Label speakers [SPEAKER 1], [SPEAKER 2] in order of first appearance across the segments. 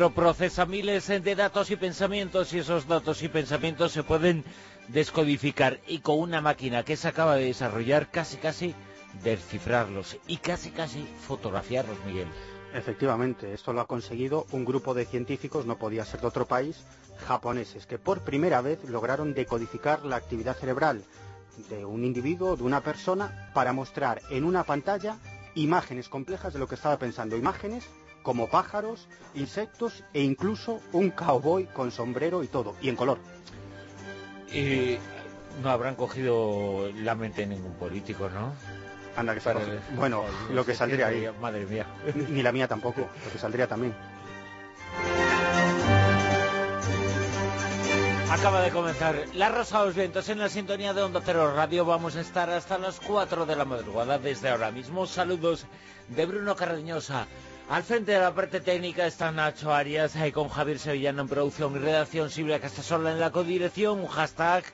[SPEAKER 1] Cerebro procesa miles de datos y pensamientos y esos datos y pensamientos se pueden descodificar y con una máquina que se acaba de desarrollar casi casi descifrarlos y casi casi fotografiarlos, Miguel.
[SPEAKER 2] Efectivamente, esto lo ha conseguido un grupo de científicos, no podía ser de otro país, japoneses, que por primera vez lograron decodificar la actividad cerebral de un individuo, de una persona, para mostrar en una pantalla imágenes complejas de lo que estaba pensando, imágenes como pájaros, insectos e incluso un cowboy con sombrero y todo, y en color.
[SPEAKER 1] Y no habrán cogido la mente de ningún político, ¿no?
[SPEAKER 2] Anda, que
[SPEAKER 1] Para
[SPEAKER 2] se-
[SPEAKER 1] el-
[SPEAKER 2] Bueno, lo que saldría ahí.
[SPEAKER 1] Madre mía.
[SPEAKER 2] Ni la mía tampoco, lo que saldría también.
[SPEAKER 1] Acaba de comenzar La Rosa de los Vientos en la sintonía de Onda Cero Radio. Vamos a estar hasta las 4 de la madrugada desde ahora mismo. Saludos de Bruno Cardeñosa. Al frente de la parte técnica está Nacho Arias eh, con Javier Sevillano en producción y redacción, Silvia Castasola en la codirección, un hashtag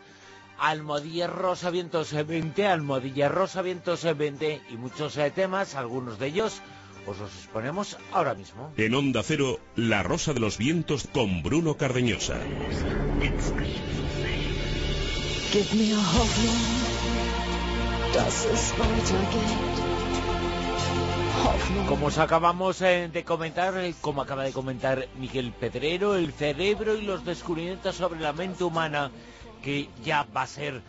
[SPEAKER 1] Almohadilla Rosa Vientos 20, Almohadilla Rosa Vientos 20 y muchos eh, temas, algunos de ellos os los exponemos ahora mismo.
[SPEAKER 3] En Onda Cero, La Rosa de los Vientos con Bruno Cardeñosa.
[SPEAKER 1] Como os acabamos eh, de comentar, eh, como acaba de comentar Miguel Pedrero, el cerebro y los descubrimientos sobre la mente humana, que ya va a ser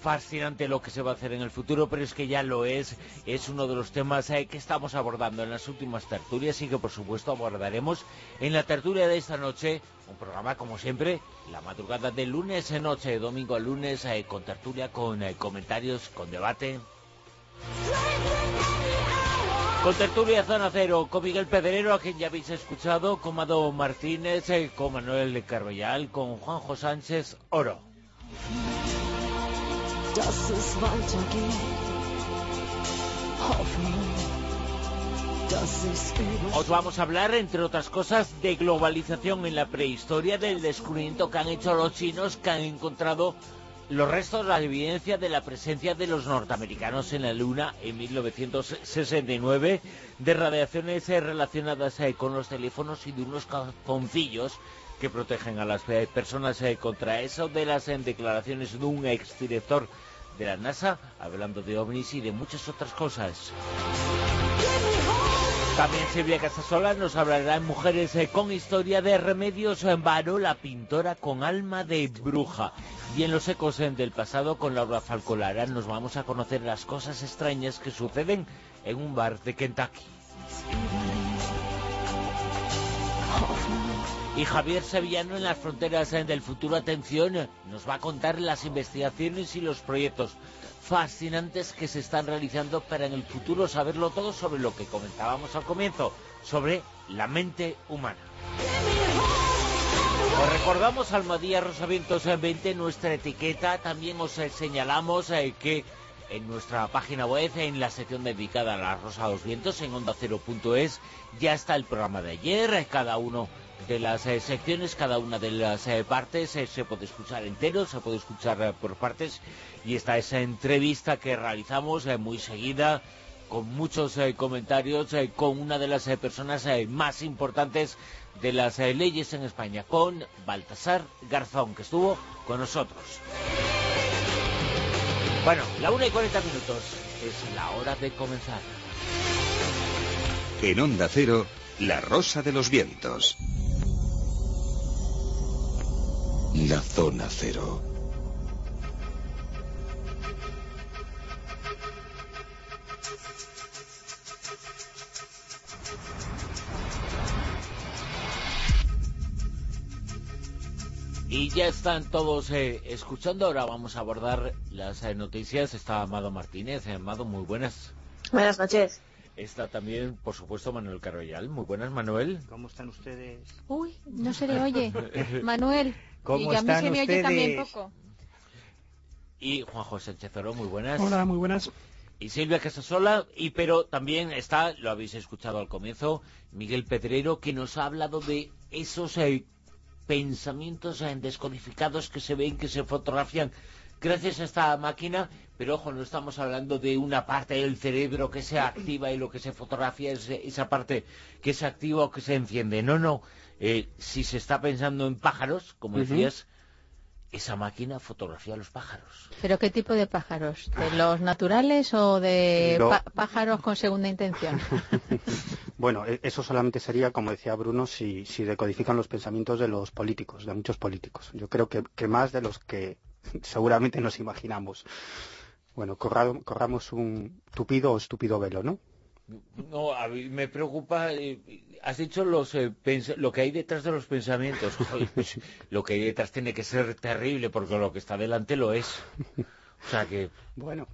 [SPEAKER 1] fascinante lo que se va a hacer en el futuro, pero es que ya lo es, es uno de los temas eh, que estamos abordando en las últimas tertulias y que por supuesto abordaremos en la tertulia de esta noche, un programa como siempre, la madrugada de lunes a noche, de domingo a lunes, con tertulia, con comentarios, con debate. Con Tertulia Zona Cero, con Miguel Pedrero, a quien ya habéis escuchado, con Mado Martínez, eh, con Manuel Carballal, con Juanjo Sánchez Oro. Os vamos a hablar, entre otras cosas, de globalización en la prehistoria, del descubrimiento que han hecho los chinos, que han encontrado los restos, la evidencia de la presencia de los norteamericanos en la Luna en 1969, de radiaciones eh, relacionadas eh, con los teléfonos y de unos calzoncillos que protegen a las eh, personas contra eso, de las declaraciones de un exdirector de la NASA, hablando de ovnis y de muchas otras cosas. También Silvia Casasola nos hablará en Mujeres eh, con Historia de Remedios en Varo, la pintora con alma de bruja. Y en los ecos eh, del pasado con Laura Falcolara nos vamos a conocer las cosas extrañas que suceden en un bar de Kentucky. Y Javier Sevillano en las fronteras eh, del futuro, atención, eh, nos va a contar las investigaciones y los proyectos fascinantes que se están realizando para en el futuro saberlo todo sobre lo que comentábamos al comienzo, sobre la mente humana. Os recordamos Almadía Rosavientos en 20, nuestra etiqueta, también os eh, señalamos eh, que en nuestra página web, en la sección dedicada a la Rosa de los Vientos, en onda0.es, ya está el programa de ayer, eh, cada uno de las eh, secciones, cada una de las eh, partes eh, se puede escuchar entero, se puede escuchar por partes y está esa entrevista que realizamos muy seguida con muchos comentarios con una de las personas más importantes de las leyes en España, con Baltasar Garzón, que estuvo con nosotros. Bueno, la una y 40 minutos es la hora de comenzar.
[SPEAKER 4] En Onda Cero, La Rosa de los Vientos. La zona cero.
[SPEAKER 1] Y ya están todos eh, escuchando, ahora vamos a abordar las eh, noticias. Está Amado Martínez. Eh, Amado, muy buenas.
[SPEAKER 5] Buenas noches.
[SPEAKER 1] Está también, por supuesto, Manuel Carroyal. Muy buenas, Manuel.
[SPEAKER 2] ¿Cómo están ustedes?
[SPEAKER 6] Uy, no se le oye. Manuel.
[SPEAKER 2] ¿Cómo
[SPEAKER 6] y a mí
[SPEAKER 2] están
[SPEAKER 6] se me oye también
[SPEAKER 2] ustedes?
[SPEAKER 6] poco.
[SPEAKER 1] Y Juanjo Sánchez Oro, muy buenas.
[SPEAKER 7] Hola, muy buenas.
[SPEAKER 1] Y Silvia Casasola. Y pero también está, lo habéis escuchado al comienzo, Miguel Pedrero, que nos ha hablado de esos eh, pensamientos eh, descodificados que se ven, que se fotografian gracias a esta máquina, pero ojo, no estamos hablando de una parte del cerebro que se activa y lo que se fotografía es esa parte que se activa o que se enciende. No, no. Eh, si se está pensando en pájaros, como decías, esa máquina fotografía a los pájaros.
[SPEAKER 6] ¿Pero qué tipo de pájaros? ¿De los naturales o de pájaros con segunda intención?
[SPEAKER 2] Bueno, e- eso solamente sería, como decía Bruno, si, si decodifican los pensamientos de los políticos, de muchos políticos. Yo creo que, que más de los que seguramente nos imaginamos. Bueno, corra- corramos un tupido o estúpido velo, ¿no?
[SPEAKER 1] No, a mí me preocupa, eh, has dicho los, eh, pens- lo que hay detrás de los pensamientos. Pues, lo que hay detrás tiene que ser terrible, porque lo que está delante lo es. O sea que,
[SPEAKER 2] Bueno,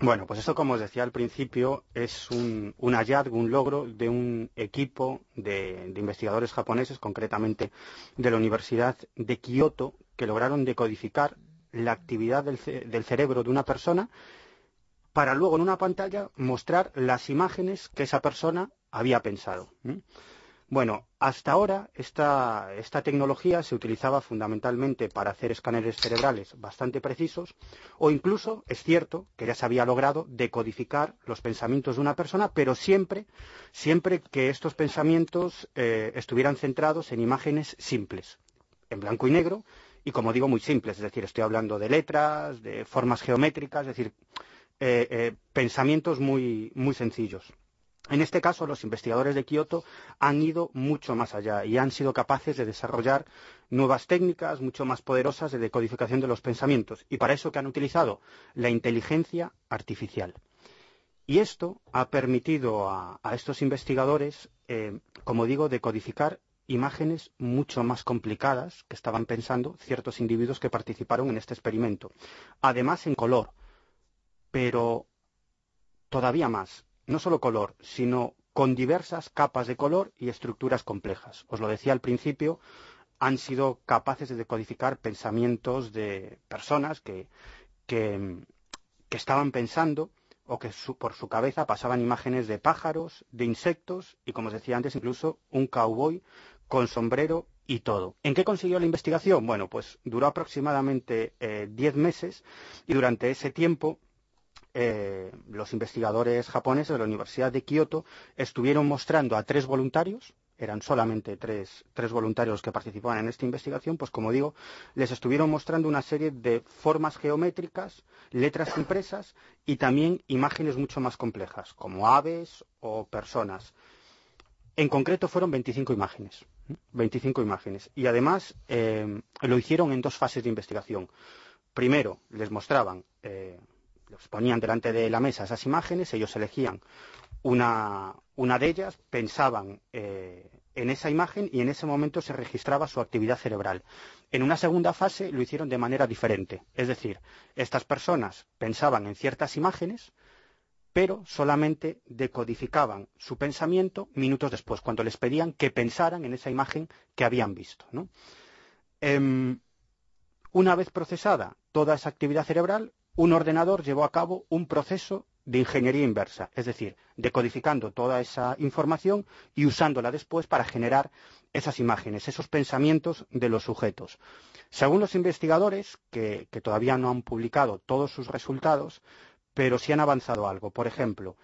[SPEAKER 2] bueno, pues esto, como os decía al principio, es un, un hallazgo, un logro de un equipo de, de investigadores japoneses, concretamente de la Universidad de Kioto, que lograron decodificar la actividad del, ce- del cerebro de una persona para luego en una pantalla mostrar las imágenes que esa persona había pensado. Bueno, hasta ahora esta, esta tecnología se utilizaba fundamentalmente para hacer escáneres cerebrales bastante precisos o incluso es cierto que ya se había logrado decodificar los pensamientos de una persona, pero siempre, siempre que estos pensamientos eh, estuvieran centrados en imágenes simples, en blanco y negro y como digo muy simples, es decir, estoy hablando de letras, de formas geométricas, es decir, eh, eh, pensamientos muy, muy sencillos. En este caso, los investigadores de Kioto han ido mucho más allá y han sido capaces de desarrollar nuevas técnicas mucho más poderosas de decodificación de los pensamientos y para eso que han utilizado la inteligencia artificial. Y esto ha permitido a, estos investigadores, eh, como digo, decodificar imágenes mucho más complicadas que estaban pensando ciertos individuos que participaron en este experimento. Además en color, pero todavía más, no solo color, sino con diversas capas de color y estructuras complejas. Os lo decía al principio, han sido capaces de decodificar pensamientos de personas que, que, estaban pensando o que por su cabeza pasaban imágenes de pájaros, de insectos y, como os decía antes, incluso un cowboy con sombrero y todo. ¿En qué consiguió la investigación? Bueno, pues duró aproximadamente eh, 10 meses y durante ese tiempo eh, los investigadores japoneses de la Universidad de Kioto estuvieron mostrando a tres voluntarios, eran solamente tres, voluntarios que participaban en esta investigación, pues como digo, les estuvieron mostrando una serie de formas geométricas, letras impresas y también imágenes mucho más complejas, como aves o personas. En concreto fueron 25 imágenes. ¿eh? 25 imágenes. Y además eh, lo hicieron en dos fases de investigación. Primero, les mostraban, eh, les ponían delante de la mesa esas imágenes, ellos elegían una, una de ellas, pensaban eh, en esa imagen y en ese momento se registraba su actividad cerebral. En una segunda fase lo hicieron de manera diferente. Es decir, estas personas pensaban en ciertas imágenes, pero solamente decodificaban su pensamiento minutos después, cuando les pedían que pensaran en esa imagen que habían visto. ¿no? Em, una vez procesada toda esa actividad cerebral, un ordenador llevó a cabo un proceso de ingeniería inversa, es decir, decodificando toda esa información y usándola después para generar esas imágenes, esos pensamientos de los sujetos. Según los investigadores, que, todavía no han publicado todos sus resultados, pero sí han avanzado algo. Por ejemplo,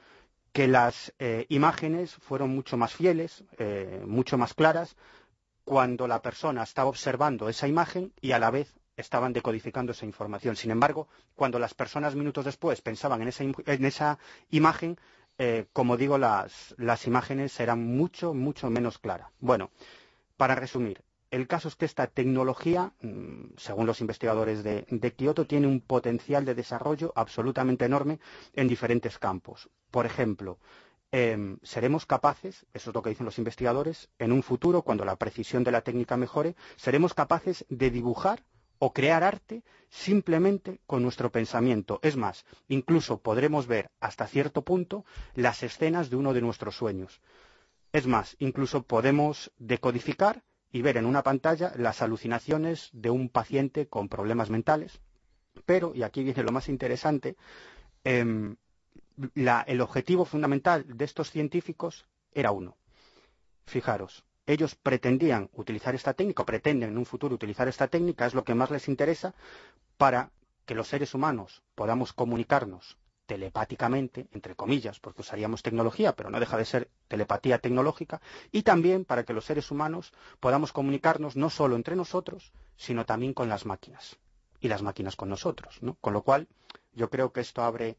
[SPEAKER 2] que las eh, imágenes fueron mucho más fieles, eh, mucho más claras, cuando la persona estaba observando esa imagen y a la vez estaban decodificando esa información. Sin embargo, cuando las personas minutos después pensaban en esa, im- en esa imagen, eh, como digo, las, las imágenes eran mucho, mucho menos claras. Bueno, para resumir, el caso es que esta tecnología, mm, según los investigadores de, de Kioto, tiene un potencial de desarrollo absolutamente enorme en diferentes campos. Por ejemplo, em, seremos capaces, eso es lo que dicen los investigadores, en un futuro, cuando la precisión de la técnica mejore, seremos capaces de dibujar o crear arte simplemente con nuestro pensamiento. Es más, incluso podremos ver hasta cierto punto las escenas de uno de nuestros sueños. Es más, incluso podemos decodificar y ver en una pantalla las alucinaciones de un paciente con problemas mentales. Pero, y aquí viene lo más interesante, em, el objetivo fundamental de estos científicos era uno. Fijaros, ellos pretendían utilizar esta técnica, o pretenden en un futuro utilizar esta técnica, es lo que más les interesa, para que los seres humanos podamos comunicarnos telepáticamente, entre comillas, porque usaríamos tecnología, pero no deja de ser telepatía tecnológica, y también para que los seres humanos podamos comunicarnos no solo entre nosotros, sino también con las máquinas, y las máquinas con nosotros, ¿no? Con lo cual, yo creo que esto abre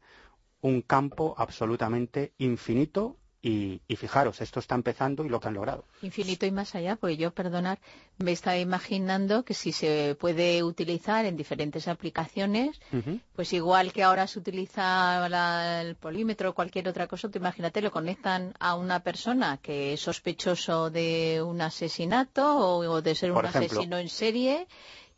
[SPEAKER 2] un campo absolutamente infinito y, y fijaros, esto está empezando y lo que han logrado.
[SPEAKER 6] Infinito y más allá, pues yo, perdonar, me estaba imaginando que si se puede utilizar en diferentes aplicaciones, pues igual que ahora se utiliza la- el polímetro o cualquier otra cosa, tú imagínate, lo conectan a una persona que es sospechoso de un asesinato o, o de ser
[SPEAKER 2] Por
[SPEAKER 6] un
[SPEAKER 2] ejemplo.
[SPEAKER 6] asesino en serie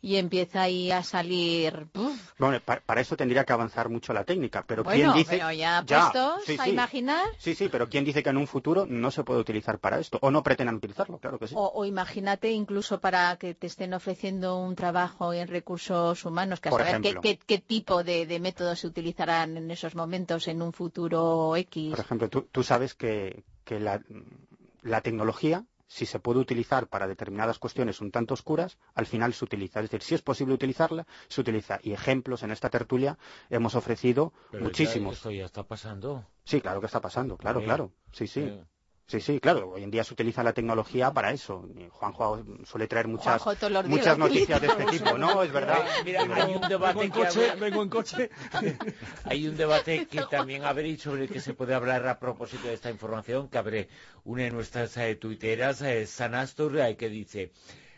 [SPEAKER 6] y empieza ahí a salir... ¡puf!
[SPEAKER 2] Bueno, pa- para, eso tendría que avanzar mucho la técnica, pero
[SPEAKER 6] bueno,
[SPEAKER 2] ¿quién dice...?
[SPEAKER 6] pero ya puestos
[SPEAKER 2] sí,
[SPEAKER 6] a
[SPEAKER 2] sí.
[SPEAKER 6] imaginar...
[SPEAKER 2] Sí, sí, pero ¿quién dice que en un futuro no se puede utilizar para esto? O no pretendan utilizarlo, claro que sí.
[SPEAKER 6] O, o imagínate incluso para que te estén ofreciendo un trabajo en recursos humanos, que a
[SPEAKER 2] Por
[SPEAKER 6] saber qué, qué- qué tipo de, de métodos se utilizarán en esos momentos en un futuro X.
[SPEAKER 2] Por ejemplo, tú, tú sabes que, que la, la tecnología, si se puede utilizar para determinadas cuestiones un tanto oscuras, al final se utiliza. Es decir, si es posible utilizarla, se utiliza. Y ejemplos en esta tertulia hemos ofrecido
[SPEAKER 1] Pero
[SPEAKER 2] muchísimos.
[SPEAKER 1] ya- esto ya está pasando.
[SPEAKER 2] Sí, claro que está pasando, claro, claro. Sí, sí.
[SPEAKER 1] Eh,
[SPEAKER 2] Sí, sí, claro. Hoy en día se utiliza la tecnología para eso. Juanjo suele traer muchas,
[SPEAKER 6] Juanjo
[SPEAKER 2] muchas noticias de este tipo. No, es verdad.
[SPEAKER 1] Mira, hay un
[SPEAKER 5] Vengo
[SPEAKER 1] debate
[SPEAKER 5] en coche, vengo en coche.
[SPEAKER 1] Hay un debate que también abre y sobre el que se puede hablar a propósito de esta información, que abre una de nuestras eh, tuiteras, eh, Sanastur, eh, que dice,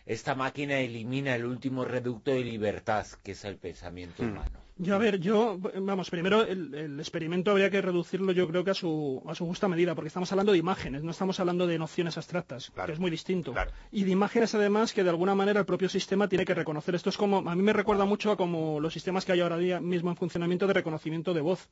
[SPEAKER 1] esta máquina elimina el último reducto de libertad, que es el pensamiento
[SPEAKER 2] Hmm.
[SPEAKER 1] humano.
[SPEAKER 5] Yo, a ver, yo, vamos, primero el, el experimento habría que reducirlo yo creo que a su, a su justa medida, porque estamos hablando de imágenes, no estamos hablando de nociones abstractas,
[SPEAKER 2] Claro.
[SPEAKER 5] que es muy distinto.
[SPEAKER 2] Claro.
[SPEAKER 5] Y de imágenes además que de alguna manera el propio sistema tiene que reconocer. Esto es como, a mí me recuerda mucho a como los sistemas que hay ahora día mismo en funcionamiento de reconocimiento de voz,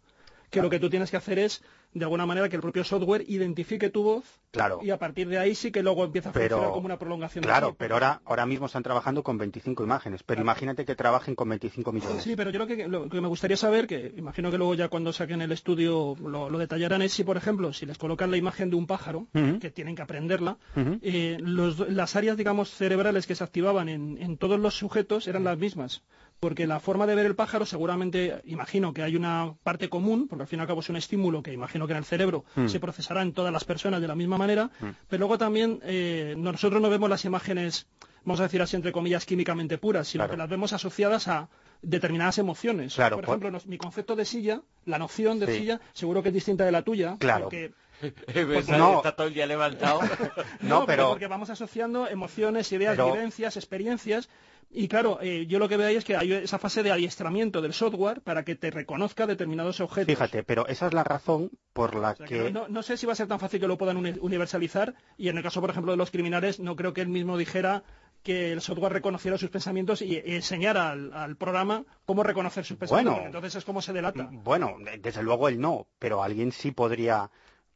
[SPEAKER 5] que lo que tú tienes que hacer es, de alguna manera, que el propio software identifique tu voz
[SPEAKER 2] Claro.
[SPEAKER 5] y a partir de ahí sí que luego empieza a
[SPEAKER 2] Pero-
[SPEAKER 5] funcionar como una prolongación. de
[SPEAKER 2] Claro, pero ahora, ahora mismo están trabajando con 25 imágenes. Pero imagínate que trabajen con 25 millones.
[SPEAKER 5] Sí, pero yo lo que, lo que me gustaría saber, que imagino que luego ya cuando saquen el estudio lo, lo detallarán, es si, por ejemplo, si les colocan la imagen de un pájaro, que tienen que aprenderla, eh, los- las áreas, digamos, cerebrales que se activaban en, en todos los sujetos eran las mismas. Porque la forma de ver el pájaro, seguramente, imagino que hay una parte común, porque al fin y al cabo es un estímulo que imagino que en el cerebro
[SPEAKER 2] Mm.
[SPEAKER 5] se procesará en todas las personas de la misma manera, pero luego también eh, nosotros no vemos las imágenes, vamos a decir así, entre comillas, químicamente puras, sino
[SPEAKER 2] Claro.
[SPEAKER 5] que las vemos asociadas a determinadas emociones.
[SPEAKER 2] Claro,
[SPEAKER 5] por
[SPEAKER 2] por-
[SPEAKER 5] ejemplo, mi concepto de silla, la noción de
[SPEAKER 2] Sí.
[SPEAKER 5] silla, seguro que es distinta de la tuya.
[SPEAKER 2] Claro.
[SPEAKER 5] Porque.
[SPEAKER 2] no.
[SPEAKER 1] Está todo el día levantado.
[SPEAKER 2] No, pero-
[SPEAKER 5] porque vamos asociando emociones, ideas,
[SPEAKER 2] Pero-
[SPEAKER 5] vivencias, experiencias. Y claro, eh, yo lo que veo ahí es que hay esa fase de adiestramiento del software para que te reconozca determinados objetos.
[SPEAKER 2] Fíjate, pero esa es la razón por la
[SPEAKER 5] O sea, que
[SPEAKER 2] que...
[SPEAKER 5] no, no sé si va a ser tan fácil que lo puedan uni- universalizar y en el caso, por ejemplo, de los criminales, no creo que él mismo dijera que el software reconociera sus pensamientos y, enseñara al, al programa cómo reconocer sus pensamientos.
[SPEAKER 2] Bueno.
[SPEAKER 5] entonces es como se delata.
[SPEAKER 2] Bueno, desde luego él no, pero alguien sí podría,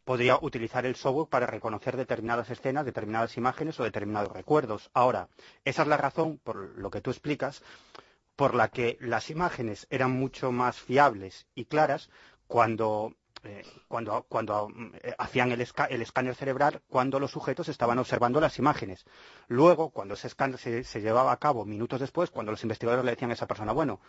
[SPEAKER 2] podría utilizar el software para reconocer determinadas escenas, determinadas imágenes o determinados recuerdos. Ahora, esa es la razón, por lo que tú explicas, por la que las imágenes eran mucho más fiables y claras cuando, eh, cuando, cuando mm, hacían el, esca- el escáner cerebral, cuando los sujetos estaban observando las imágenes. Luego, cuando ese escáner se, se llevaba a cabo minutos después, cuando los investigadores le decían a esa persona, bueno,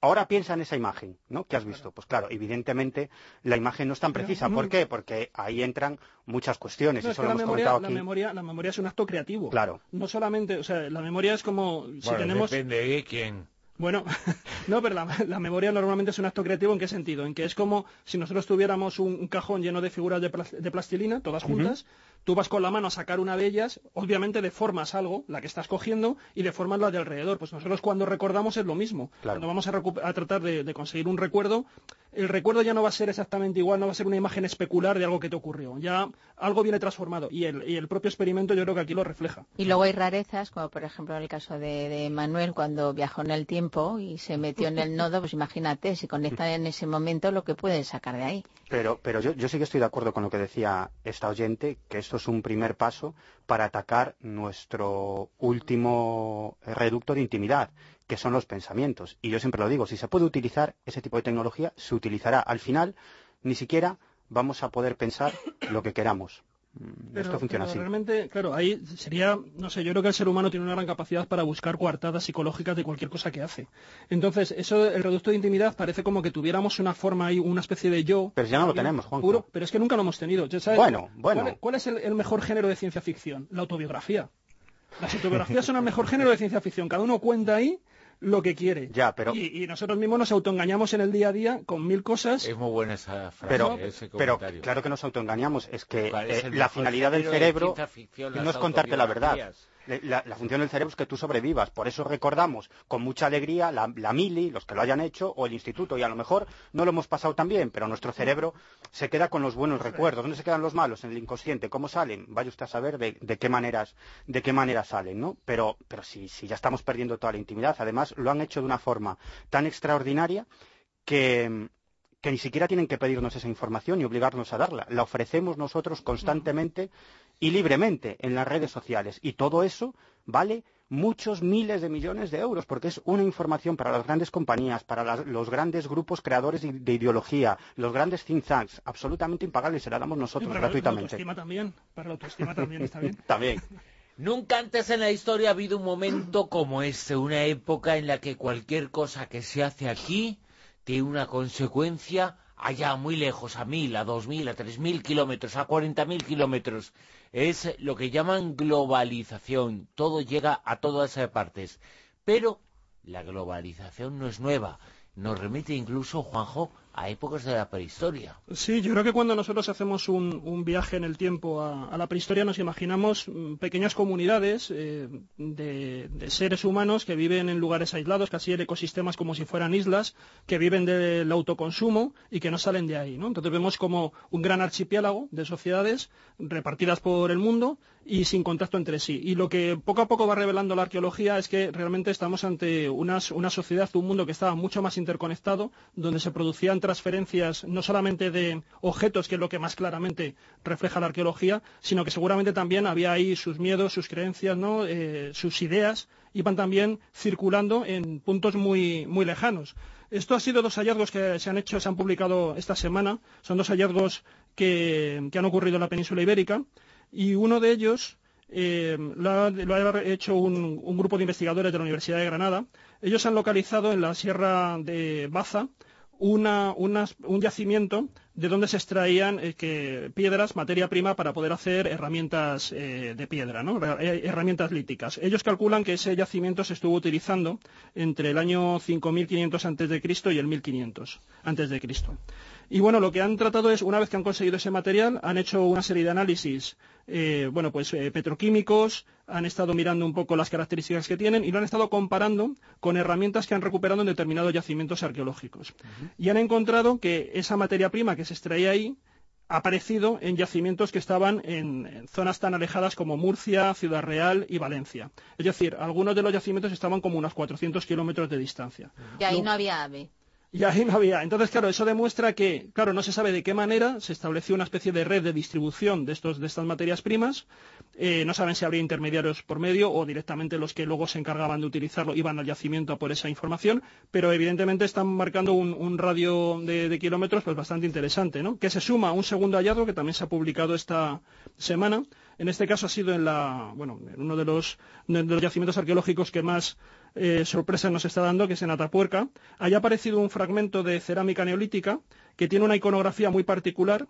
[SPEAKER 2] ahora piensa en esa imagen, ¿no? ¿Qué has visto? Pues claro, evidentemente la imagen no es tan precisa. ¿Por qué? Porque ahí entran muchas cuestiones,
[SPEAKER 5] No,
[SPEAKER 2] y
[SPEAKER 5] es
[SPEAKER 2] eso lo
[SPEAKER 5] la
[SPEAKER 2] hemos
[SPEAKER 5] memoria,
[SPEAKER 2] comentado
[SPEAKER 5] la,
[SPEAKER 2] aquí.
[SPEAKER 5] memoria, la memoria es un acto creativo.
[SPEAKER 2] Claro.
[SPEAKER 5] No solamente, o sea, la memoria es como si
[SPEAKER 1] Bueno,
[SPEAKER 5] tenemos...
[SPEAKER 1] depende de quién.
[SPEAKER 5] Bueno, no, pero la, la memoria normalmente es un acto creativo. ¿En qué sentido? En que es como si nosotros tuviéramos un, un cajón lleno de figuras de plastilina, todas juntas, Tú vas con la mano a sacar una de ellas, obviamente deformas algo, la que estás cogiendo, y deformas la de alrededor. Pues nosotros cuando recordamos es lo mismo.
[SPEAKER 2] Claro.
[SPEAKER 5] Cuando vamos a, tratar de, de conseguir un recuerdo, el recuerdo ya no va a ser exactamente igual, no va a ser una imagen especular de algo que te ocurrió. Ya algo viene transformado. Y el, y el propio experimento yo creo que aquí lo refleja.
[SPEAKER 6] Y luego hay rarezas, como por ejemplo en el caso de, de Manuel, cuando viajó en el tiempo y se metió en el nodo, pues imagínate, si conecta en ese momento, lo que puede sacar de ahí.
[SPEAKER 2] Pero, pero yo, yo sí que estoy de acuerdo con lo que decía esta oyente, que es un primer paso para atacar nuestro último reducto de intimidad, que son los pensamientos. Y yo siempre lo digo, si se puede utilizar ese tipo de tecnología, se utilizará. Al final, ni siquiera vamos a poder pensar lo que queramos. Mm,
[SPEAKER 5] Pero,
[SPEAKER 2] Esto funciona
[SPEAKER 5] pero
[SPEAKER 2] así.
[SPEAKER 5] realmente, claro, ahí sería, no sé, yo creo que el ser humano tiene una gran capacidad para buscar coartadas psicológicas de cualquier cosa que hace. Entonces, eso, el reducto de intimidad parece como que tuviéramos una forma ahí, una especie de yo.
[SPEAKER 2] Pero ya no lo tenemos, Juanjo.
[SPEAKER 5] puro, pero es que nunca lo hemos tenido. ¿Ya sabes?
[SPEAKER 2] Bueno, bueno.
[SPEAKER 5] ¿Cuál, cuál es el, el mejor género de ciencia ficción? La autobiografía. Las autobiografías son el mejor género de ciencia ficción. Cada uno cuenta ahí lo que quiere.
[SPEAKER 2] Ya, pero-
[SPEAKER 5] Y, y nosotros mismos nos autoengañamos en el día a día con mil cosas.
[SPEAKER 1] Es muy buena esa frase,
[SPEAKER 2] Pero,
[SPEAKER 1] ese
[SPEAKER 2] pero claro que nos autoengañamos. Es que
[SPEAKER 1] ¿Cuál es
[SPEAKER 2] eh, la finalidad del
[SPEAKER 1] de
[SPEAKER 2] cerebro
[SPEAKER 1] ficción,
[SPEAKER 2] no es contarte la verdad. La, función del cerebro es que tú sobrevivas. Por eso recordamos con mucha alegría la, mili, los que lo hayan hecho, o el instituto. Y a lo mejor no lo hemos pasado tan bien, pero nuestro cerebro se queda con los buenos recuerdos. ¿Dónde se quedan los malos? En el inconsciente. ¿Cómo salen? Vaya usted a saber de, qué maneras de qué maneras salen, ¿no? Pero, pero si ya estamos perdiendo toda la intimidad, además lo han hecho de una forma tan extraordinaria que, que ni siquiera tienen que pedirnos esa información y obligarnos a darla. La ofrecemos nosotros constantemente y libremente en las redes sociales. Y todo eso vale muchos miles de millones de euros, porque es una información para las grandes compañías, para las- los grandes grupos creadores de, de ideología, los grandes think tanks, absolutamente impagable, y se la damos nosotros
[SPEAKER 5] para la
[SPEAKER 2] gratuitamente.
[SPEAKER 5] autoestima también. Para la autoestima también está bien.
[SPEAKER 2] También.
[SPEAKER 1] Nunca antes en la historia ha habido un momento como este, una época en la que cualquier cosa que se hace aquí tiene una consecuencia allá muy lejos, a mil, a dos mil, a tres mil kilómetros, a cuarenta mil kilómetros. Es lo que llaman globalización. Todo llega a todas partes. Pero la globalización no es nueva. Nos remite incluso, Juanjo, a épocas de la prehistoria.
[SPEAKER 5] Sí, yo creo que cuando nosotros hacemos un, viaje en el tiempo a, la prehistoria nos imaginamos mm, pequeñas comunidades eh, de, de seres humanos que viven en lugares aislados, casi en ecosistemas como si fueran islas, que viven del autoconsumo y que no salen de ahí. ¿no? Entonces vemos como un gran archipiélago de sociedades repartidas por el mundo y sin contacto entre sí. Y lo que poco a poco va revelando la arqueología es que realmente estamos ante una sociedad, un mundo que estaba mucho más interconectado, donde se producían transferencias no solamente de objetos, que es lo que más claramente refleja la arqueología, sino que seguramente también había ahí sus miedos, sus creencias, ¿no? Eh, sus ideas, iban también circulando en puntos muy, muy lejanos. Esto ha sido dos hallazgos que se han hecho, se han publicado esta semana. Son dos hallazgos que han ocurrido en la península ibérica y uno de ellos eh, lo, ha, hecho un, grupo de investigadores de la Universidad de Granada. Ellos han localizado en la sierra de Baza un yacimiento de donde se extraían eh, piedras, materia prima para poder hacer herramientas eh, de piedra, herramientas líticas. Ellos calculan que ese yacimiento se estuvo utilizando entre el año 5500 antes de Cristo y el 1500 antes de Cristo. Y bueno, lo que han tratado es, una vez que han conseguido ese material, han hecho una serie de análisis, eh, bueno, pues eh, petroquímicos, han estado mirando un poco las características que tienen y lo han estado comparando con herramientas que han recuperado en determinados yacimientos arqueológicos. Y han encontrado que esa materia prima que se extraía ahí ha aparecido en yacimientos que estaban en, en zonas tan alejadas como Murcia, Ciudad Real y Valencia. Es decir, algunos de los yacimientos estaban como unos 400 kilómetros de distancia.
[SPEAKER 6] Y ahí
[SPEAKER 5] Lo-
[SPEAKER 6] no había ave.
[SPEAKER 5] y ahí no había. Entonces, claro, eso demuestra que, claro, no se sabe de qué manera se estableció una especie de red de distribución de, estos, de estas materias primas. Eh, no saben si habría intermediarios por medio o directamente los que luego se encargaban de utilizarlo iban al yacimiento por esa información, pero evidentemente están marcando un, un radio de, de kilómetros pues bastante interesante, ¿no? Que se suma a un segundo hallazgo que también se ha publicado esta semana. En este caso ha sido en la, bueno, en uno de los, de los yacimientos arqueológicos que más eh, sorpresa nos está dando, que es en Atapuerca. Haya aparecido un fragmento de cerámica neolítica que tiene una iconografía muy particular.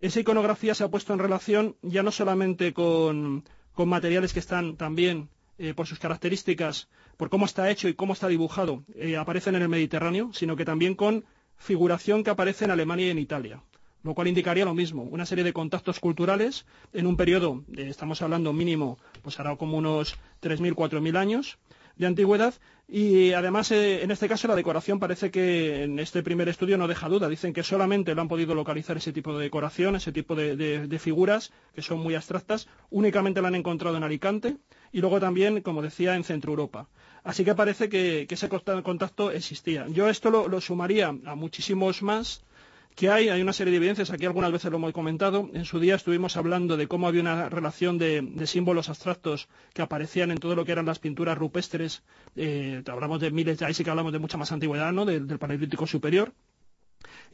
[SPEAKER 5] Esa iconografía se ha puesto en relación ya no solamente con, materiales que están también eh, por sus características, por cómo está hecho y cómo está dibujado, eh, aparecen en el Mediterráneo, sino que también con figuración que aparece en Alemania y en Italia. lo cual indicaría lo mismo, una serie de contactos culturales en un periodo, estamos hablando mínimo, pues hará como unos 3.000, 4.000 años de antigüedad, y además, eh, en este caso, la decoración parece que en este primer estudio no deja duda. Dicen que solamente lo han podido localizar ese tipo de decoración, ese tipo de, figuras, que son muy abstractas. Únicamente la han encontrado en Alicante y luego también, como decía, en Centro Europa. Así que parece que, que ese conta- contacto existía. Yo esto lo sumaría a muchísimos más que hay, hay una serie de evidencias, aquí algunas veces lo hemos comentado, en su día estuvimos hablando de cómo había una relación de, símbolos abstractos que aparecían en todo lo que eran las pinturas rupestres, eh, hablamos de miles, ahí sí que hablamos de mucha más antigüedad, ¿no?, del, del Paleolítico Superior,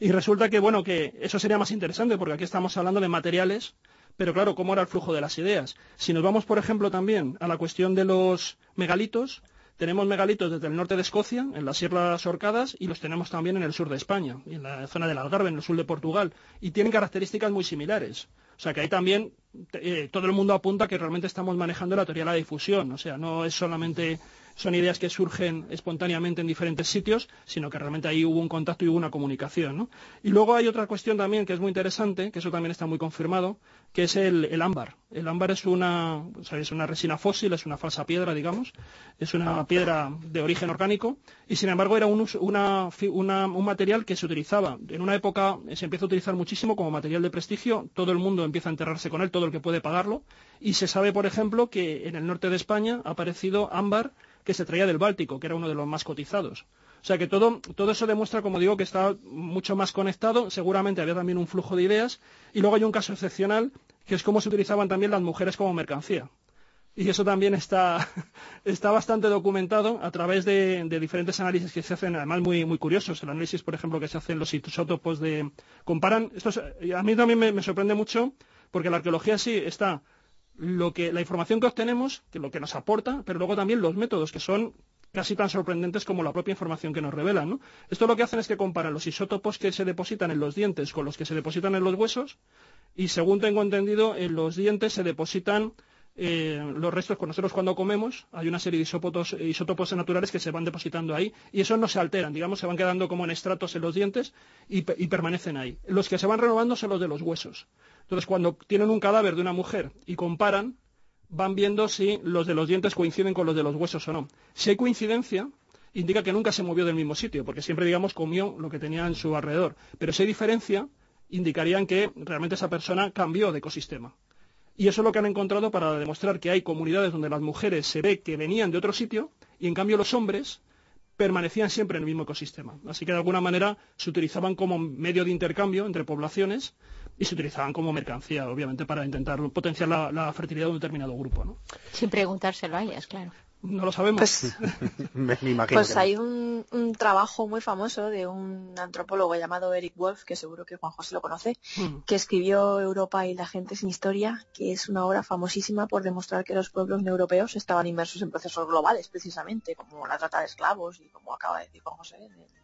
[SPEAKER 5] y resulta que, bueno, que eso sería más interesante, porque aquí estamos hablando de materiales, pero claro, ¿cómo era el flujo de las ideas? Si nos vamos, por ejemplo, también a la cuestión de los megalitos, tenemos megalitos desde el norte de Escocia, en las Sierras Orcadas, y los tenemos también en el sur de España, en la zona del Algarve, en el sur de Portugal, y tienen características muy similares. O sea que ahí también eh, todo el mundo apunta que realmente estamos manejando la teoría de la difusión. O sea, no es solamente son ideas que surgen espontáneamente en diferentes sitios, sino que realmente ahí hubo un contacto y hubo una comunicación. ¿no? Y luego hay otra cuestión también que es muy interesante, que eso también está muy confirmado, que es el, ámbar. El ámbar es una, es una resina fósil, es una falsa piedra, digamos, es una piedra de origen orgánico, y sin embargo era un, una una- un material que se utilizaba. En una época se empieza a utilizar muchísimo como material de prestigio, todo el mundo empieza a enterrarse con él, todo el que puede pagarlo, y se sabe, por ejemplo, que en el norte de España ha aparecido ámbar que se traía del Báltico, que era uno de los más cotizados. O sea que todo, todo eso demuestra, como digo, que está mucho más conectado. Seguramente había también un flujo de ideas. Y luego hay un caso excepcional, que es cómo se utilizaban también las mujeres como mercancía. Y eso también está, está bastante documentado a través de, diferentes análisis que se hacen, además muy, muy curiosos. El análisis, por ejemplo, que se hacen los isótopos de... Comparan... Esto es- a mí también me sorprende mucho, porque la arqueología sí está lo que la información que obtenemos, que lo que nos aporta, pero luego también los métodos que son casi tan sorprendentes como la propia información que nos revelan. Esto lo que hacen es que comparan los isótopos que se depositan en los dientes con los que se depositan en los huesos y según tengo entendido, en los dientes se depositan eh, los restos, con nosotros cuando comemos, hay una serie de isótopos, isótopos naturales que se van depositando ahí y esos no se alteran, digamos, se van quedando como en estratos en los dientes y, y permanecen ahí. Los que se van renovando son los de los huesos. Entonces, cuando tienen un cadáver de una mujer y comparan, van viendo si los de los dientes coinciden con los de los huesos o no. Si hay coincidencia, indica que nunca se movió del mismo sitio, porque siempre, digamos, comió lo que tenía en su alrededor. Pero si hay diferencia, indicarían que realmente esa persona cambió de ecosistema. Y eso es lo que han encontrado para demostrar que hay comunidades donde las mujeres se ve que venían de otro sitio y en cambio los hombres permanecían siempre en el mismo ecosistema. Así que de alguna manera se utilizaban como medio de intercambio entre poblaciones y se utilizaban como mercancía, obviamente, para intentar potenciar la, fertilidad de un determinado grupo. ¿no?
[SPEAKER 6] Sin preguntárselo a ellas, claro.
[SPEAKER 5] No lo sabemos.
[SPEAKER 7] Pues,
[SPEAKER 2] me, me imagino.
[SPEAKER 7] pues hay un, un trabajo muy famoso de un antropólogo llamado Eric Wolf, que seguro que Juan José lo conoce,
[SPEAKER 5] Mm.
[SPEAKER 7] que escribió Europa y la gente sin historia, que es una obra famosísima por demostrar que los pueblos europeos estaban inmersos en procesos globales, precisamente, como la trata de esclavos y como acaba de decir Juan José en el, en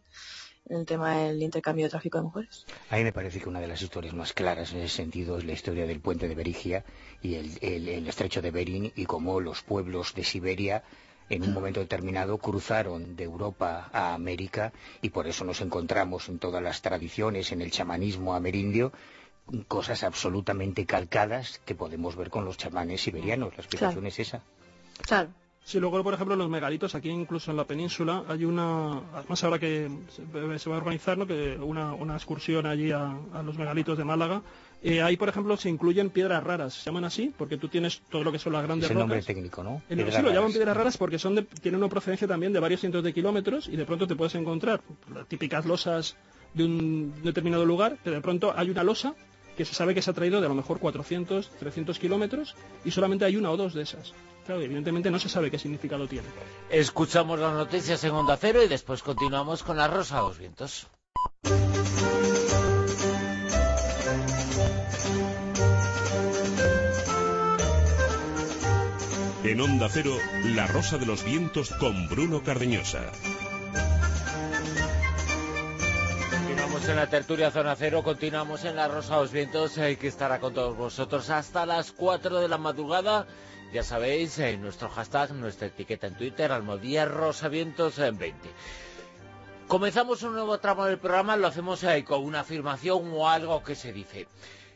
[SPEAKER 7] el tema del intercambio de tráfico de mujeres.
[SPEAKER 8] A mí me parece que una de las historias más claras en ese sentido es la historia del puente de Berigia y el, el- el estrecho de Bering y cómo los pueblos de Siberia en un momento determinado cruzaron de Europa a América y por eso nos encontramos en todas las tradiciones, en el chamanismo amerindio, cosas absolutamente calcadas que podemos ver con los chamanes siberianos. La explicación
[SPEAKER 7] Claro.
[SPEAKER 8] es esa.
[SPEAKER 7] Claro.
[SPEAKER 5] Sí, luego, por ejemplo, los megalitos, aquí incluso en la península, hay una, además ahora que se, va a organizar ¿no? que una, una excursión allí a, a los megalitos de Málaga, eh, ahí, por ejemplo, se incluyen piedras raras, se llaman así, porque tú tienes todo lo que son las grandes
[SPEAKER 8] Es el nombre
[SPEAKER 5] rocas.
[SPEAKER 8] técnico, ¿no? Piedras
[SPEAKER 5] sí, lo llaman piedras raras porque son de- tienen una procedencia también de varios cientos de kilómetros y de pronto te puedes encontrar las típicas losas de un determinado lugar, que de pronto hay una losa que se sabe que se ha traído de a lo mejor 400, 300 kilómetros y solamente hay una o dos de esas. Claro, evidentemente no se sabe qué significado tiene.
[SPEAKER 1] Escuchamos las noticias en Onda Cero y después continuamos con la Rosa a los Vientos.
[SPEAKER 3] En Onda Cero, La Rosa de los Vientos con Bruno Cardeñosa.
[SPEAKER 1] Continuamos en la tertulia Zona Cero, continuamos en la Rosa a los Vientos, eh, que estará con todos vosotros hasta las 4 de la madrugada. Ya sabéis, en nuestro hashtag, nuestra etiqueta en Twitter, Almodía Rosavientos eh, 20. Comenzamos un nuevo tramo del programa, lo hacemos eh, con una afirmación o algo que se dice.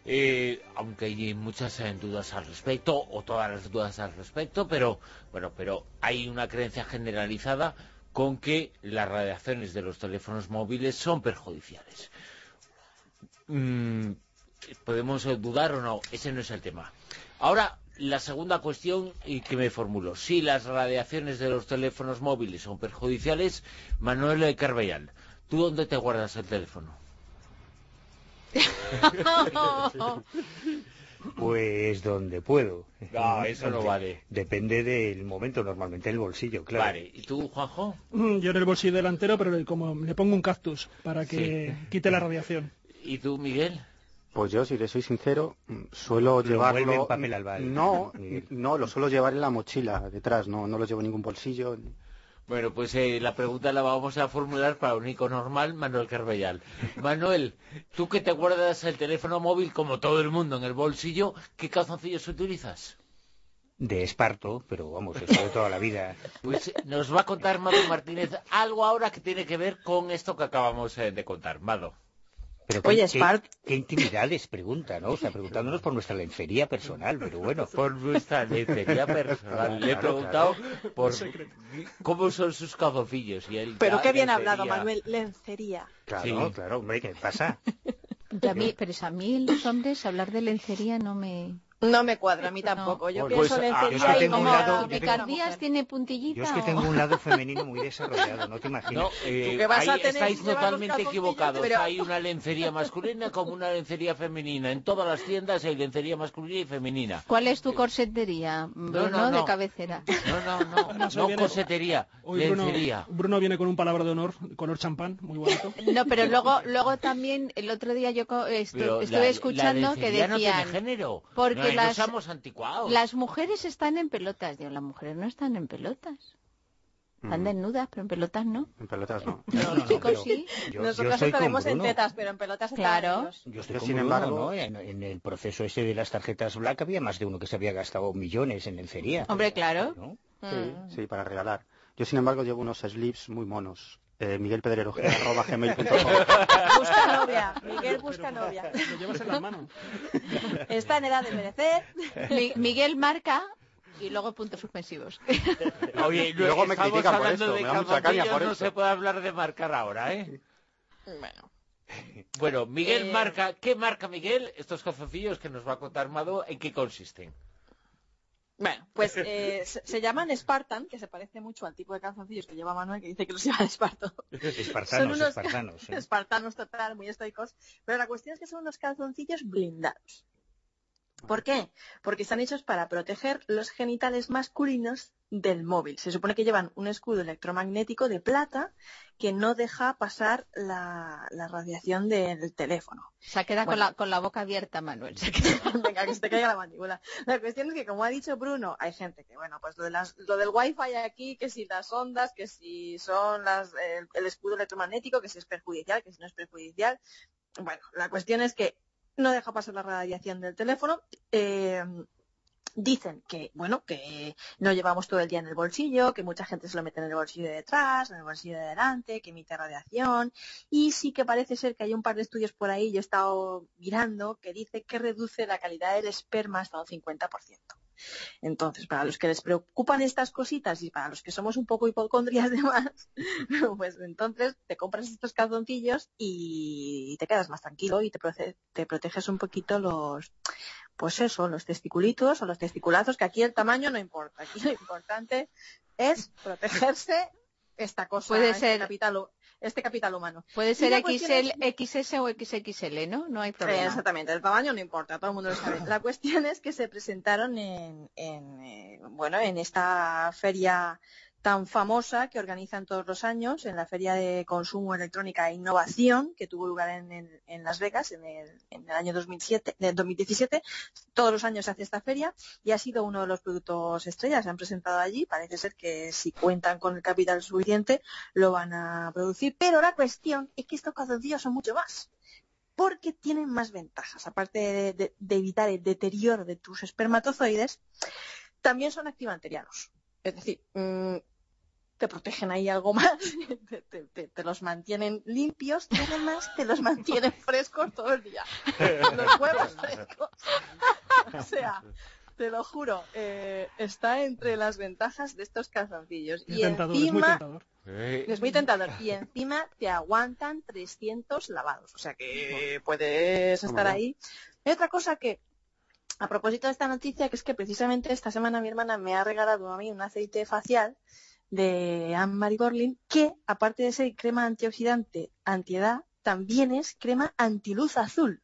[SPEAKER 1] Eh, aunque hay muchas eh, dudas al respecto, o todas las dudas al respecto, pero bueno, pero hay una creencia generalizada con que las radiaciones de los teléfonos móviles son perjudiciales. Mm, podemos eh, dudar o no, ese no es el tema. Ahora, la segunda cuestión y que me formulo. Si las radiaciones de los teléfonos móviles son perjudiciales, Manuel Carbellal, ¿tú dónde te guardas el teléfono?
[SPEAKER 8] Pues donde puedo.
[SPEAKER 1] No, eso no vale.
[SPEAKER 8] Depende del momento, normalmente el bolsillo, claro.
[SPEAKER 1] Vale, ¿y tú, Juanjo?
[SPEAKER 5] Mm, Yo en el bolsillo delantero, pero como le pongo un cactus para que quite la radiación.
[SPEAKER 1] ¿Y tú, Miguel?
[SPEAKER 2] Pues yo, si le soy sincero, mm, suelo
[SPEAKER 8] Lo
[SPEAKER 2] llevarlo...
[SPEAKER 8] en papel albal.
[SPEAKER 2] No, no, lo suelo llevar en la mochila detrás, no, no lo llevo en ningún bolsillo.
[SPEAKER 1] Bueno, pues eh, la pregunta la vamos a formular para un Nico normal, Manuel Carbellal. Manuel, tú que te guardas el teléfono móvil como todo el mundo en el bolsillo, ¿qué calzoncillos utilizas?
[SPEAKER 8] De esparto, pero vamos, eso de toda la vida.
[SPEAKER 1] Pues nos va a contar Mado Martínez algo ahora que tiene que ver con esto que acabamos eh, de contar. Mado.
[SPEAKER 8] Pero
[SPEAKER 7] Oye,
[SPEAKER 8] qué,
[SPEAKER 7] Spart-
[SPEAKER 8] qué intimidades pregunta, ¿no? O sea, preguntándonos por nuestra lencería personal, pero bueno.
[SPEAKER 1] Por nuestra lencería personal. Le he preguntado por cómo son sus calzoncillos. Y él
[SPEAKER 7] Pero qué bien
[SPEAKER 1] lencería.
[SPEAKER 7] hablado, Manuel. Lencería.
[SPEAKER 8] Claro,
[SPEAKER 1] Sí.
[SPEAKER 8] claro, hombre, ¿qué pasa?
[SPEAKER 6] A mí- pero es a mí los hombres hablar de lencería no me...
[SPEAKER 7] No me cuadra, a mí tampoco. Yo
[SPEAKER 1] Pues,
[SPEAKER 7] pienso
[SPEAKER 1] ah,
[SPEAKER 7] lencería
[SPEAKER 8] yo es que
[SPEAKER 7] y
[SPEAKER 8] tengo un
[SPEAKER 7] como
[SPEAKER 8] lado-
[SPEAKER 6] ¿Picardías tiene puntillita?
[SPEAKER 8] Yo es que
[SPEAKER 6] o-
[SPEAKER 8] tengo un lado femenino muy desarrollado, no te imaginas.
[SPEAKER 1] No, eh,
[SPEAKER 7] ¿Tú qué vas
[SPEAKER 1] ahí
[SPEAKER 7] a tener
[SPEAKER 1] estáis totalmente equivocados.
[SPEAKER 7] Pero-
[SPEAKER 1] Hay una lencería masculina como una lencería femenina. En todas las tiendas hay lencería masculina y femenina.
[SPEAKER 6] ¿Cuál es tu corsetería, Bruno,
[SPEAKER 1] no, no.
[SPEAKER 6] de cabecera?
[SPEAKER 1] No, no, no, no cosetería,
[SPEAKER 5] Hoy Bruno,
[SPEAKER 1] lencería.
[SPEAKER 5] Bruno viene con un palabra de honor, color champán, muy bonito.
[SPEAKER 6] No, pero luego, luego también, el otro día yo estu-
[SPEAKER 1] Pero
[SPEAKER 6] estuve
[SPEAKER 1] la-
[SPEAKER 6] escuchando
[SPEAKER 1] la
[SPEAKER 6] que
[SPEAKER 1] lencería no
[SPEAKER 6] decían...
[SPEAKER 1] tiene género.
[SPEAKER 6] porque
[SPEAKER 1] no
[SPEAKER 6] las-
[SPEAKER 1] somos anticuados.
[SPEAKER 6] Las mujeres están en pelotas. Digo, las mujeres no están en pelotas. Están
[SPEAKER 2] Mm,
[SPEAKER 6] desnudas, pero en pelotas no.
[SPEAKER 2] En pelotas no.
[SPEAKER 8] No, no, no,
[SPEAKER 6] chicos, sí.
[SPEAKER 8] Yo, yo
[SPEAKER 7] Nosotros
[SPEAKER 8] con
[SPEAKER 7] estaremos en tetas, pero en pelotas
[SPEAKER 6] Claro.
[SPEAKER 8] Yo estoy
[SPEAKER 2] Yo, sin embargo-
[SPEAKER 8] ¿no? En, en el proceso ese de las tarjetas Black había más de uno que se había gastado millones en lencería.
[SPEAKER 6] Hombre, claro.
[SPEAKER 8] ¿no?
[SPEAKER 2] Sí,
[SPEAKER 6] Mm.
[SPEAKER 2] sí, para regalar. Yo, sin embargo, llevo unos slips muy monos. Eh, Miguel Pedrero, arroba gmail.com.
[SPEAKER 7] Busca novia. Miguel busca novia.
[SPEAKER 5] Lo llevas en las manos.
[SPEAKER 7] Está en edad de merecer.
[SPEAKER 6] Mi- Miguel marca y luego puntos suspensivos.
[SPEAKER 1] Oye, no,
[SPEAKER 2] Luego me critican por esto, me da mucha caña por
[SPEAKER 1] no
[SPEAKER 2] esto.
[SPEAKER 1] se puede hablar de marcar ahora, ¿eh?
[SPEAKER 7] Bueno.
[SPEAKER 1] Bueno, Miguel
[SPEAKER 7] Eh,
[SPEAKER 1] marca, ¿qué marca Miguel? Estos calzoncillos que nos va a contar Mado, ¿en qué consisten?
[SPEAKER 7] Bueno, pues eh, se, se llaman Spartan, que se parece mucho al tipo de calzoncillos que lleva Manuel, que dice que los lleva de Esparto.
[SPEAKER 8] Espartanos,
[SPEAKER 7] Son unos-
[SPEAKER 8] espartanos. ¿eh?
[SPEAKER 7] Espartanos total, muy estoicos. Pero la cuestión es que son unos calzoncillos blindados. ¿Por qué? Porque están hechos para proteger los genitales masculinos del móvil. Se supone que llevan un escudo electromagnético de plata que no deja pasar la, la radiación del teléfono.
[SPEAKER 6] Se queda con,
[SPEAKER 7] Bueno.
[SPEAKER 6] la, con la boca abierta, Manuel. Se queda-
[SPEAKER 7] Venga, que se te caiga la mandíbula. La cuestión es que, como ha dicho Bruno, hay gente que, bueno, pues lo, de las, lo del wifi aquí, que si las ondas, que si son las, el, el escudo electromagnético, que si es perjudicial, que si no es perjudicial. Bueno, la cuestión es que no deja pasar la radiación del teléfono. Eh, dicen que, bueno, que no llevamos todo el día en el bolsillo, que mucha gente se lo mete en el bolsillo de detrás, en el bolsillo de delante, que emite radiación. Y sí que parece ser que hay un par de estudios por ahí, yo he estado mirando, que dice que reduce la calidad del esperma hasta un 50%. Entonces, para los que les preocupan estas cositas y para los que somos un poco hipocondrias de más, pues entonces te compras estos calzoncillos y te quedas más tranquilo y te, proteges un poquito los, pues eso, los testiculitos o los testiculazos, que aquí el tamaño no importa. Aquí lo importante es protegerse esta cosa,
[SPEAKER 6] Puede ser-
[SPEAKER 7] capital, este capital humano.
[SPEAKER 6] Puede ser XL, XS o XXL, ¿no? No hay
[SPEAKER 7] Eh,
[SPEAKER 6] problema.
[SPEAKER 7] Exactamente, el tamaño no importa, todo el mundo lo sabe. La cuestión es que se presentaron en, en, eh, bueno, en esta feria tan famosa que organizan todos los años, en la Feria de Consumo Electrónica e Innovación, que tuvo lugar en, Las Vegas en el, en el año 2007, del 2017. Todos los años se hace esta feria y ha sido uno de los productos estrellas. Se han presentado allí. Parece ser que si cuentan con el capital suficiente lo van a producir. Pero la cuestión es que estos calzoncillos son mucho más porque tienen más ventajas. Aparte de evitar el deterioro de tus espermatozoides, también son activanterianos. Es decir, mm, te protegen ahí algo más, te, te, te, los mantienen limpios y además te los mantienen frescos todo el día. Los huevos frescos. o sea, te lo juro, eh, está entre las ventajas de estos calzoncillos.
[SPEAKER 5] Es
[SPEAKER 7] y
[SPEAKER 5] tentador,
[SPEAKER 7] encima,
[SPEAKER 5] es muy tentador.
[SPEAKER 7] es muy tentador. Y encima te aguantan 300 lavados. O sea que puedes estar ahí. Y otra cosa que, a propósito de esta noticia, que es que precisamente esta semana mi hermana me ha regalado a mí un aceite facial de Anne-Marie Borlin, que aparte de ser crema antioxidante antiedad, también es crema antiluz azul.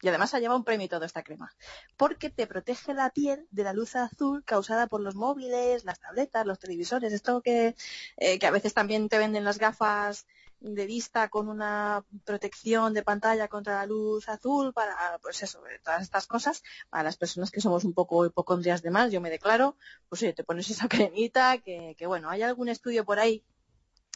[SPEAKER 7] Y además ha llevado un premio y todo esta crema. Porque te protege la piel de la luz azul causada por los móviles, las tabletas, los televisores. Esto que, eh, que a veces también te venden las gafas de vista con una protección de pantalla contra la luz azul para, pues eso, todas estas cosas. Para las personas que somos un poco hipocondrias de más, yo me declaro, pues oye, te pones esa cremita, que, que bueno, hay algún estudio por ahí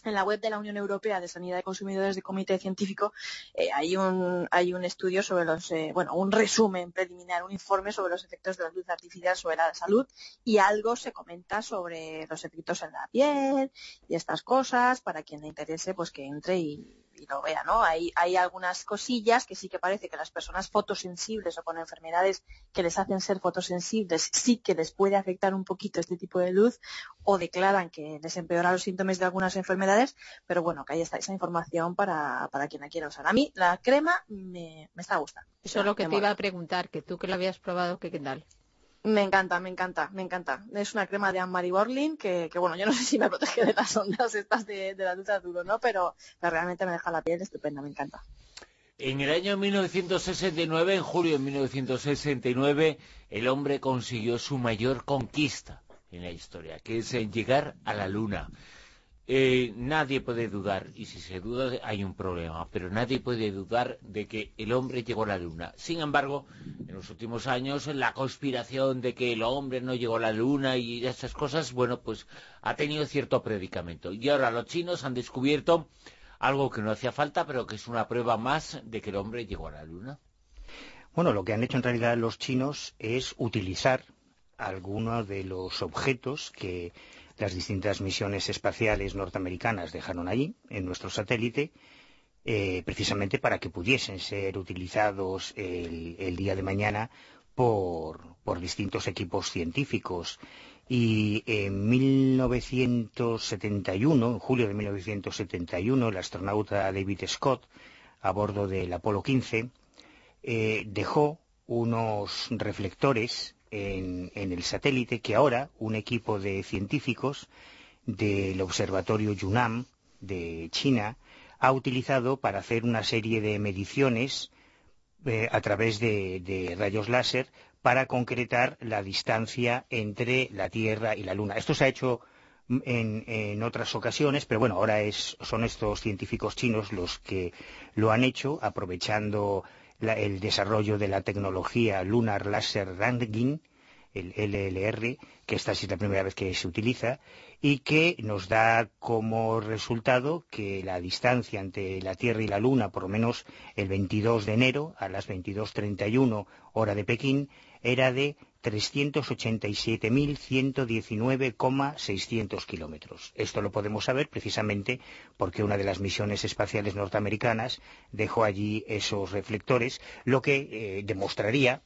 [SPEAKER 7] en la web de la Unión Europea de Sanidad de Consumidores de Comité Científico eh, hay un hay un estudio sobre los eh, bueno un resumen preliminar un informe sobre los efectos de la luz artificial sobre la salud y algo se comenta sobre los efectos en la piel y estas cosas para quien le interese pues que entre y, y lo vea, ¿no? Hay, hay algunas cosillas que sí que parece que las personas fotosensibles o con enfermedades que les hacen ser fotosensibles sí que les puede afectar un poquito este tipo de luz o declaran que les empeora los síntomas de algunas enfermedades, pero bueno, que ahí está esa información para, para quien la quiera usar. A mí la crema me, me está gustando.
[SPEAKER 6] Eso es lo que te iba a preguntar, que tú que lo habías probado, ¿qué, qué tal?
[SPEAKER 7] Me encanta, me encanta, me encanta. Es una crema de Anne-Marie Borlin que, bueno, yo no sé si me protege de las ondas estas de, de la luz azul o no, pero, pero realmente me deja la piel estupenda, me encanta.
[SPEAKER 1] En el año 1969, en julio de 1969, el hombre consiguió su mayor conquista en la historia, que es llegar a la Luna. Eh, nadie puede dudar, y si se duda hay un problema, pero nadie puede dudar de que el hombre llegó a la Luna. Sin embargo, en los últimos años, la conspiración de que el hombre no llegó a la Luna y esas cosas, bueno, pues ha tenido cierto predicamento. Y ahora los chinos han descubierto algo que no hacía falta, pero que es una prueba más de que el hombre llegó a la Luna.
[SPEAKER 8] Bueno, lo que han hecho en realidad los chinos es utilizar algunos de los objetos que las distintas misiones espaciales norteamericanas dejaron allí, en nuestro satélite, eh, precisamente para que pudiesen ser utilizados el, día de mañana por, por, distintos equipos científicos. Y en 1971, en julio de 1971, el astronauta David Scott, a bordo del Apolo 15, eh, dejó unos reflectores en, el satélite que ahora un equipo de científicos del observatorio Yunnan de China ha utilizado para hacer una serie de mediciones eh, a través de, de, rayos láser para concretar la distancia entre la Tierra y la Luna. Esto se ha hecho en, en otras ocasiones, pero bueno, ahora es, son estos científicos chinos los que lo han hecho aprovechando el desarrollo de la tecnología Lunar Laser Ranging, el LLR, que esta sí es la primera vez que se utiliza, y que nos da como resultado que la distancia entre la Tierra y la Luna, por lo menos el 22 de enero a las 22.31 hora de Pekín, era de 387.119,600 kilómetros. Esto lo podemos saber precisamente porque una de las misiones espaciales norteamericanas dejó allí esos reflectores, lo que eh, demostraría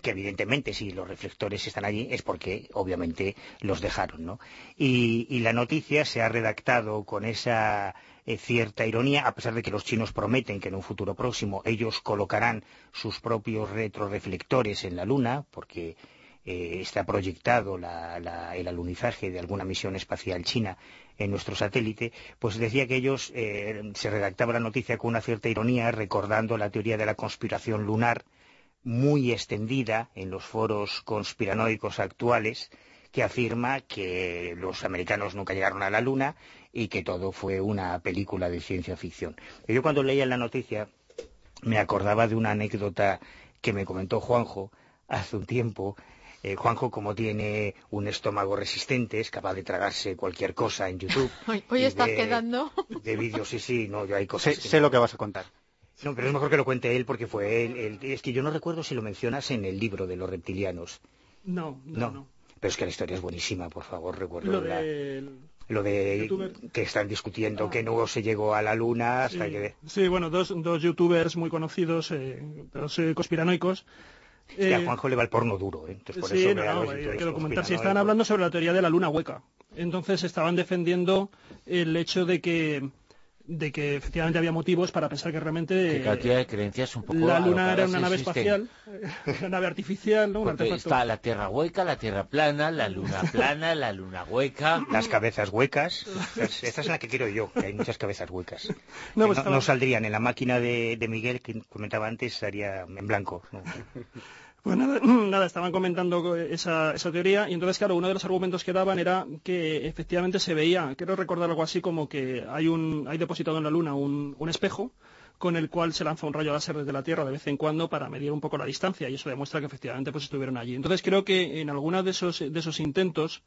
[SPEAKER 8] que evidentemente si los reflectores están allí es porque obviamente los dejaron, ¿no? Y, y la noticia se ha redactado con esa eh, cierta ironía, a pesar de que los chinos prometen que en un futuro próximo ellos colocarán sus propios retroreflectores en la Luna, porque eh, está proyectado la, el alunizaje de alguna misión espacial china en nuestro satélite, pues decía que ellos eh, se redactaba la noticia con una cierta ironía, recordando la teoría de la conspiración lunar, muy extendida en los foros conspiranoicos actuales, que afirma que los americanos nunca llegaron a la Luna y que todo fue una película de ciencia ficción. Y yo cuando leía la noticia me acordaba de una anécdota que me comentó Juanjo hace un tiempo. Eh, Juanjo, como tiene un estómago resistente, es capaz de tragarse cualquier cosa en YouTube.
[SPEAKER 6] Hoy, hoy estás de, quedando.
[SPEAKER 8] De vídeos, sí, sí, no, yo hay cosas.
[SPEAKER 2] Sé, que... sé lo que vas a contar.
[SPEAKER 8] No, pero es mejor que lo cuente él porque fue él, él, Es que yo no recuerdo si lo mencionas en el libro de los reptilianos.
[SPEAKER 5] No, no, no. no.
[SPEAKER 8] Pero es que la historia es buenísima, por favor, recuerdo
[SPEAKER 5] lo
[SPEAKER 8] la,
[SPEAKER 5] de...
[SPEAKER 8] lo de
[SPEAKER 5] Youtuber.
[SPEAKER 8] que están discutiendo que no se llegó a la luna hasta
[SPEAKER 5] Sí,
[SPEAKER 8] que...
[SPEAKER 5] sí, bueno, dos, dos youtubers muy conocidos, eh, dos eh, conspiranoicos.
[SPEAKER 8] que a
[SPEAKER 5] eh,
[SPEAKER 8] Juanjo le va el porno duro, ¿eh? Entonces, por
[SPEAKER 5] sí,
[SPEAKER 8] eso
[SPEAKER 5] no, no, hay que documentar. Si estaban hablando sobre la teoría de la luna hueca. Entonces estaban defendiendo el hecho de que de que efectivamente había motivos para pensar que realmente
[SPEAKER 1] cantidad de creencias un poco
[SPEAKER 5] la luna era una nave
[SPEAKER 1] existen.
[SPEAKER 5] espacial, una nave artificial, ¿no?
[SPEAKER 1] Porque está la Tierra hueca, la Tierra plana, la Luna plana, la Luna hueca.
[SPEAKER 8] Las cabezas huecas, esta es la que quiero yo, que hay muchas cabezas huecas.
[SPEAKER 5] No,
[SPEAKER 8] Que
[SPEAKER 5] pues
[SPEAKER 8] no,
[SPEAKER 5] estaba-
[SPEAKER 8] no saldrían en la máquina de, de Miguel, que comentaba antes, estaría en blanco. ¿no?
[SPEAKER 5] Pues nada, nada, estaban comentando esa, esa teoría y entonces, claro, uno de los argumentos que daban era que efectivamente se veía, quiero recordar algo así como que hay, un, hay depositado en la Luna un, un espejo con el cual se lanza un rayo láser desde la Tierra de vez en cuando para medir un poco la distancia y eso demuestra que efectivamente pues estuvieron allí. Entonces creo que en alguna de esos, de esos intentos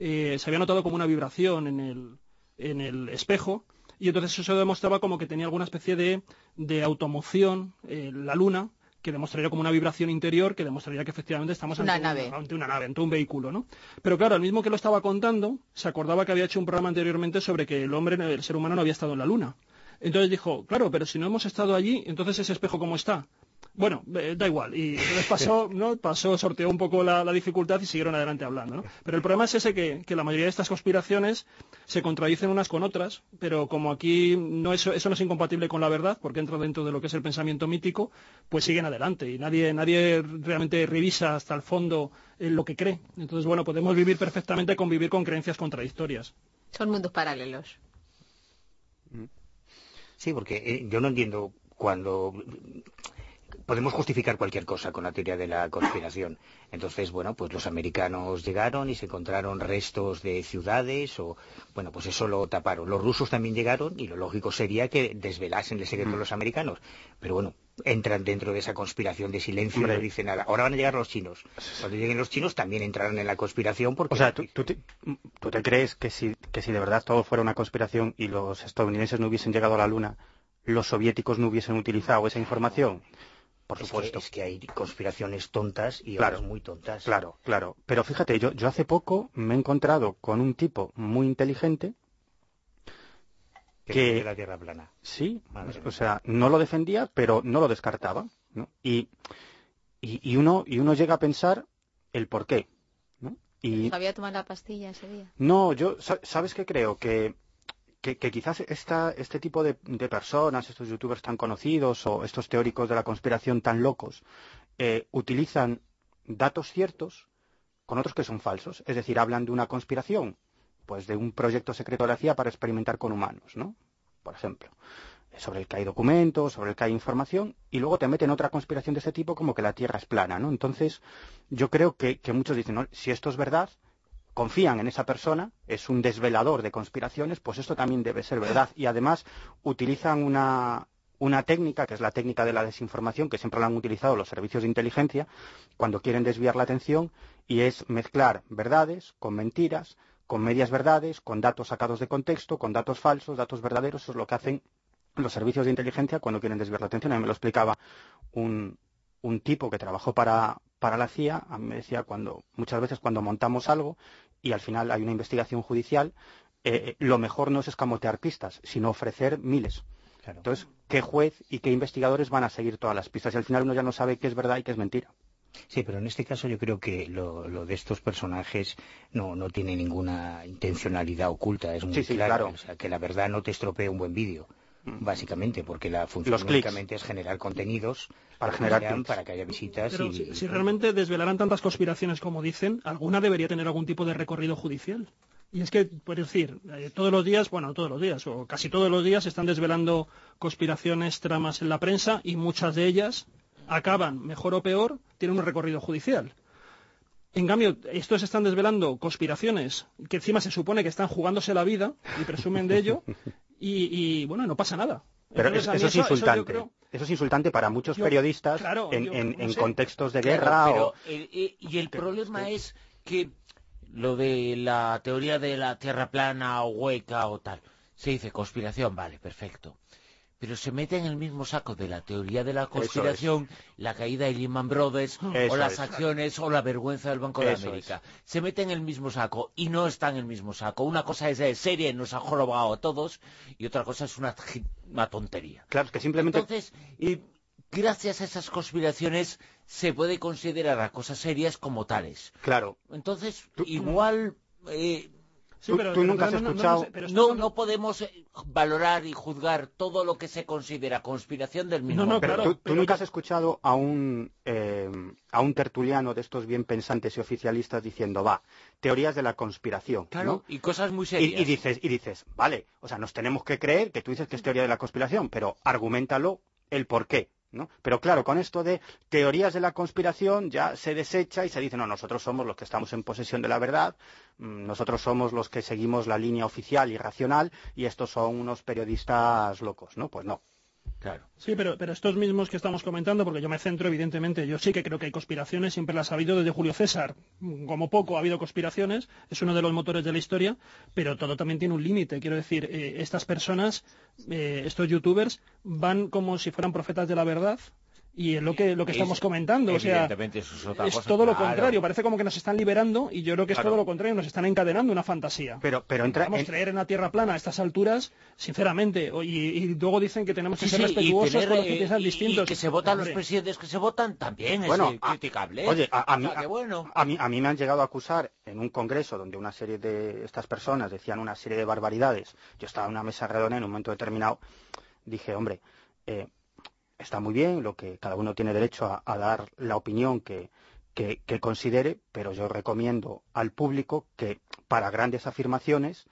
[SPEAKER 5] eh, se había notado como una vibración en el, en el espejo y entonces eso demostraba como que tenía alguna especie de, de automoción eh, la Luna que demostraría como una vibración interior que demostraría que efectivamente estamos
[SPEAKER 6] Una
[SPEAKER 5] ante,
[SPEAKER 6] nave.
[SPEAKER 5] Un, ante una nave, ante un vehículo, ¿no? Pero claro, al mismo que lo estaba contando, se acordaba que había hecho un programa anteriormente sobre que el hombre, el ser humano, no había estado en la Luna. Entonces dijo, claro, pero si no hemos estado allí, entonces ese espejo cómo está. Bueno, eh, da igual. Y entonces pasó, ¿no? Pasó, sorteó un poco la, la dificultad y siguieron adelante hablando, ¿no? Pero el problema es ese que, que la mayoría de estas conspiraciones se contradicen unas con otras, pero como aquí no eso, eso no es incompatible con la verdad, porque entra dentro de lo que es el pensamiento mítico, pues siguen adelante y nadie, nadie realmente revisa hasta el fondo eh, lo que cree. Entonces, bueno, podemos vivir perfectamente convivir con creencias contradictorias.
[SPEAKER 6] Son mundos paralelos.
[SPEAKER 8] Sí, porque eh, yo no entiendo cuando podemos justificar cualquier cosa con la teoría de la conspiración. Entonces, bueno, pues los americanos llegaron y se encontraron restos de ciudades o, bueno, pues eso lo taparon. Los rusos también llegaron y lo lógico sería que desvelasen el secreto de los americanos. Pero bueno, entran dentro de esa conspiración de silencio y no dicen nada. Ahora van a llegar los chinos. Cuando lleguen los chinos también entrarán en la conspiración porque...
[SPEAKER 2] O sea, ¿tú, tú te, tú te crees que si, que si de verdad todo fuera una conspiración y los estadounidenses no hubiesen llegado a la Luna, los soviéticos no hubiesen utilizado esa información? Por
[SPEAKER 8] es que-
[SPEAKER 2] supuesto.
[SPEAKER 8] es que hay conspiraciones tontas y
[SPEAKER 2] Claro.
[SPEAKER 8] otras muy tontas.
[SPEAKER 2] Claro, claro. Pero fíjate, yo, yo hace poco me he encontrado con un tipo muy inteligente
[SPEAKER 8] Que,
[SPEAKER 2] que-
[SPEAKER 8] de la Tierra plana.
[SPEAKER 2] Sí,
[SPEAKER 8] Madre
[SPEAKER 2] o
[SPEAKER 8] mía.
[SPEAKER 2] sea, no lo defendía, pero no lo descartaba. ¿no? Y, y, y uno, y uno llega a pensar el por qué. ¿no? Y
[SPEAKER 6] ¿Había tomado la pastilla ese día?
[SPEAKER 2] no, yo, sa- ¿sabes qué creo? Que, que, quizás esta, este tipo de, personas, estos youtubers tan conocidos o estos teóricos de la conspiración tan locos, eh, utilizan datos ciertos con otros que son falsos. Es decir, hablan de una conspiración, pues de un proyecto secreto de la CIA para experimentar con humanos, ¿no? Por ejemplo, sobre el que hay documentos, sobre el que hay información, y luego te meten otra conspiración de ese tipo como que la Tierra es plana, ¿no? Entonces, yo creo que, muchos dicen, si esto es verdad, confían en esa persona, es un desvelador de conspiraciones, pues esto también debe ser verdad. Y además utilizan una, una técnica, que es la técnica de la desinformación, que siempre la han utilizado los servicios de inteligencia, cuando quieren desviar la atención, y es mezclar verdades con mentiras, con medias verdades, con datos sacados de contexto, con datos falsos, datos verdaderos, eso es lo que hacen los servicios de inteligencia cuando quieren desviar la atención. A mí me lo explicaba un, un tipo que trabajó para, para la CIA, a mí me decía cuando muchas veces cuando montamos algo y al final hay una investigación judicial, eh, lo mejor no es escamotear pistas, sino ofrecer miles.
[SPEAKER 8] Claro.
[SPEAKER 2] Entonces, ¿qué juez y qué investigadores van a seguir todas las pistas? Y al final uno ya no sabe qué es verdad y qué es mentira.
[SPEAKER 8] Sí, pero en este caso yo creo que lo, lo de estos personajes no, no tiene ninguna intencionalidad oculta, es muy
[SPEAKER 2] Sí, sí,
[SPEAKER 8] claro.
[SPEAKER 2] claro.
[SPEAKER 8] O sea, que la verdad no te estropee un buen vídeo, básicamente, porque la función
[SPEAKER 2] Los clics.
[SPEAKER 8] únicamente es generar contenidos
[SPEAKER 2] Para generar clics.
[SPEAKER 8] para que haya visitas
[SPEAKER 5] Pero
[SPEAKER 8] y...
[SPEAKER 5] si, si realmente desvelaran tantas conspiraciones como dicen, alguna debería tener algún tipo de recorrido judicial. Y es que, por decir, eh, todos los días, bueno, todos los días, o casi todos los días, se están desvelando conspiraciones, tramas en la prensa, y muchas de ellas acaban, mejor o peor, tienen un recorrido judicial. En cambio, estos están desvelando conspiraciones que encima se supone que están jugándose la vida y presumen de ello, y, y, bueno, no pasa nada.
[SPEAKER 2] Pero
[SPEAKER 5] Entonces,
[SPEAKER 2] es- eso es insultante.
[SPEAKER 5] creo-
[SPEAKER 2] Eso es insultante para muchos
[SPEAKER 5] Yo-
[SPEAKER 2] periodistas
[SPEAKER 5] claro,
[SPEAKER 2] en,
[SPEAKER 5] yo
[SPEAKER 2] en-
[SPEAKER 5] no
[SPEAKER 2] en
[SPEAKER 5] sé.
[SPEAKER 2] contextos de
[SPEAKER 1] Claro,
[SPEAKER 2] guerra
[SPEAKER 1] pero
[SPEAKER 2] o...
[SPEAKER 1] el- y, y el problema es que lo de la teoría de la tierra plana o hueca o tal, se dice conspiración, vale, perfecto. Pero se mete en el mismo saco de la teoría de la conspiración, la caída de Lehman Brothers,
[SPEAKER 2] Eso
[SPEAKER 1] o las
[SPEAKER 2] es.
[SPEAKER 1] acciones, o la vergüenza del Banco de
[SPEAKER 2] Eso
[SPEAKER 1] América. Se mete en el mismo saco y no está en el mismo saco. Una cosa es eh, seria y nos ha jorobado a todos, y otra cosa es una, tontería.
[SPEAKER 2] Claro, es que simplemente...
[SPEAKER 1] Entonces, eh, gracias a esas conspiraciones se puede considerar a cosas serias como tales.
[SPEAKER 2] Claro,
[SPEAKER 1] Entonces, igual... eh,
[SPEAKER 5] Sí,
[SPEAKER 2] Tú-
[SPEAKER 5] pero-
[SPEAKER 2] tú
[SPEAKER 5] pero
[SPEAKER 2] nunca has
[SPEAKER 5] no- no- no
[SPEAKER 2] escuchado-
[SPEAKER 5] sé,
[SPEAKER 1] no, no podemos eh, valorar y juzgar todo lo que se considera conspiración del mismo.
[SPEAKER 5] No.
[SPEAKER 2] Pero
[SPEAKER 5] claro,
[SPEAKER 2] tú, tú
[SPEAKER 5] pero
[SPEAKER 2] nunca
[SPEAKER 5] yo-
[SPEAKER 2] has escuchado a un, eh, a un tertuliano de estos bien pensantes y oficialistas diciendo, va, teorías de la conspiración.
[SPEAKER 1] Claro,
[SPEAKER 2] ¿no?
[SPEAKER 1] y cosas muy
[SPEAKER 2] Y,
[SPEAKER 1] serias.
[SPEAKER 2] y dices, y dices, vale, o sea, nos tenemos que creer que tú dices que es teoría de la conspiración, pero argumentalo el por qué. Pero claro, con esto de teorías de la conspiración ya se desecha y se dice, no, nosotros somos los que estamos en posesión de la verdad, mm, nosotros somos los que seguimos la línea oficial y racional y estos son unos periodistas locos, ¿no? Pues no.
[SPEAKER 5] Sí, pero, pero estos mismos que estamos comentando, porque yo me centro, evidentemente, yo sí que creo que hay conspiraciones, siempre las ha habido desde Julio César. Como poco ha habido conspiraciones, es uno de los motores de la historia, pero todo también tiene un límite. Quiero decir, eh, estas personas, eh, estos youtubers, van como si fueran profetas de la verdad. Y es lo que, lo que
[SPEAKER 1] Es-
[SPEAKER 5] estamos comentando, o sea,
[SPEAKER 1] es otra
[SPEAKER 5] es
[SPEAKER 1] cosa,
[SPEAKER 5] todo lo contrario, parece como que nos están liberando y yo creo que es
[SPEAKER 2] Claro.
[SPEAKER 5] todo lo contrario, nos están encadenando una fantasía.
[SPEAKER 2] Pero, pero entra,
[SPEAKER 5] Vamos,
[SPEAKER 2] en-
[SPEAKER 5] creer en la Tierra plana a estas alturas, sinceramente, y, y luego dicen que tenemos que
[SPEAKER 1] Sí,
[SPEAKER 5] ser respetuosos
[SPEAKER 1] tener,
[SPEAKER 5] con los que
[SPEAKER 1] eh,
[SPEAKER 5] piensan
[SPEAKER 1] y-
[SPEAKER 5] distintos.
[SPEAKER 1] y que se votan los presidentes que se votan también
[SPEAKER 2] Bueno,
[SPEAKER 1] es
[SPEAKER 2] a-
[SPEAKER 1] criticable.
[SPEAKER 2] Oye, a, a
[SPEAKER 1] O
[SPEAKER 2] mí,
[SPEAKER 1] sea, que bueno.
[SPEAKER 2] a, mí, a mí me han llegado a acusar en un congreso donde una serie de estas personas decían una serie de barbaridades. Yo estaba en una mesa redonda en un momento determinado. Dije, hombre, eh, está muy bien lo que cada uno tiene derecho a, dar la opinión que, que, considere, pero yo recomiendo al público que para grandes afirmaciones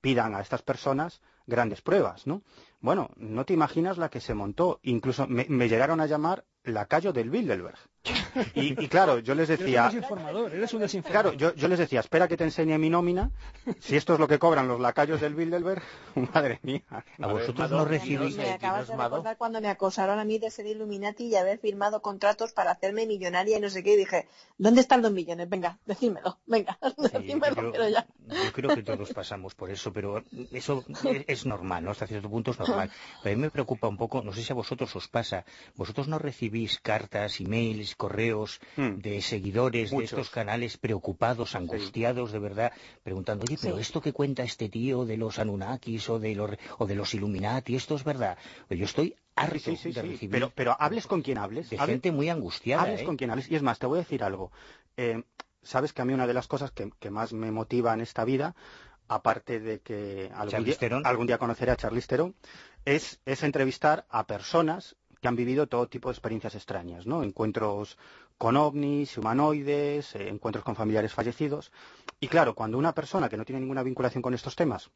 [SPEAKER 2] pidan a estas personas grandes pruebas, ¿no? Bueno, no te imaginas la que se montó. Incluso me llegaron a llamar lacayo del Bilderberg. Y, y claro, yo les
[SPEAKER 5] Eres un
[SPEAKER 2] decía,
[SPEAKER 5] desinformador, eres un desinformador.
[SPEAKER 2] claro, yo, yo les decía, espera que te enseñe mi nómina. Si esto es lo que cobran los lacayos del Bilderberg, madre mía.
[SPEAKER 8] A vosotros no recibís...
[SPEAKER 7] Me acabas de recordar cuando me acosaron a mí de ser Illuminati y haber firmado contratos para hacerme millonaria y no sé qué. Y dije, ¿dónde están los millones? Venga, decímelo, venga,
[SPEAKER 8] Sí,
[SPEAKER 7] decímelo,
[SPEAKER 8] yo,
[SPEAKER 7] pero ya.
[SPEAKER 8] yo creo que todos pasamos por eso, pero eso es, es normal, ¿no? Hasta cierto punto es normal. Pero a mí me preocupa un poco, no sé si a vosotros os pasa, vosotros no recibís cartas, emails, correos
[SPEAKER 2] Hmm.
[SPEAKER 8] de seguidores de estos canales preocupados, angustiados de verdad, preguntando, oye, pero
[SPEAKER 7] Sí.
[SPEAKER 8] esto que cuenta este tío de los Anunnakis o de los, o de los Illuminati, esto es verdad. Pues yo estoy harto
[SPEAKER 2] Sí, sí, sí,
[SPEAKER 8] de
[SPEAKER 2] sí.
[SPEAKER 8] recibir
[SPEAKER 2] Pero, pero hables con quien hables.
[SPEAKER 8] de gente muy angustiada,
[SPEAKER 2] hables
[SPEAKER 8] ¿eh?
[SPEAKER 2] con quien hables. Y es más, te voy a decir algo. Eh, Sabes que a mí una de las cosas que, que más me motiva en esta vida, aparte de que algún día, algún día conoceré a Charlize Theron, es, es entrevistar a personas que han vivido todo tipo de experiencias extrañas, ¿no? Encuentros con ovnis, humanoides, eh, encuentros con familiares fallecidos. Y claro, cuando una persona que no tiene ninguna vinculación con estos temas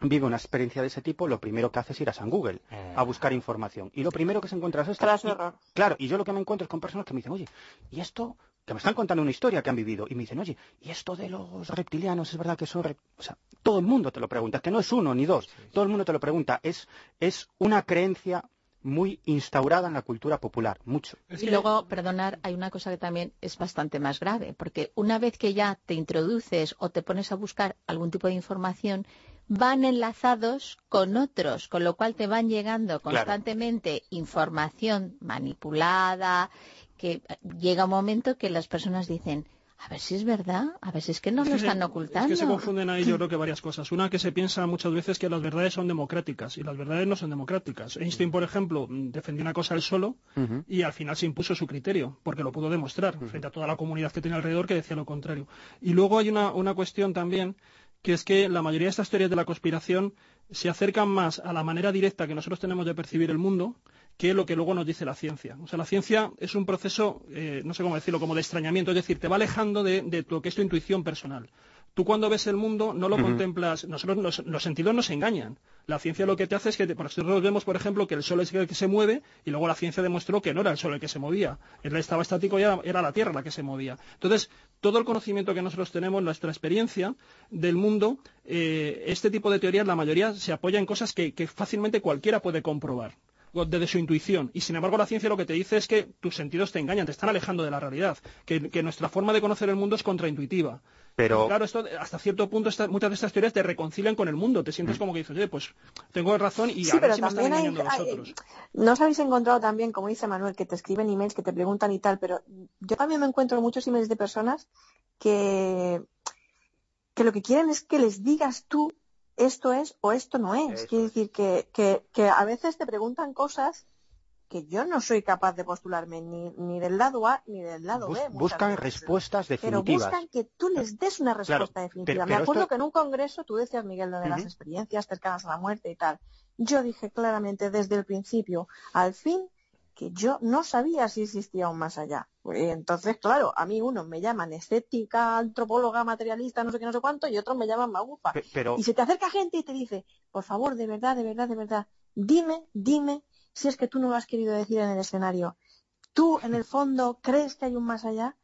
[SPEAKER 2] vive una experiencia de ese tipo, lo primero que hace es ir a San Google
[SPEAKER 8] Eh,
[SPEAKER 2] a buscar información. Y lo primero que se encuentra es esto. Y-. Claro, y yo lo que me encuentro es con personas que me dicen, oye, ¿y esto? Que me están contando una historia que han vivido. Y me dicen, oye, ¿y esto de los reptilianos es verdad que son... rep-?" O sea, todo el mundo te lo pregunta, es que no es uno ni dos, todo el mundo te lo pregunta. Es, es una creencia muy instaurada en la cultura popular, mucho.
[SPEAKER 6] Y luego, perdonar, hay una cosa que también es bastante más grave, porque una vez que ya te introduces o te pones a buscar algún tipo de información, van enlazados con otros, con lo cual te van llegando
[SPEAKER 2] Claro.
[SPEAKER 6] constantemente información manipulada, que llega un momento que las personas dicen, a ver si es verdad, a ver si es que nos lo
[SPEAKER 5] Es
[SPEAKER 6] están ocultando.
[SPEAKER 5] Es que se confunden ahí yo creo que varias cosas. Una que se piensa muchas veces que las verdades son democráticas y las verdades no son democráticas. Einstein, por ejemplo, defendió una cosa él solo y al final se impuso su criterio, porque lo pudo demostrar frente a toda la comunidad que tenía alrededor que decía lo contrario. Y luego hay una, una cuestión también que es que la mayoría de estas teorías de la conspiración se acercan más a la manera directa que nosotros tenemos de percibir el mundo que lo que luego nos dice la ciencia. O sea, la ciencia es un proceso, eh, no sé cómo decirlo, como de extrañamiento, es decir, te va alejando de, de lo que es tu intuición personal. Tú cuando ves el mundo no lo contemplas, nosotros los, los sentidos nos engañan. La ciencia lo que te hace es que te- nosotros vemos, por ejemplo, que el sol es el que se mueve y luego la ciencia demostró que no era el sol el que se movía, él estaba estático y era, era la Tierra la que se movía. Entonces, todo el conocimiento que nosotros tenemos, nuestra experiencia del mundo, eh, este tipo de teorías, la mayoría se apoya en cosas que, que fácilmente cualquiera puede comprobar desde su intuición. Y sin embargo la ciencia lo que te dice es que tus sentidos te engañan, te están alejando de la realidad, que, que nuestra forma de conocer el mundo es contraintuitiva.
[SPEAKER 2] Pero
[SPEAKER 5] claro, esto hasta cierto punto esta- muchas de estas teorías te reconcilian con el mundo, te sientes como que dices, oye, pues tengo razón y
[SPEAKER 7] Sí,
[SPEAKER 5] a ver si me están
[SPEAKER 7] hay-
[SPEAKER 5] engañando
[SPEAKER 7] hay-
[SPEAKER 5] otros.
[SPEAKER 7] ¿No os habéis encontrado también, como dice Manuel, que te escriben emails, que te preguntan y tal? Pero yo también me encuentro muchos emails de personas que, que lo que quieren es que les digas tú esto es o esto no es.
[SPEAKER 2] Eso
[SPEAKER 7] Quiere decir que, que, que a veces te preguntan cosas que yo no soy capaz de postularme ni, ni del lado A ni del lado
[SPEAKER 2] bus-
[SPEAKER 7] B.
[SPEAKER 2] buscan
[SPEAKER 7] veces.
[SPEAKER 2] respuestas
[SPEAKER 7] Pero
[SPEAKER 2] definitivas.
[SPEAKER 7] buscan que tú les des una respuesta
[SPEAKER 2] Claro,
[SPEAKER 7] definitiva.
[SPEAKER 2] pero-
[SPEAKER 7] Me
[SPEAKER 2] pero
[SPEAKER 7] acuerdo
[SPEAKER 2] esto-
[SPEAKER 7] que en un congreso tú decías, Miguel, lo de las experiencias cercanas a la muerte y tal. Yo dije claramente desde el principio al fin que yo no sabía si existía un más allá. Entonces, claro, a mí unos me llaman escéptica, antropóloga, materialista, no sé qué, no sé cuánto, y otros me llaman magufa.
[SPEAKER 2] Pero
[SPEAKER 7] Y se te acerca gente y te dice, por favor, de verdad, de verdad, de verdad, dime, dime si es que tú no lo has querido decir en el escenario. ¿Tú, en el fondo, crees que hay un más allá?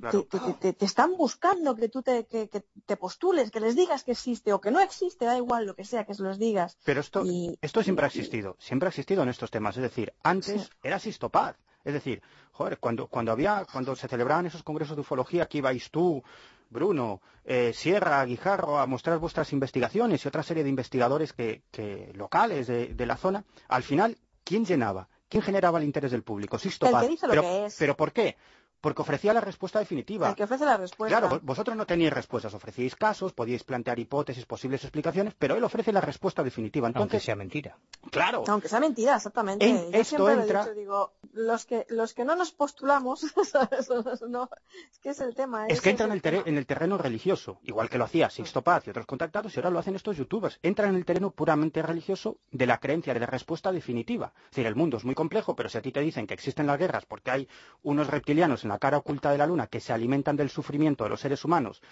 [SPEAKER 2] Claro,
[SPEAKER 7] te, te- te- te están buscando que tú te, que, que te postules, que les digas que existe o que no existe, da igual lo que sea, que se los digas.
[SPEAKER 2] Pero esto,
[SPEAKER 7] Y-
[SPEAKER 2] esto siempre ha existido, siempre ha existido en estos temas. Es decir, antes
[SPEAKER 7] Sí.
[SPEAKER 2] era Sistopaz. Es decir, joder, cuando, cuando había, cuando se celebraban esos congresos de ufología, que ibais tú, Bruno, eh, Sierra, Guijarro, a mostrar vuestras investigaciones y otra serie de investigadores que, que locales de, de la zona, al final, ¿quién llenaba? ¿Quién generaba el interés del público? Sistopaz.
[SPEAKER 7] El que dice lo
[SPEAKER 2] pero,
[SPEAKER 7] que es.
[SPEAKER 2] ¿Pero por qué? Porque ofrecía la respuesta definitiva.
[SPEAKER 7] El que ofrece la respuesta.
[SPEAKER 2] Claro, vos- vosotros no teníais respuestas, ofrecíais casos, podíais plantear hipótesis, posibles explicaciones, pero él ofrece la respuesta definitiva.
[SPEAKER 8] Aunque sea mentira.
[SPEAKER 2] claro,
[SPEAKER 7] Aunque sea mentira, exactamente.
[SPEAKER 2] En
[SPEAKER 7] Yo
[SPEAKER 2] esto
[SPEAKER 7] siempre lo he
[SPEAKER 2] entra-
[SPEAKER 7] dicho, digo, los que, los que no nos postulamos, ¿sabes? No, es que es el tema.
[SPEAKER 2] es
[SPEAKER 7] ese
[SPEAKER 2] que entra en el,
[SPEAKER 7] tema.
[SPEAKER 2] en el terreno religioso, igual que lo hacía Sixto Paz y otros contactados, y ahora lo hacen estos youtubers. Entra en el terreno puramente religioso de la creencia, de la respuesta definitiva. Es decir, el mundo es muy complejo, pero si a ti te dicen que existen las guerras porque hay unos reptilianos en la cara oculta de la luna que se alimentan del sufrimiento de los seres humanos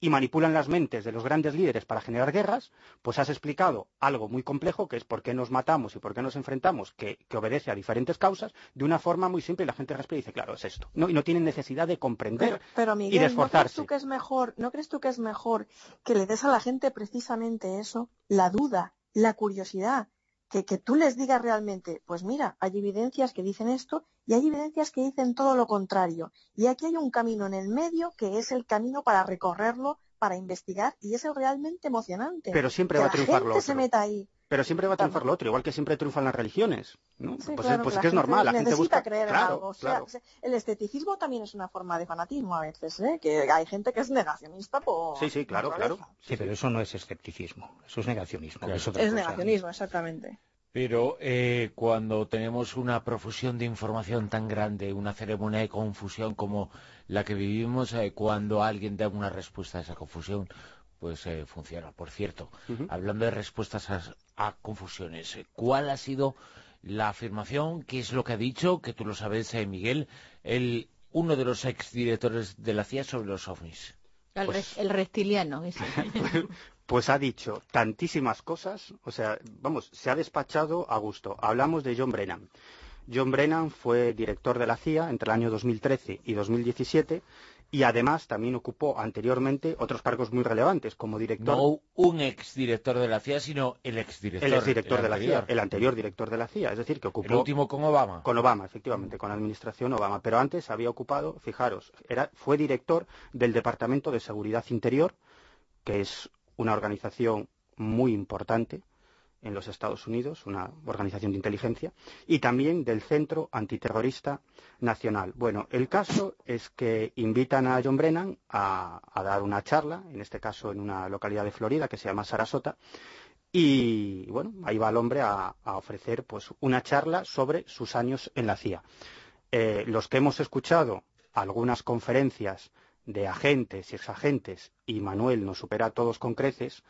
[SPEAKER 2] y manipulan las mentes de los grandes líderes para generar guerras, pues has explicado algo muy complejo, que es por qué nos matamos y por qué nos enfrentamos, que, que obedece a diferentes causas, de una forma muy simple y la gente respira y dice, claro, es esto. No, y no tienen necesidad de comprender
[SPEAKER 7] Pero, pero
[SPEAKER 2] y de
[SPEAKER 7] Miguel, ¿no crees
[SPEAKER 2] esforzarse.
[SPEAKER 7] tú que es mejor, no crees tú que es mejor que le des a la gente precisamente eso, la duda, la curiosidad, que, que tú les digas realmente, pues mira, hay evidencias que dicen esto y hay evidencias que dicen todo lo contrario. Y aquí hay un camino en el medio que es el camino para recorrerlo, para investigar y es el realmente emocionante.
[SPEAKER 2] Pero siempre
[SPEAKER 7] que
[SPEAKER 2] va a
[SPEAKER 7] la
[SPEAKER 2] triunfar
[SPEAKER 7] gente
[SPEAKER 2] lo
[SPEAKER 7] se meta ahí.
[SPEAKER 2] Pero siempre va a triunfar lo otro, igual que siempre triunfan las religiones. ¿no?
[SPEAKER 7] Sí,
[SPEAKER 2] pues
[SPEAKER 7] claro,
[SPEAKER 2] es, pues
[SPEAKER 7] que
[SPEAKER 2] es que es normal, la gente
[SPEAKER 7] necesita
[SPEAKER 2] busca...
[SPEAKER 7] creer en
[SPEAKER 2] claro,
[SPEAKER 7] algo. O sea,
[SPEAKER 2] claro.
[SPEAKER 7] el esteticismo también es una forma de fanatismo a veces, ¿eh? Que hay gente que es negacionista por
[SPEAKER 2] Sí, sí, claro, claro.
[SPEAKER 8] Sí, pero eso no es escepticismo, eso es negacionismo. es otra
[SPEAKER 7] Es
[SPEAKER 8] cosa.
[SPEAKER 7] negacionismo, exactamente.
[SPEAKER 1] Pero eh, cuando tenemos una profusión de información tan grande, una ceremonia de confusión como la que vivimos, eh, cuando alguien da una respuesta a esa confusión, pues eh, funciona. Por cierto, hablando de respuestas a, a confusiones, eh, ¿cuál ha sido la afirmación? ¿Qué es lo que ha dicho? Que tú lo sabes, eh, Miguel, el, uno de los exdirectores de la CIA sobre los ovnis.
[SPEAKER 6] El,
[SPEAKER 2] Pues-
[SPEAKER 6] re- el reptiliano, ese.
[SPEAKER 2] Pues ha dicho tantísimas cosas, o sea, vamos, se ha despachado a gusto. Hablamos de John Brennan. John Brennan fue director de la CIA entre el año 2013 y 2017 y además también ocupó anteriormente otros cargos muy relevantes como director
[SPEAKER 1] No un exdirector de la CIA, sino el exdirector.
[SPEAKER 2] el exdirector
[SPEAKER 1] el
[SPEAKER 2] de la CIA, el anterior director de la CIA, es decir, que ocupó
[SPEAKER 1] El último con Obama.
[SPEAKER 2] Con Obama, efectivamente, con la administración Obama. Pero antes había ocupado, fijaros, era, fue director del Departamento de Seguridad Interior, que es una organización muy importante en los Estados Unidos, una organización de inteligencia, y también del Centro Antiterrorista Nacional. Bueno, el caso es que invitan a John Brennan a, dar una charla, en este caso en una localidad de Florida que se llama Sarasota, y bueno, ahí va el hombre a, a ofrecer pues una charla sobre sus años en la CIA. Eh, los que hemos escuchado algunas conferencias de agentes y exagentes, y Manuel nos supera a todos con creces,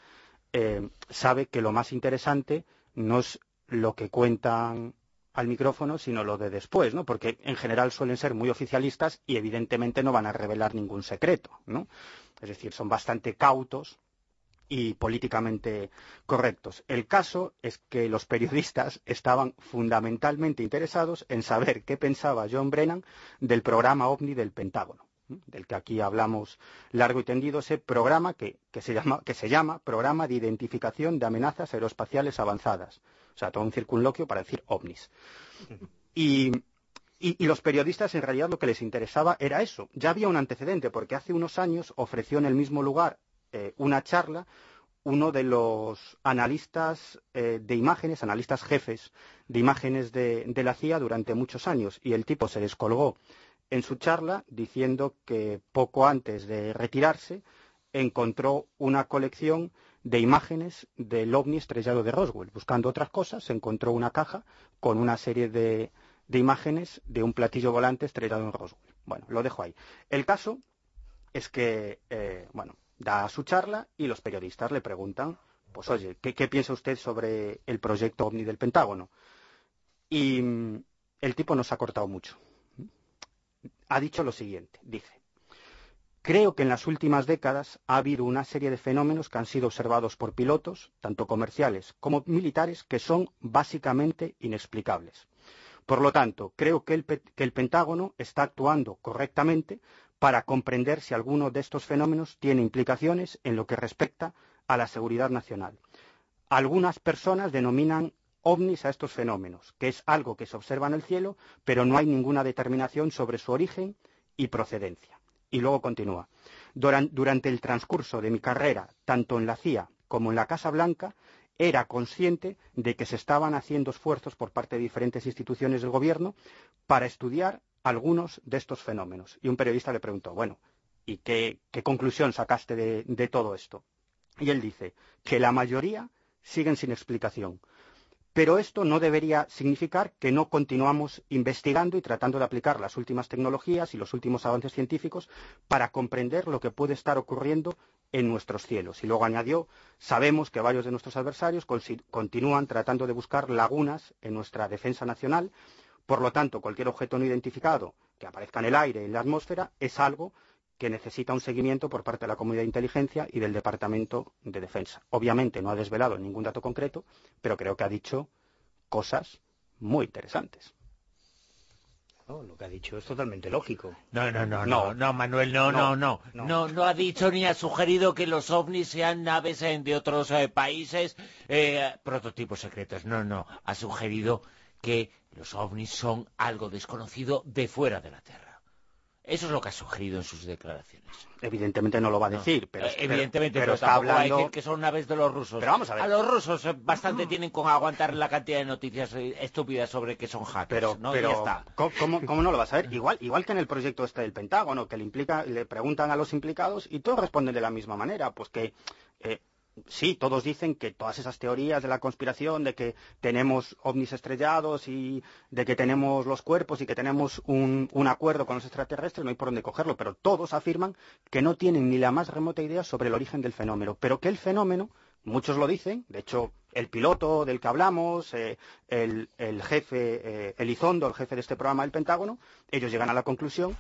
[SPEAKER 2] eh, sabe que lo más interesante no es lo que cuentan al micrófono, sino lo de después, ¿no? Porque en general suelen ser muy oficialistas y evidentemente no van a revelar ningún secreto, ¿no? Es decir, son bastante cautos y políticamente correctos. El caso es que los periodistas estaban fundamentalmente interesados en saber qué pensaba John Brennan del programa OVNI del Pentágono. Del que aquí hablamos largo y tendido, ese programa que, que se llama, que se llama Programa de Identificación de Amenazas Aeroespaciales Avanzadas. O sea, todo un circunloquio para decir OVNIs. Y Y, los periodistas en realidad lo que les interesaba era eso. Ya había un antecedente, porque hace unos años ofreció en el mismo lugar eh, una charla uno de los analistas eh, de imágenes, analistas jefes de imágenes de, de, la CIA durante muchos años, y el tipo se descolgó en su charla diciendo que poco antes de retirarse encontró una colección de imágenes del ovni estrellado de Roswell. Buscando otras cosas, encontró una caja con una serie de, imágenes de un platillo volante estrellado en Roswell. Bueno, lo dejo ahí. El caso es que, eh, bueno, da su charla y los periodistas le preguntan, pues oye, ¿qué, qué piensa usted sobre el proyecto OVNI del Pentágono? Y mm, el tipo nos ha cortado mucho. Ha dicho lo siguiente, dice, creo que en las últimas décadas ha habido una serie de fenómenos que han sido observados por pilotos, tanto comerciales como militares, que son básicamente inexplicables. Por lo tanto, creo que el, Pentágono está actuando correctamente para comprender si alguno de estos fenómenos tiene implicaciones en lo que respecta a la seguridad nacional. Algunas personas denominan ovnis a estos fenómenos, que es algo que se observa en el cielo, pero no hay ninguna determinación sobre su origen y procedencia. Y luego continúa. Durante el transcurso de mi carrera, tanto en la CIA como en la Casa Blanca, era consciente de que se estaban haciendo esfuerzos por parte de diferentes instituciones del gobierno para estudiar algunos de estos fenómenos. Y un periodista le preguntó, bueno, ¿y qué, qué conclusión sacaste de, de todo esto? Y él dice que la mayoría siguen sin explicación. Pero esto no debería significar que no continuamos investigando y tratando de aplicar las últimas tecnologías y los últimos avances científicos para comprender lo que puede estar ocurriendo en nuestros cielos. Y luego añadió, sabemos que varios de nuestros adversarios continúan tratando de buscar lagunas en nuestra defensa nacional por lo tanto, cualquier objeto no identificado que aparezca en el aire, en la atmósfera, es algo que necesita un seguimiento por parte de la comunidad de inteligencia y del Departamento de Defensa. Obviamente no ha desvelado ningún dato concreto, pero creo que ha dicho cosas muy interesantes.
[SPEAKER 8] No, lo que ha dicho es totalmente lógico.
[SPEAKER 1] No, no, no, no, no, Manuel, no, no, no, no, no, no ha dicho ni ha sugerido que los ovnis sean naves de otros eh, países, eh, prototipos secretos. No, no, ha sugerido que los ovnis son algo desconocido de fuera de la Tierra. Eso es lo que ha sugerido en sus declaraciones.
[SPEAKER 2] Evidentemente no lo va a decir, no, pero,
[SPEAKER 1] evidentemente,
[SPEAKER 2] pero,
[SPEAKER 1] pero
[SPEAKER 2] está hablando...
[SPEAKER 1] va a decir que son naves de los rusos.
[SPEAKER 2] Pero vamos a ver.
[SPEAKER 1] A los rusos eh, bastante tienen con aguantar la cantidad de noticias eh, estúpidas sobre que son hackers,
[SPEAKER 2] pero,
[SPEAKER 1] ¿no?
[SPEAKER 2] Pero,
[SPEAKER 1] ya está.
[SPEAKER 2] ¿cómo, ¿cómo, no lo vas a ver? Igual, igual que en el proyecto este del Pentágono, que le implica, le preguntan a los implicados y todos responden de la misma manera, pues que eh, sí, todos dicen que todas esas teorías de la conspiración, de que tenemos ovnis estrellados y de que tenemos los cuerpos y que tenemos un, acuerdo con los extraterrestres, no hay por dónde cogerlo, pero todos afirman que no tienen ni la más remota idea sobre el origen del fenómeno, pero que el fenómeno, muchos lo dicen, de hecho, el piloto del que hablamos, eh, el, el, jefe, eh, Elizondo, el jefe de este programa del Pentágono, ellos llegan a la conclusión,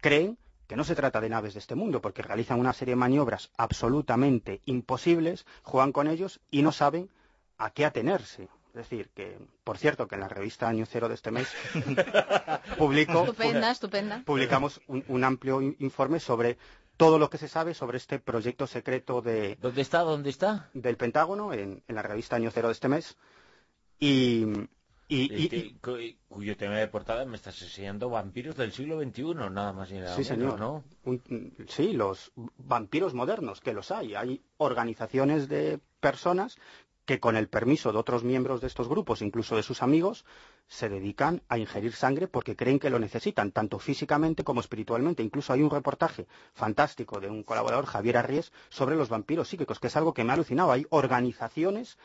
[SPEAKER 2] creen que no se trata de naves de este mundo, porque realizan una serie de maniobras absolutamente imposibles, juegan con ellos y no saben a qué atenerse. Es decir, que, por cierto, que en la revista Año Cero de este mes publico,
[SPEAKER 6] estupenda, estupenda.
[SPEAKER 2] publicamos un, un, amplio informe sobre todo lo que se sabe sobre este proyecto secreto de...
[SPEAKER 1] ¿Dónde está? ¿Dónde está?
[SPEAKER 2] Del Pentágono, en, en la revista Año Cero de este mes. Y, y,
[SPEAKER 1] y, y, cuyo tema de portada me estás enseñando vampiros del siglo XXI, nada más y nada
[SPEAKER 2] sí,
[SPEAKER 1] menos,
[SPEAKER 2] señor.
[SPEAKER 1] ¿no?
[SPEAKER 2] Un, sí, los vampiros modernos, que los hay. Hay organizaciones de personas que con el permiso de otros miembros de estos grupos, incluso de sus amigos, se dedican a ingerir sangre porque creen que lo necesitan, tanto físicamente como espiritualmente. Incluso hay un reportaje fantástico de un colaborador, Javier Arries, sobre los vampiros psíquicos, que es algo que me ha alucinado. Hay organizaciones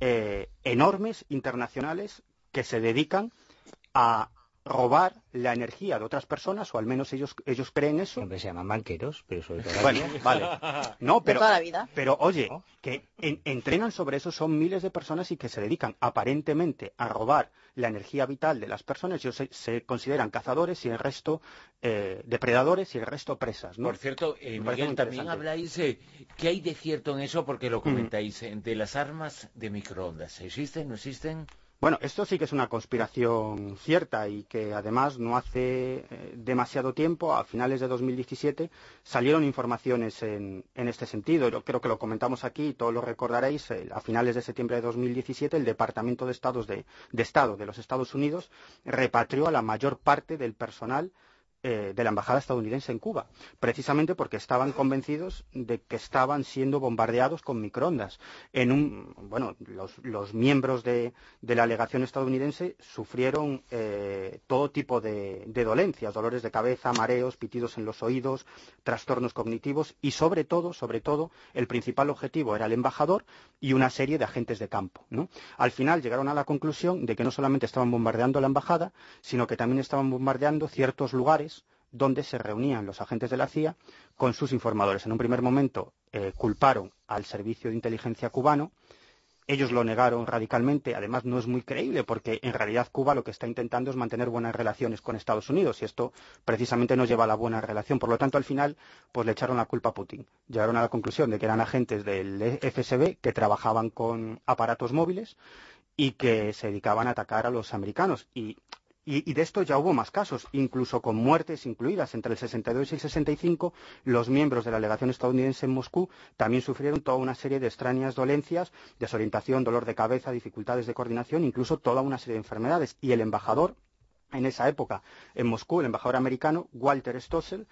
[SPEAKER 2] eh, enormes, internacionales, que se dedican a robar la energía de otras personas, o al menos ellos ellos creen eso.
[SPEAKER 8] Siempre se llaman banqueros, pero sobre todo...
[SPEAKER 2] bueno, vale. No, pero,
[SPEAKER 7] de toda la vida.
[SPEAKER 2] pero oye, que en, entrenan sobre eso son miles de personas y que se dedican aparentemente a robar la energía vital de las personas. Ellos se, se consideran cazadores y el resto eh, depredadores y el resto presas. ¿no?
[SPEAKER 1] Por cierto, eh, Miguel, también habláis eh, qué hay de cierto en eso, porque lo comentáis, mm. de las armas de microondas. ¿Existen? ¿No existen?
[SPEAKER 2] Bueno, esto sí que es una conspiración cierta y que además no hace eh, demasiado tiempo, a finales de 2017, salieron informaciones en, este sentido. Yo creo que lo comentamos aquí, todos lo recordaréis, a finales de septiembre de 2017 el Departamento de, Estados de Estado de los Estados Unidos repatrió a la mayor parte del personal eh, de la embajada estadounidense en Cuba, precisamente porque estaban convencidos de que estaban siendo bombardeados con microondas. En un, bueno, los, los miembros de, de, la alegación estadounidense sufrieron eh, todo tipo de, de, dolencias, dolores de cabeza, mareos, pitidos en los oídos, trastornos cognitivos y sobre todo, sobre todo, el principal objetivo era el embajador y una serie de agentes de campo. ¿no? Al final llegaron a la conclusión de que no solamente estaban bombardeando la embajada, sino que también estaban bombardeando ciertos lugares donde se reunían los agentes de la CIA con sus informadores. En un primer momento eh, culparon al servicio de inteligencia cubano, ellos lo negaron radicalmente, además no es muy creíble porque en realidad Cuba lo que está intentando es mantener buenas relaciones con Estados Unidos y esto precisamente nos lleva a la buena relación. Por lo tanto, al final, pues le echaron la culpa a Putin. Llegaron a la conclusión de que eran agentes del FSB que trabajaban con aparatos móviles y que se dedicaban a atacar a los americanos. Y y, de esto ya hubo más casos, incluso con muertes incluidas. Entre el 62 y el 65, los miembros de la delegación estadounidense en Moscú también sufrieron toda una serie de extrañas dolencias, desorientación, dolor de cabeza, dificultades de coordinación, incluso toda una serie de enfermedades. Y el embajador, en esa época, en Moscú, el embajador americano, Walter Stossel,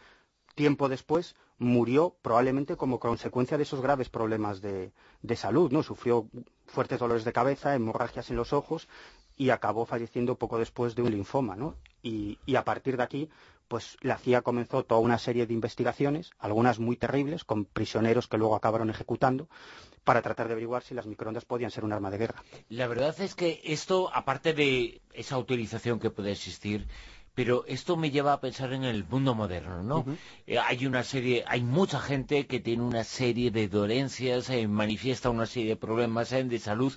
[SPEAKER 2] tiempo después murió probablemente como consecuencia de esos graves problemas de, de salud, ¿no? Sufrió fuertes dolores de cabeza, hemorragias en los ojos y acabó falleciendo poco después de un linfoma, ¿no? Y, y, a partir de aquí, pues la CIA comenzó toda una serie de investigaciones, algunas muy terribles, con prisioneros que luego acabaron ejecutando, para tratar de averiguar si las microondas podían ser un arma de guerra.
[SPEAKER 1] La verdad es que esto, aparte de esa utilización que puede existir, pero esto me lleva a pensar en el mundo moderno, ¿no? Uh -huh. eh, hay una serie, hay mucha gente que tiene una serie de dolencias, eh, manifiesta una serie de problemas eh, de salud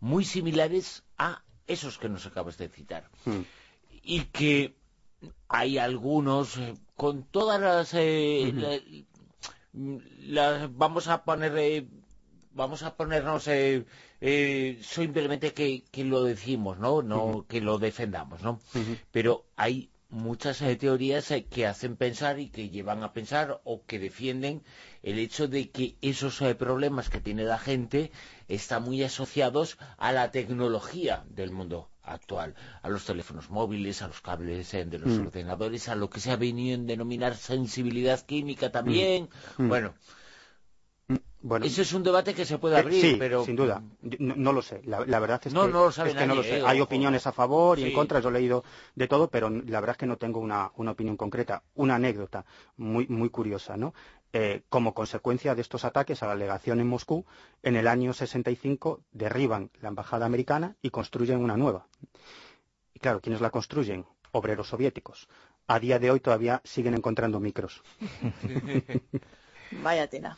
[SPEAKER 1] muy similares a esos que nos acabas de citar.
[SPEAKER 2] Hmm.
[SPEAKER 1] Y que hay algunos eh, con todas las, eh, la- vamos a poner eh, vamos a ponernos eh, simplemente que, que lo decimos, ¿no? No que lo defendamos, ¿no? Pero hay muchas teorías que hacen pensar y que llevan a pensar o que defienden el hecho de que esos eh, problemas que tiene la gente están muy asociados a la tecnología del mundo actual, a los teléfonos móviles, a los cables eh, de los
[SPEAKER 2] Mm.
[SPEAKER 1] ordenadores, a lo que se ha venido a denominar sensibilidad química también.
[SPEAKER 2] Mm.
[SPEAKER 1] Bueno,
[SPEAKER 2] Bueno,
[SPEAKER 1] ese es un debate que se puede
[SPEAKER 2] Eh,
[SPEAKER 1] abrir,
[SPEAKER 2] sí,
[SPEAKER 1] pero
[SPEAKER 2] sin duda. No, no lo sé. La, la verdad es
[SPEAKER 1] No,
[SPEAKER 2] que,
[SPEAKER 1] no lo sabe
[SPEAKER 2] es que no lo
[SPEAKER 1] nadie,
[SPEAKER 2] sé.
[SPEAKER 1] eh,
[SPEAKER 2] Hay opiniones a favor y
[SPEAKER 1] Sí.
[SPEAKER 2] en contra. Yo he leído de todo, pero la verdad es que no tengo una, una opinión concreta. Una anécdota muy, muy curiosa, ¿no? Eh, como consecuencia de estos ataques a la legación en Moscú, en el año 65 derriban la embajada americana y construyen una nueva. Y claro, ¿quiénes la construyen? Obreros soviéticos. A día de hoy todavía siguen encontrando micros.
[SPEAKER 7] Vaya tela.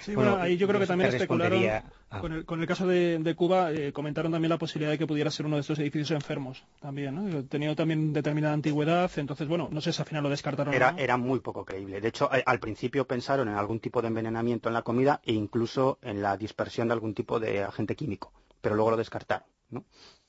[SPEAKER 5] Sí,
[SPEAKER 8] Bueno,
[SPEAKER 5] bueno, ahí yo creo que también especularon,
[SPEAKER 8] ah.
[SPEAKER 5] con, el, con el caso de, de Cuba, eh, comentaron también la posibilidad de que pudiera ser uno de estos edificios enfermos, también, ¿no? Tenía también determinada antigüedad, entonces, bueno, no sé si al final lo descartaron
[SPEAKER 2] Era,
[SPEAKER 5] o no.
[SPEAKER 2] era muy poco creíble. De hecho, a- al principio pensaron en algún tipo de envenenamiento en la comida e incluso en la dispersión de algún tipo de agente químico, pero luego lo descartaron, ¿no?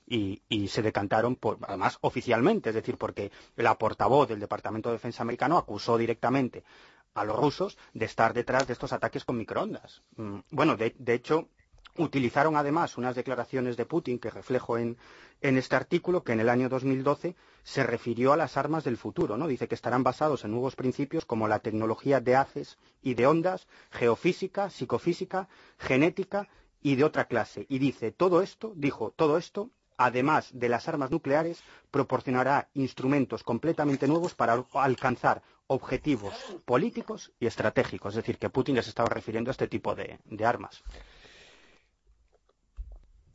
[SPEAKER 2] Y, y se decantaron, por, además, oficialmente, es decir, porque la portavoz del Departamento de Defensa americano acusó directamente a los rusos de estar detrás de estos ataques con microondas. Mm, Bueno, de, hecho, utilizaron además unas declaraciones de Putin que reflejo en, en este artículo que en el año 2012 se refirió a las armas del futuro, ¿no? Dice que estarán basados en nuevos principios como la tecnología de haces y de ondas, geofísica, psicofísica, genética y de otra clase. Y dice, todo esto, dijo, todo esto, además de las armas nucleares, proporcionará instrumentos completamente nuevos para al- alcanzar objetivos políticos y estratégicos. Es decir, que Putin se estaba refiriendo a este tipo de, de armas.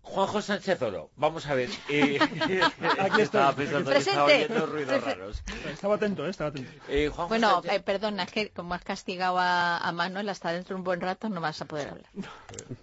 [SPEAKER 1] Juanjo Sánchez Oro, vamos a ver. eh,
[SPEAKER 5] Aquí
[SPEAKER 1] estaba pensando que estaba
[SPEAKER 6] Presente.
[SPEAKER 1] oyendo ruidos raros.
[SPEAKER 5] Estaba atento, ¿eh? Estaba atento.
[SPEAKER 1] Eh,
[SPEAKER 6] Bueno,
[SPEAKER 1] Sánchez-
[SPEAKER 6] eh, perdona, es que como has castigado a, a Manuel hasta dentro de un buen rato no vas a poder hablar.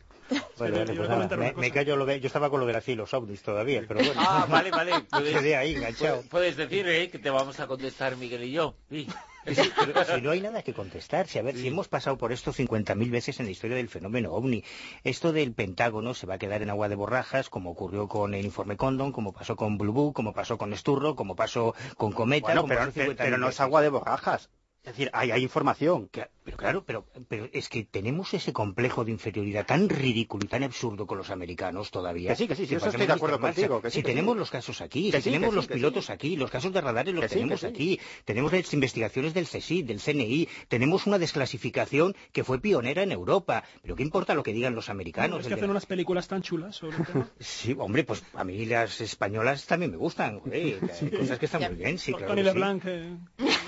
[SPEAKER 8] Vale, pues nada, me, me callo lo de, yo estaba con lo de las los Audis todavía, pero bueno.
[SPEAKER 1] Ah, vale, vale. Puedes,
[SPEAKER 8] Quedé ahí enganchado.
[SPEAKER 1] puedes- puedes decir, eh, que te vamos a contestar Miguel y yo. Sí.
[SPEAKER 8] Si no hay nada que contestar, si, a ver, si hemos pasado por esto 50.000 veces en la historia del fenómeno ovni, esto del Pentágono se va a quedar en agua de borrajas, como ocurrió con el informe Condon, como pasó con Blue Book, como pasó con Sturro, como pasó con Cometa.
[SPEAKER 2] Bueno, pero, pero no es agua de borrajas. Es decir, hay, hay información.
[SPEAKER 8] pero claro, pero, pero es que tenemos ese complejo de inferioridad tan ridículo y tan absurdo con los americanos todavía.
[SPEAKER 2] Que sí, que sí, sí eso estoy de acuerdo contigo. Que
[SPEAKER 8] si
[SPEAKER 2] sí,
[SPEAKER 8] tenemos los casos aquí, si tenemos los pilotos aquí, los casos de radares los tenemos aquí, tenemos las investigaciones del CSIC, del CNI, tenemos una desclasificación que fue pionera en Europa. Pero ¿qué importa lo que digan los americanos?
[SPEAKER 5] es que hacen unas películas tan chulas sobre el tema.
[SPEAKER 8] sí, hombre, pues a mí las españolas también me gustan. Hay cosas que están muy bien, sí, claro.
[SPEAKER 5] Tony LeBlanc. Eh...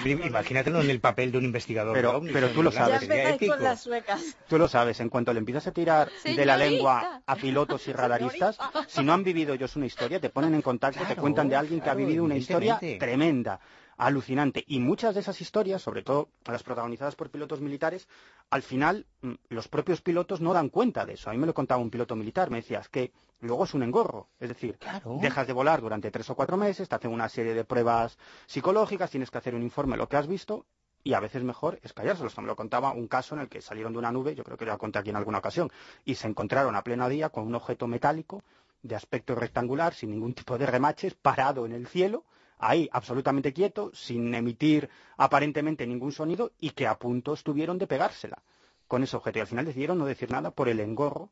[SPEAKER 8] Imagínatelo en el papel de un investigador
[SPEAKER 2] pero, pero tú lo sabes.
[SPEAKER 7] Con las suecas.
[SPEAKER 2] Tú lo sabes, en cuanto le empiezas a tirar de la lengua a pilotos y radaristas, si no han vivido ellos una historia, te ponen en contacto, te cuentan de alguien que ha vivido una historia tremenda alucinante. Y muchas de esas historias, sobre todo las protagonizadas por pilotos militares, al final mm, los propios pilotos no dan cuenta de eso. A mí me lo contaba un piloto militar, me decía, que luego es un engorro. Es decir, dejas de volar durante tres o cuatro meses, te hacen una serie de pruebas psicológicas, tienes que hacer un informe de lo que has visto y a veces mejor es callárselo. me lo contaba un caso en el que salieron de una nube, yo creo que lo conté aquí en alguna ocasión, y se encontraron a pleno día con un objeto metálico de aspecto rectangular, sin ningún tipo de remaches, parado en el cielo, ahí absolutamente quieto, sin emitir aparentemente ningún sonido, y que a punto estuvieron de pegársela con ese objeto. Y al final decidieron no decir nada por el engorro.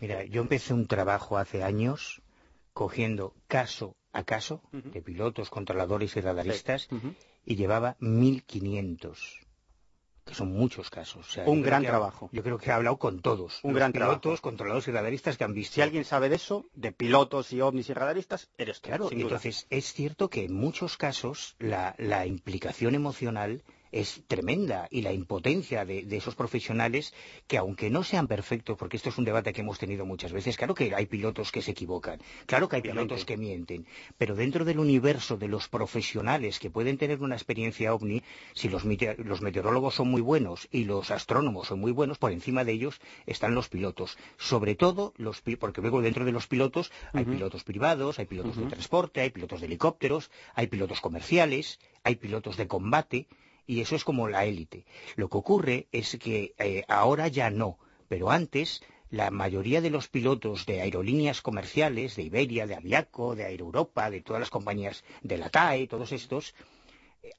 [SPEAKER 8] Mira, yo empecé un trabajo hace años cogiendo caso a caso de pilotos, controladores y radaristas y llevaba 1.500 que son muchos casos.
[SPEAKER 2] un gran trabajo.
[SPEAKER 8] yo creo que he hablado con todos.
[SPEAKER 2] Un gran
[SPEAKER 8] pilotos, controladores y radaristas que han visto.
[SPEAKER 2] Si alguien sabe de eso, de pilotos y ovnis y radaristas, eres
[SPEAKER 8] claro. entonces es cierto que en muchos casos la, la implicación emocional es tremenda y la impotencia de, esos profesionales que aunque no sean perfectos, porque esto es un debate que hemos tenido muchas veces, claro que hay pilotos que se equivocan, claro que hay pilotos que mienten, pero dentro del universo de los profesionales que pueden tener una experiencia ovni, si los, los meteorólogos son muy buenos y los astrónomos son muy buenos, por encima de ellos están los pilotos, sobre todo los porque luego dentro de los pilotos hay pilotos privados, hay pilotos de transporte, hay pilotos de helicópteros, hay pilotos comerciales, hay pilotos de combate, y eso es como la élite. Lo que ocurre es que eh, ahora ya no, pero antes la mayoría de los pilotos de aerolíneas comerciales, de Iberia, de Aviaco, de Aero Europa, de todas las compañías de la TAE, todos estos,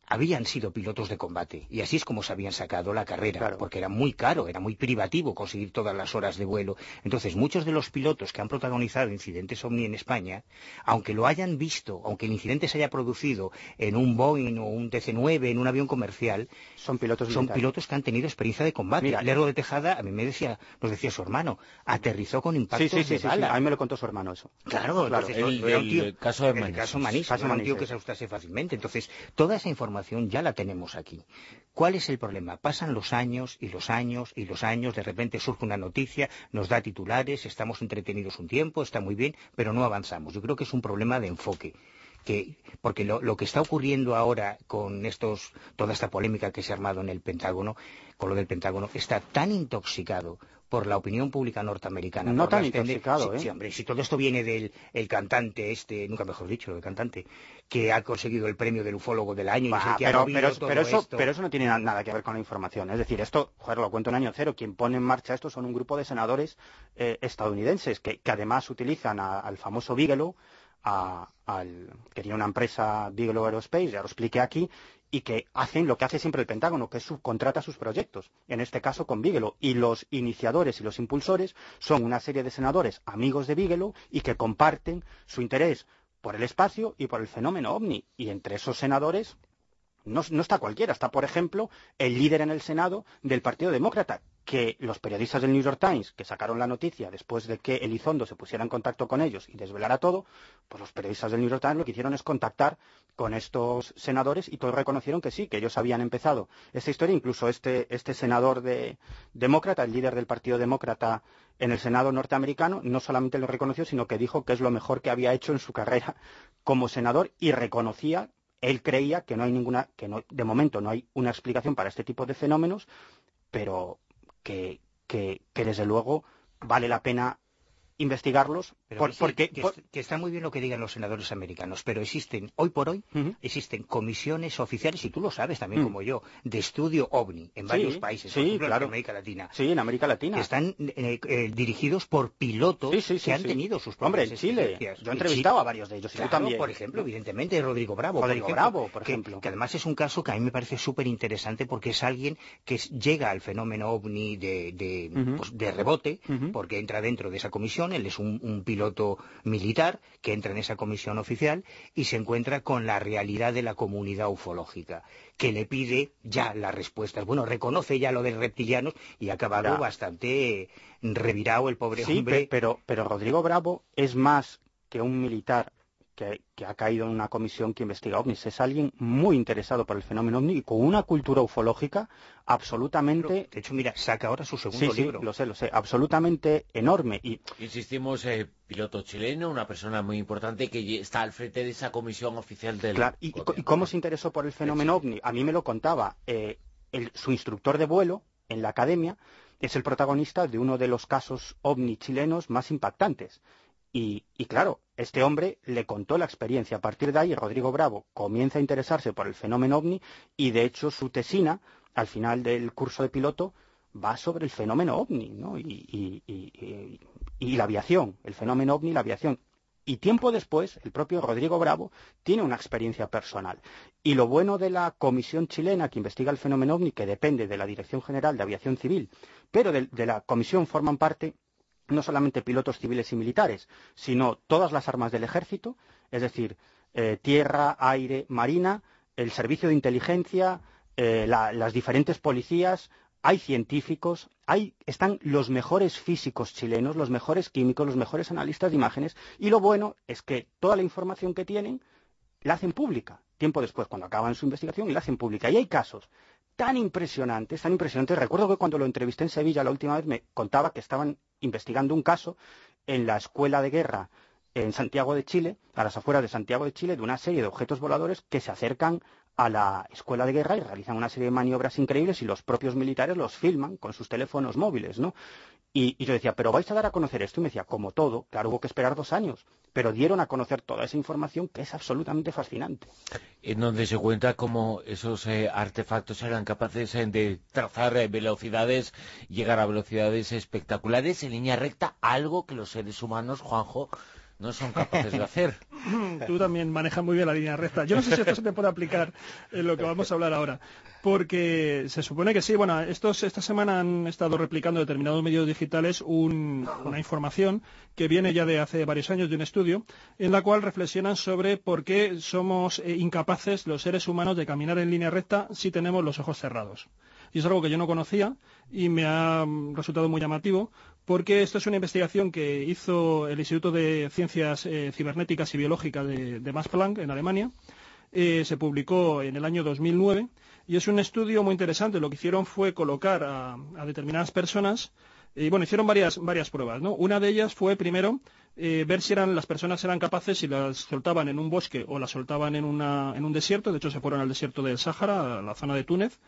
[SPEAKER 8] habían sido pilotos de combate y así es como se habían sacado la carrera, porque era muy caro, era muy privativo conseguir todas las horas de vuelo. Entonces, muchos de los pilotos que han protagonizado incidentes OVNI en España, aunque lo hayan visto, aunque el incidente se haya producido en un Boeing o un TC-9, en un avión comercial,
[SPEAKER 2] son pilotos
[SPEAKER 8] son pilotos que han tenido experiencia de combate. Mira, Lerdo de Tejada, a mí me decía, nos decía su hermano, aterrizó con impactos
[SPEAKER 2] sí, sí,
[SPEAKER 8] sí, de
[SPEAKER 2] a mí me lo contó su hermano eso.
[SPEAKER 8] Claro,
[SPEAKER 1] claro. el, caso de
[SPEAKER 8] el caso Manís, un tío que se asustase fácilmente. Entonces, toda esa información ya la tenemos aquí. ¿Cuál es el problema? Pasan los años y los años y los años, de repente surge una noticia, nos da titulares, estamos entretenidos un tiempo, está muy bien, pero no avanzamos. Yo creo que es un problema de enfoque. Que, porque lo, lo, que está ocurriendo ahora con estos, toda esta polémica que se ha armado en el Pentágono, con lo del Pentágono, está tan intoxicado por la opinión pública norteamericana.
[SPEAKER 2] No tan intoxicado, ¿eh?
[SPEAKER 8] Sí, hombre, si todo esto viene del el cantante este, nunca mejor dicho, el cantante, que ha conseguido el premio del ufólogo del año y que
[SPEAKER 2] pero, pero, pero, eso, pero eso no tiene nada que ver con la información. Es decir, esto, joder, lo cuento en año cero, quien pone en marcha esto son un grupo de senadores eh, estadounidenses que, además utilizan al famoso Bigelow, al, que tiene una empresa Bigelow Aerospace, ya lo expliqué aquí, y que hacen lo que hace siempre el Pentágono, que subcontrata sus proyectos, en este caso con Bigelow. Y los iniciadores y los impulsores son una serie de senadores amigos de Bigelow y que comparten su interés por el espacio y por el fenómeno ovni. Y entre esos senadores no, está cualquiera, está, por ejemplo, el líder en el Senado del Partido Demócrata, que los periodistas del New York Times, que sacaron la noticia después de que Elizondo se pusiera en contacto con ellos y desvelara todo, pues los periodistas del New York Times lo que hicieron es contactar con estos senadores y todos reconocieron que sí, que ellos habían empezado esta historia, incluso este, este senador de, demócrata, el líder del Partido Demócrata en el Senado norteamericano, no solamente lo reconoció, sino que dijo que es lo mejor que había hecho en su carrera como senador y reconocía él creía que no hay ninguna, que no, de momento no hay una explicación para este tipo de fenómenos, pero que, que, desde luego vale la pena investigarlos
[SPEAKER 8] Pero
[SPEAKER 2] por-
[SPEAKER 8] sí,
[SPEAKER 2] porque
[SPEAKER 8] que,
[SPEAKER 2] por-
[SPEAKER 8] est- que está muy bien lo que digan los senadores americanos, pero existen, hoy por hoy, existen comisiones oficiales, y tú lo sabes también como yo, de estudio OVNI en
[SPEAKER 2] Sí,
[SPEAKER 8] varios países, por
[SPEAKER 2] sí,
[SPEAKER 8] ejemplo,
[SPEAKER 2] claro.
[SPEAKER 8] en América Latina,
[SPEAKER 2] sí en América Latina
[SPEAKER 8] que están eh, eh, dirigidos por pilotos
[SPEAKER 2] Sí, sí, sí,
[SPEAKER 8] que han tenido sus
[SPEAKER 2] Hombre,
[SPEAKER 8] propias
[SPEAKER 2] en Chile, yo he
[SPEAKER 8] En
[SPEAKER 2] entrevistado a varios de ellos, y tú
[SPEAKER 8] Claro,
[SPEAKER 2] también.
[SPEAKER 8] por ejemplo, evidentemente, Rodrigo Bravo. por
[SPEAKER 2] Rodrigo
[SPEAKER 8] ejemplo,
[SPEAKER 2] Bravo, por ejemplo.
[SPEAKER 8] Que, además es un caso que a mí me parece súper interesante porque es alguien que llega al fenómeno ovni de, de, pues, de rebote, porque entra dentro de esa comisión, él es un, un piloto militar que entra en esa comisión oficial y se encuentra con la realidad de la comunidad ufológica, que le pide ya las respuestas. Bueno, reconoce ya lo de reptilianos y ha acabado
[SPEAKER 2] Ya.
[SPEAKER 8] bastante revirado el pobre
[SPEAKER 2] Sí,
[SPEAKER 8] hombre.
[SPEAKER 2] pe- pero, pero Rodrigo Bravo es más que un militar que, que ha caído en una comisión que investiga ovnis. Es alguien muy interesado por el fenómeno ovni y con una cultura ufológica absolutamente...
[SPEAKER 8] De hecho, mira, saca ahora su segundo
[SPEAKER 2] Sí, sí,
[SPEAKER 8] libro.
[SPEAKER 2] lo sé, lo sé, absolutamente enorme. Y
[SPEAKER 1] Insistimos, eh, piloto chileno, una persona muy importante que está al frente de esa comisión oficial del...
[SPEAKER 2] Claro, ¿y, y co-
[SPEAKER 1] gobierno.
[SPEAKER 2] y cómo se interesó por el fenómeno ovni? A mí me lo contaba. eh, el- su instructor de vuelo en la academia es el protagonista de uno de los casos ovni chilenos más impactantes. Y, y claro, este hombre le contó la experiencia. A partir de ahí, Rodrigo Bravo comienza a interesarse por el fenómeno ovni y, de hecho, su tesina, al final del curso de piloto, va sobre el fenómeno ovni, ¿no? Y, y- y- y- la aviación, el fenómeno ovni y la aviación. Y tiempo después, el propio Rodrigo Bravo tiene una experiencia personal. Y lo bueno de la comisión chilena que investiga el fenómeno ovni, que depende de la Dirección General de Aviación Civil, pero de la comisión forman parte no solamente pilotos civiles y militares, sino todas las armas del ejército, es decir, eh, tierra, aire, marina, el servicio de inteligencia, eh, la- las diferentes policías, hay científicos, hay, están los mejores físicos chilenos, los mejores químicos, los mejores analistas de imágenes, y lo bueno es que toda la información que tienen la hacen pública, tiempo después, cuando acaban su investigación, y la hacen pública. Y hay casos tan impresionantes, tan impresionantes. Recuerdo que cuando lo entrevisté en Sevilla la última vez me contaba que estaban investigando un caso en la escuela de guerra en Santiago de Chile, a las afueras de Santiago de Chile, de una serie de objetos voladores que se acercan a la escuela de guerra y realizan una serie de maniobras increíbles y los propios militares los filman con sus teléfonos móviles, ¿no? Y, yo decía, pero vais a dar a conocer esto. Y me decía, como todo, claro, hubo que esperar dos años, pero dieron a conocer toda esa información que es absolutamente fascinante.
[SPEAKER 1] en donde se cuenta cómo esos eh, artefactos eran capaces eh, de trazar eh, velocidades, llegar a velocidades espectaculares en línea recta, algo que los seres humanos, Juanjo, no son capaces de hacer.
[SPEAKER 5] Tú también manejas muy bien la línea recta. Yo no sé si esto se te puede aplicar en lo que vamos a hablar ahora, porque se supone que sí. Bueno, estos esta semana han estado replicando determinados medios digitales un- una información que viene ya de hace varios años de un estudio en la cual reflexionan sobre por qué somos eh, incapaces los seres humanos de caminar en línea recta si tenemos los ojos cerrados. Y es algo que yo no conocía y me ha mm, resultado muy llamativo porque esto es una investigación que hizo el Instituto de Ciencias eh, Cibernéticas y Biológicas de, de Max Planck en Alemania. Eh, se publicó en el año 2009 y es un estudio muy interesante. Lo que hicieron fue colocar a, determinadas personas y bueno, hicieron varias, varias pruebas, ¿no? Una de ellas fue primero eh, ver si eran, las personas eran capaces, si las soltaban en un bosque o las soltaban en, una, en un desierto. De hecho, se fueron al desierto del Sáhara, a la zona de Túnez,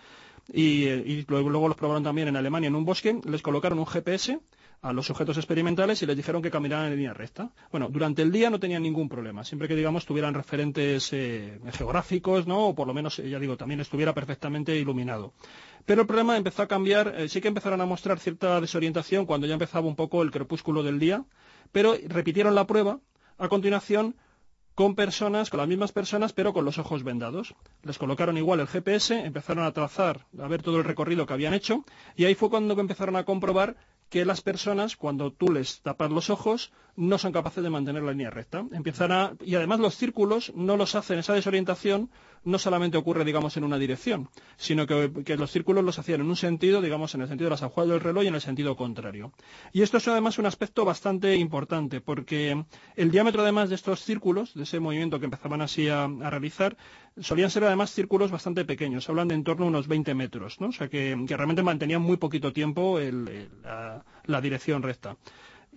[SPEAKER 5] y, eh, y luego, luego los probaron también en Alemania en un bosque. Les colocaron un GPS a los sujetos experimentales y les dijeron que caminaran en línea recta. Bueno, durante el día no tenían ningún problema, siempre que, digamos, tuvieran referentes eh, geográficos, ¿no? O por lo menos, eh, ya digo, también estuviera perfectamente iluminado. Pero el problema empezó a cambiar, eh, sí que empezaron a mostrar cierta desorientación cuando ya empezaba un poco el crepúsculo del día, pero repitieron la prueba a continuación con personas, con las mismas personas, pero con los ojos vendados. Les colocaron igual el GPS, empezaron a trazar, a ver todo el recorrido que habían hecho, y ahí fue cuando empezaron a comprobar que las personas, cuando tú les tapas los ojos, no son capaces de mantener la línea recta. Empiezan a, y además los círculos no los hacen, esa desorientación no solamente ocurre, digamos, en una dirección, sino que, que los círculos los hacían en un sentido, digamos, en el sentido de las agujas del reloj y en el sentido contrario. Y esto es además un aspecto bastante importante, porque el diámetro además de estos círculos, de ese movimiento que empezaban así a, realizar, solían ser además círculos bastante pequeños, hablan de en torno a unos 20 metros, ¿no? O sea que, realmente mantenían muy poquito tiempo la dirección recta.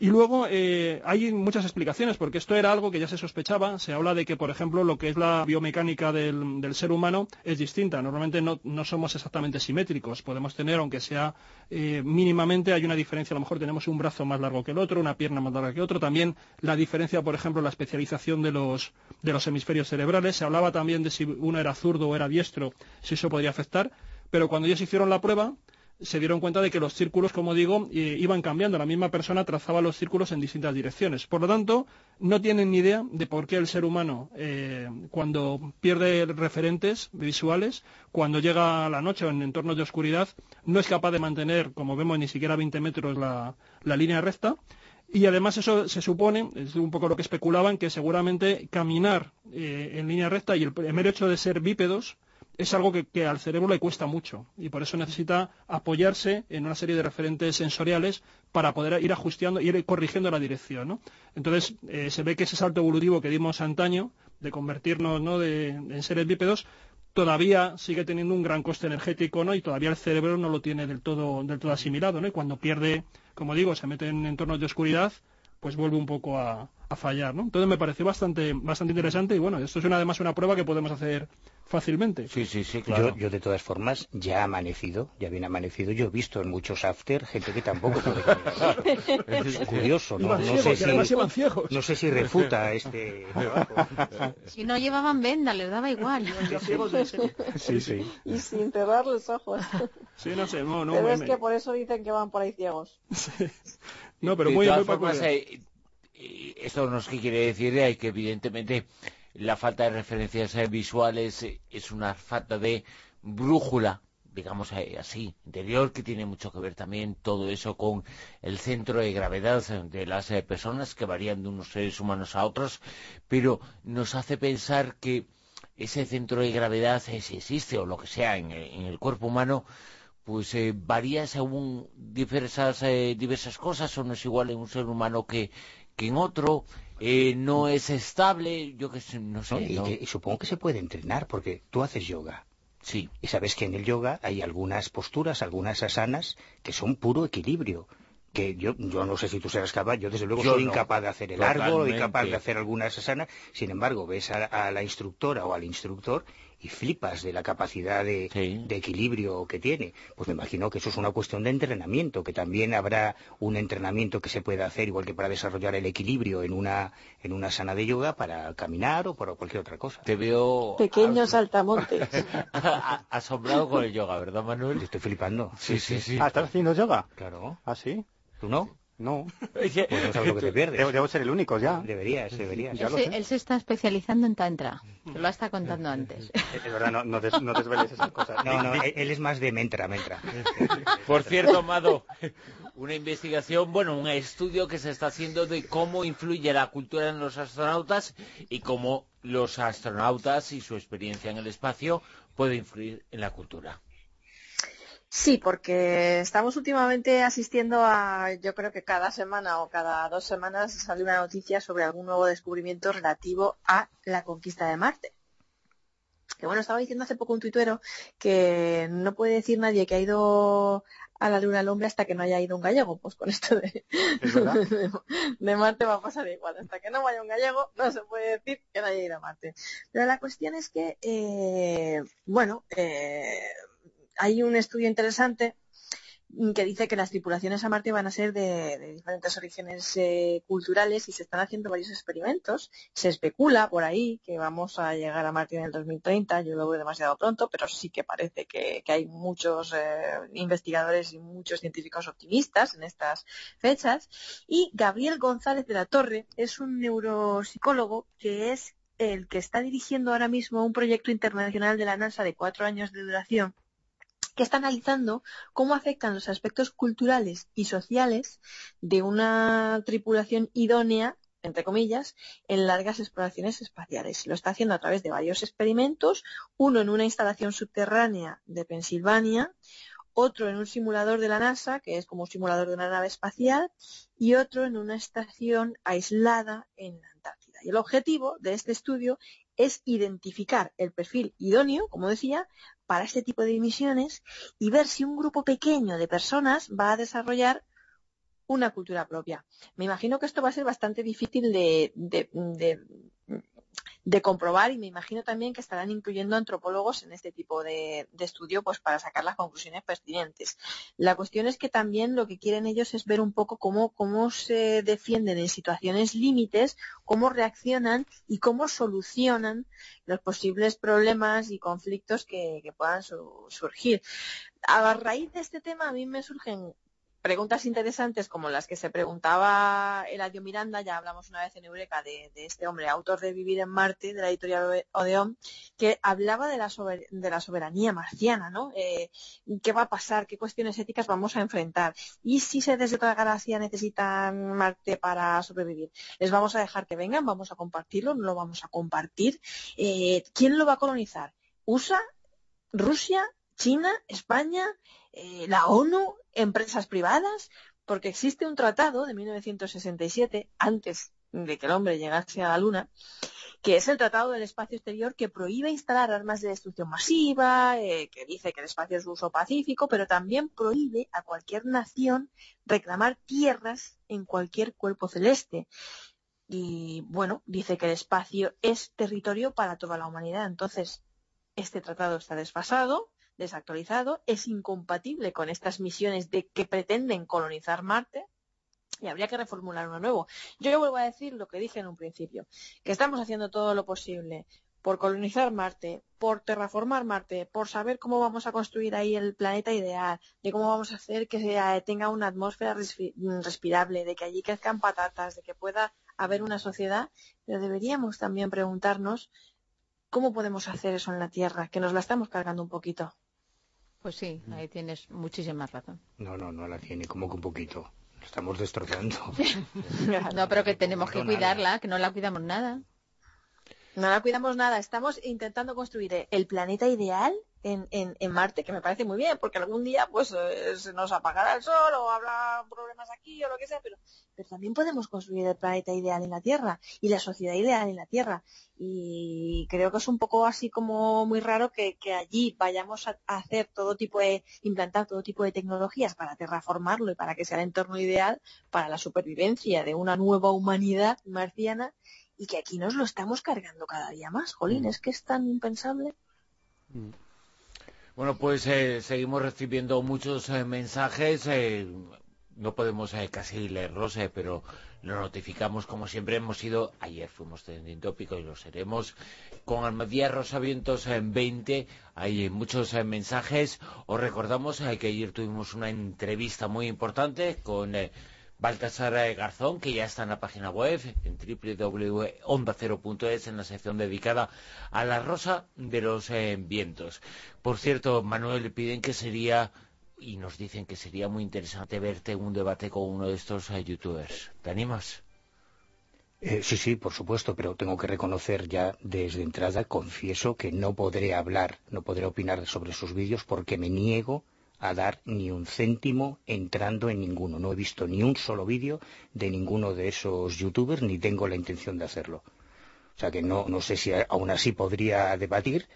[SPEAKER 5] Y luego eh, hay muchas explicaciones, porque esto era algo que ya se sospechaba. Se habla de que, por ejemplo, lo que es la biomecánica del, del ser humano es distinta. Normalmente no, no, somos exactamente simétricos. Podemos tener, aunque sea eh, mínimamente, hay una diferencia. A lo mejor tenemos un brazo más largo que el otro, una pierna más larga que otro. También la diferencia, por ejemplo, la especialización de los, de los hemisferios cerebrales. Se hablaba también de si uno era zurdo o era diestro, si eso podría afectar. Pero cuando ellos hicieron la prueba, se dieron cuenta de que los círculos, como digo, eh, iban cambiando. La misma persona trazaba los círculos en distintas direcciones. Por lo tanto, no tienen ni idea de por qué el ser humano, eh, cuando pierde referentes visuales, cuando llega a la noche o en entornos de oscuridad, no es capaz de mantener, como vemos, ni siquiera 20 metros la, línea recta. Y además eso se supone, es un poco lo que especulaban, que seguramente caminar eh, en línea recta y el mero hecho de ser bípedos es algo que, al cerebro le cuesta mucho y por eso necesita apoyarse en una serie de referentes sensoriales para poder ir ajustando, ir corrigiendo la dirección. Entonces eh, se ve que ese salto evolutivo que dimos antaño de convertirnos en seres bípedos todavía sigue teniendo un gran coste energético ¿no? y todavía el cerebro no lo tiene del todo, del todo asimilado. ¿no? Y cuando pierde, como digo, se mete en entornos de oscuridad, pues vuelve un poco a, fallar. ¿no? Entonces me pareció bastante, bastante interesante y bueno, esto es una, además una prueba que podemos hacer fácilmente.
[SPEAKER 1] Sí, sí, sí, claro.
[SPEAKER 8] Yo, de todas formas, ya ha amanecido, ya bien amanecido. Yo he visto en muchos after gente que tampoco puede caminar. es curioso, ¿no? No sé, si, no sé si refuta este
[SPEAKER 6] Si no llevaban venda, les daba igual.
[SPEAKER 7] sí, sí. Y sin cerrar los ojos.
[SPEAKER 5] Sí, no sé, no, no.
[SPEAKER 7] Pero es que por eso dicen que van por ahí ciegos.
[SPEAKER 5] No, pero muy, muy formas,
[SPEAKER 1] eh, esto nos quiere decir hay que evidentemente la falta de referencias eh, visuales eh, es una falta de brújula digamos eh, así, interior, que tiene mucho que ver también todo eso con el centro de gravedad de las personas que varían de unos seres humanos a otros, pero nos hace pensar que ese centro de gravedad, si existe o lo que sea en, el cuerpo humano, pues varía según diversas, diversas cosas, o no es igual en un ser humano que, que en otro, eh, no es estable, yo que sé, no sé.
[SPEAKER 8] y, supongo que se puede entrenar, porque tú haces yoga.
[SPEAKER 1] Sí.
[SPEAKER 8] Y sabes que en el yoga hay algunas posturas, algunas asanas, que son puro equilibrio. Que yo, yo no sé si tú serás capaz, yo desde luego soy incapaz de hacer el árbol, incapaz de hacer algunas asanas. Sin embargo, ves a la instructora o al instructor y flipas de la capacidad de, equilibrio que tiene. Pues me imagino que eso es una cuestión de entrenamiento, que también habrá un entrenamiento que se pueda hacer, igual que para desarrollar el equilibrio en una, en una sana de yoga, para caminar o por cualquier otra cosa.
[SPEAKER 1] Te veo...
[SPEAKER 7] Pequeños saltamontes.
[SPEAKER 1] Asombrado con el yoga, ¿verdad, Manuel?
[SPEAKER 8] estoy flipando.
[SPEAKER 1] Sí, sí, sí.
[SPEAKER 2] Ah, ¿estás haciendo yoga?
[SPEAKER 8] Claro.
[SPEAKER 2] ¿Ah, sí?
[SPEAKER 8] ¿Tú no?
[SPEAKER 2] No.
[SPEAKER 8] Pues no sabes lo que te pierdes.
[SPEAKER 2] Debo, ser el único ya.
[SPEAKER 8] Deberías, deberías.
[SPEAKER 6] Él, se, está especializando en tantra. Te lo está contando antes.
[SPEAKER 2] Es verdad, no, no, des, no desveles esas cosas.
[SPEAKER 8] No, no, él es más de mentra, mentra.
[SPEAKER 1] Por cierto, Amado, una investigación, bueno, un estudio que se está haciendo de cómo influye la cultura en los astronautas y cómo los astronautas y su experiencia en el espacio puede influir en la cultura.
[SPEAKER 7] Sí, porque estamos últimamente asistiendo a, yo creo que cada semana o cada dos semanas sale una noticia sobre algún nuevo descubrimiento relativo a la conquista de Marte. Que bueno, estaba diciendo hace poco un tuituero que no puede decir nadie que ha ido a la luna al hombre hasta que no haya ido un gallego. Pues con esto de, de, Marte va a pasar igual. Hasta que no vaya un gallego no se puede decir que no haya ido a Marte. Pero la cuestión es que, eh, bueno, eh, hay un estudio interesante que dice que las tripulaciones a Marte van a ser de, diferentes orígenes eh, culturales y se están haciendo varios experimentos. Se especula por ahí que vamos a llegar a Marte en el 2030, yo lo veo demasiado pronto, pero sí que parece que, hay muchos eh, investigadores y muchos científicos optimistas en estas fechas. Y Gabriel González de la Torre es un neuropsicólogo que es el que está dirigiendo ahora mismo un proyecto internacional de la NASA de cuatro años de duración que está analizando cómo afectan los aspectos culturales y sociales de una tripulación idónea entre comillas, en largas exploraciones espaciales. Lo está haciendo a través de varios experimentos, uno en una instalación subterránea de Pensilvania, otro en un simulador de la NASA, que es como un simulador de una nave espacial, y otro en una estación aislada en la Antártida. Y el objetivo de este estudio es identificar el perfil idóneo, como decía, para este tipo de misiones y ver si un grupo pequeño de personas va a desarrollar una cultura propia. Me imagino que esto va a ser bastante difícil de, de, de, de comprobar y me imagino también que estarán incluyendo antropólogos en este tipo de, estudio pues para sacar las conclusiones pertinentes. La cuestión es que también lo que quieren ellos es ver un poco cómo, cómo se defienden en situaciones límites, cómo reaccionan y cómo solucionan los posibles problemas y conflictos que, puedan su, surgir. A raíz de este tema a mí me surgen preguntas interesantes como las que se preguntaba Eladio Miranda, ya hablamos una vez en Eureka de, este hombre, autor de Vivir en Marte, de la editorial Odeón, que hablaba de la, sober, de la soberanía marciana, ¿no? Eh, ¿Qué va a pasar? ¿Qué cuestiones éticas vamos a enfrentar? ¿Y si se desde otra galaxia necesitan Marte para sobrevivir? ¿Les vamos a dejar que vengan? ¿Vamos a compartirlo? ¿No lo vamos a compartir? Eh, ¿Quién lo va a colonizar? ¿USA? ¿Rusia? China, España, eh, la ONU, empresas privadas, porque existe un tratado de 1967, antes de que el hombre llegase a la Luna, que es el Tratado del Espacio Exterior que prohíbe instalar armas de destrucción masiva, eh, que dice que el espacio es uso pacífico, pero también prohíbe a cualquier nación reclamar tierras en cualquier cuerpo celeste. Y bueno, dice que el espacio es territorio para toda la humanidad. Entonces, este tratado está desfasado, desactualizado, es incompatible con estas misiones de que pretenden colonizar Marte y habría que reformular uno nuevo. Yo vuelvo a decir lo que dije en un principio, que estamos haciendo todo lo posible por colonizar Marte, por terraformar Marte, por saber cómo vamos a construir ahí el planeta ideal, de cómo vamos a hacer que sea, tenga una atmósfera respirable, de que allí crezcan patatas, de que pueda haber una sociedad, pero deberíamos también preguntarnos cómo podemos hacer eso en la Tierra, que nos la estamos cargando un poquito.
[SPEAKER 6] Pues sí, ahí tienes muchísima razón.
[SPEAKER 8] No, no, no la tiene, como que un poquito. La estamos destrozando.
[SPEAKER 6] no, pero que tenemos que cuidarla, que no la cuidamos nada.
[SPEAKER 7] No la cuidamos nada. Estamos intentando construir el planeta ideal en, en, en, Marte, que me parece muy bien, porque algún día pues eh, se nos apagará el sol o habrá problemas aquí o lo que sea, pero, pero también podemos construir el planeta ideal en la Tierra y la sociedad ideal en la Tierra. Y creo que es un poco así como muy raro que, que allí vayamos a, a, hacer todo tipo de, implantar todo tipo de tecnologías para terraformarlo y para que sea el entorno ideal para la supervivencia de una nueva humanidad marciana y que aquí nos lo estamos cargando cada día más. Jolín, es que es tan impensable.
[SPEAKER 1] Mm. Bueno, pues eh, seguimos recibiendo muchos eh, mensajes. Eh, no podemos casi leerlos, pero lo notificamos como siempre hemos sido. Ayer fuimos trending tópico y lo seremos. Con Almadía Rosavientos en 20 hay muchos mensajes. Os recordamos que ayer tuvimos una entrevista muy importante con Baltasar Garzón, que ya está en la página web, en www.ondacero.es, en la sección dedicada a la rosa de los eh, vientos. Por cierto, Manuel, le piden que sería, y nos dicen que sería muy interesante verte en un debate con uno de estos eh, youtubers. ¿Te animas?
[SPEAKER 8] Eh, sí, sí, por supuesto, pero tengo que reconocer ya desde entrada, confieso que no podré hablar, no podré opinar sobre sus vídeos porque me niego a dar ni un céntimo entrando en ninguno. No he visto ni un solo vídeo de ninguno de esos youtubers ni tengo la intención de hacerlo. O sea que no, no sé si aún así podría debatir,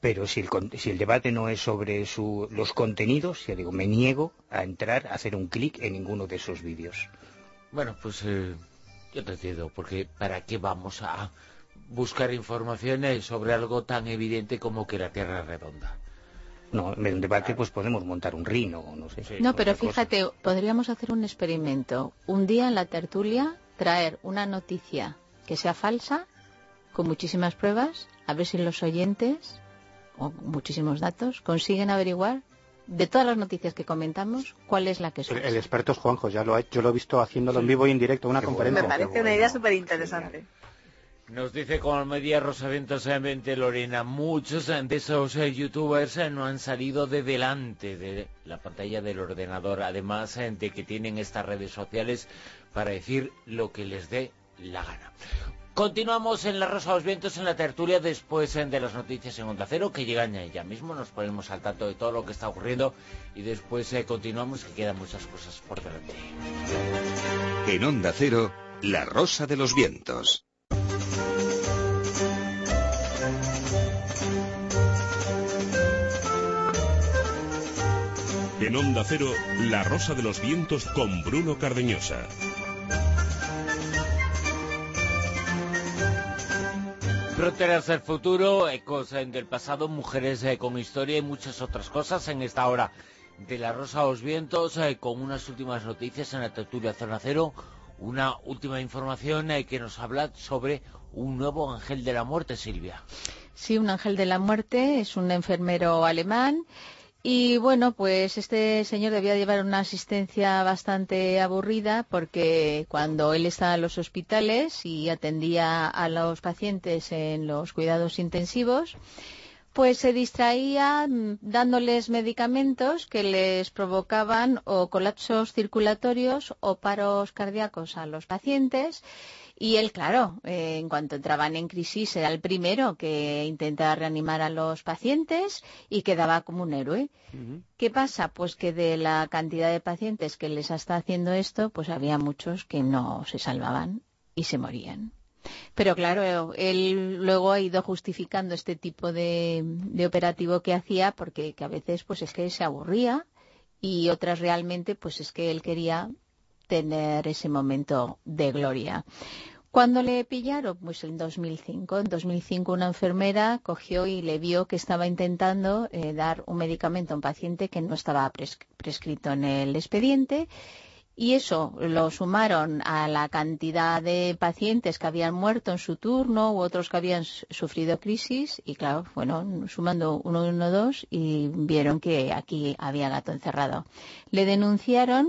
[SPEAKER 8] pero si el, si el debate no es sobre su, los contenidos, ya digo, me niego a entrar, a hacer un clic en ninguno de esos vídeos.
[SPEAKER 1] Bueno, pues eh, yo te entiendo, porque ¿para qué vamos a buscar informaciones sobre algo tan evidente como que la Tierra es redonda?
[SPEAKER 8] No, en el debate pues podemos montar un rino, no sé.
[SPEAKER 6] No, pero fíjate, cosa. podríamos hacer un experimento. Un día en la tertulia traer una noticia que sea falsa, con muchísimas pruebas, a ver si los oyentes, o muchísimos datos, consiguen averiguar de todas las noticias que comentamos, ¿cuál es la que es
[SPEAKER 2] El, el experto es Juanjo, ya lo ha, yo lo he visto haciéndolo sí. en vivo y en directo, una
[SPEAKER 7] Qué
[SPEAKER 2] conferencia.
[SPEAKER 7] Me parece una idea súper interesante.
[SPEAKER 1] Nos dice con media Rosavientos en Lorena, muchos de esos eh, youtubers eh, no han salido de delante de la pantalla del ordenador, además eh, de que tienen estas redes sociales para decir lo que les dé la gana. Continuamos en la Rosa de los Vientos en la tertulia después de las noticias en Onda Cero que llegan ya mismo, nos ponemos al tanto de todo lo que está ocurriendo y después continuamos que quedan muchas cosas por delante.
[SPEAKER 4] En Onda Cero, la Rosa de los Vientos.
[SPEAKER 3] En Onda Cero, La Rosa de los Vientos con Bruno Cardeñosa.
[SPEAKER 1] Fronteras del futuro, ecos eh, del pasado, mujeres eh, con historia y muchas otras cosas en esta hora de La Rosa de los Vientos, eh, con unas últimas noticias en la tertulia Zona Cero, una última información que nos habla sobre un nuevo ángel de la muerte, Silvia.
[SPEAKER 6] Sí, un ángel de la muerte, es un enfermero alemán y bueno, pues este señor debía llevar una asistencia bastante aburrida porque cuando él estaba en los hospitales y atendía a los pacientes en los cuidados intensivos, pues se distraía mm, dándoles medicamentos que les provocaban o colapsos circulatorios o paros cardíacos a los pacientes y él, claro, eh, en cuanto entraban en crisis, era el primero que intentaba reanimar a los pacientes y quedaba como un héroe. ¿Qué pasa? Pues que de la cantidad de pacientes que les está haciendo esto, pues había muchos que no se salvaban y se morían. Pero claro, él luego ha ido justificando este tipo de, de operativo que hacía porque que a veces pues es que se aburría y otras realmente pues es que él quería tener ese momento de gloria. ¿Cuándo le pillaron? Pues en 2005. En 2005 una enfermera cogió y le vio que estaba intentando eh, dar un medicamento a un paciente que no estaba prescrito en el expediente y eso lo sumaron a la cantidad de pacientes que habían muerto en su turno u otros que habían sufrido crisis y claro, bueno, sumando uno, uno, dos y vieron que aquí había gato encerrado. Le denunciaron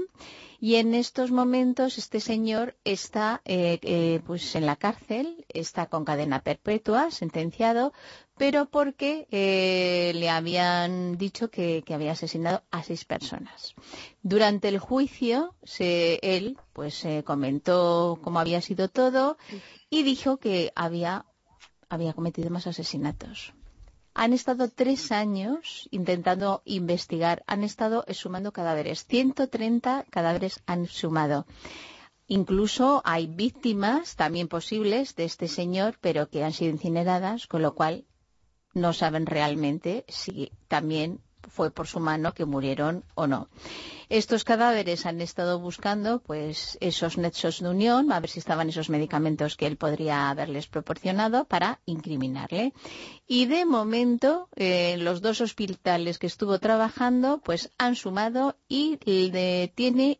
[SPEAKER 6] y en estos momentos este señor está eh, eh, pues en la cárcel, está con cadena perpetua, sentenciado, pero porque eh, le habían dicho que, había asesinado a seis personas. Durante el juicio, él pues comentó cómo había sido todo y dijo que había, había cometido más asesinatos han estado tres años intentando investigar, han estado sumando cadáveres. 130 cadáveres han sumado. Incluso hay víctimas también posibles de este señor, pero que han sido incineradas, con lo cual no saben realmente si también fue por su mano que murieron o no. Estos cadáveres han estado buscando pues esos nexos de unión, a ver si estaban esos medicamentos que él podría haberles proporcionado para incriminarle. Y de momento, eh, los dos hospitales que estuvo trabajando pues han sumado y tiene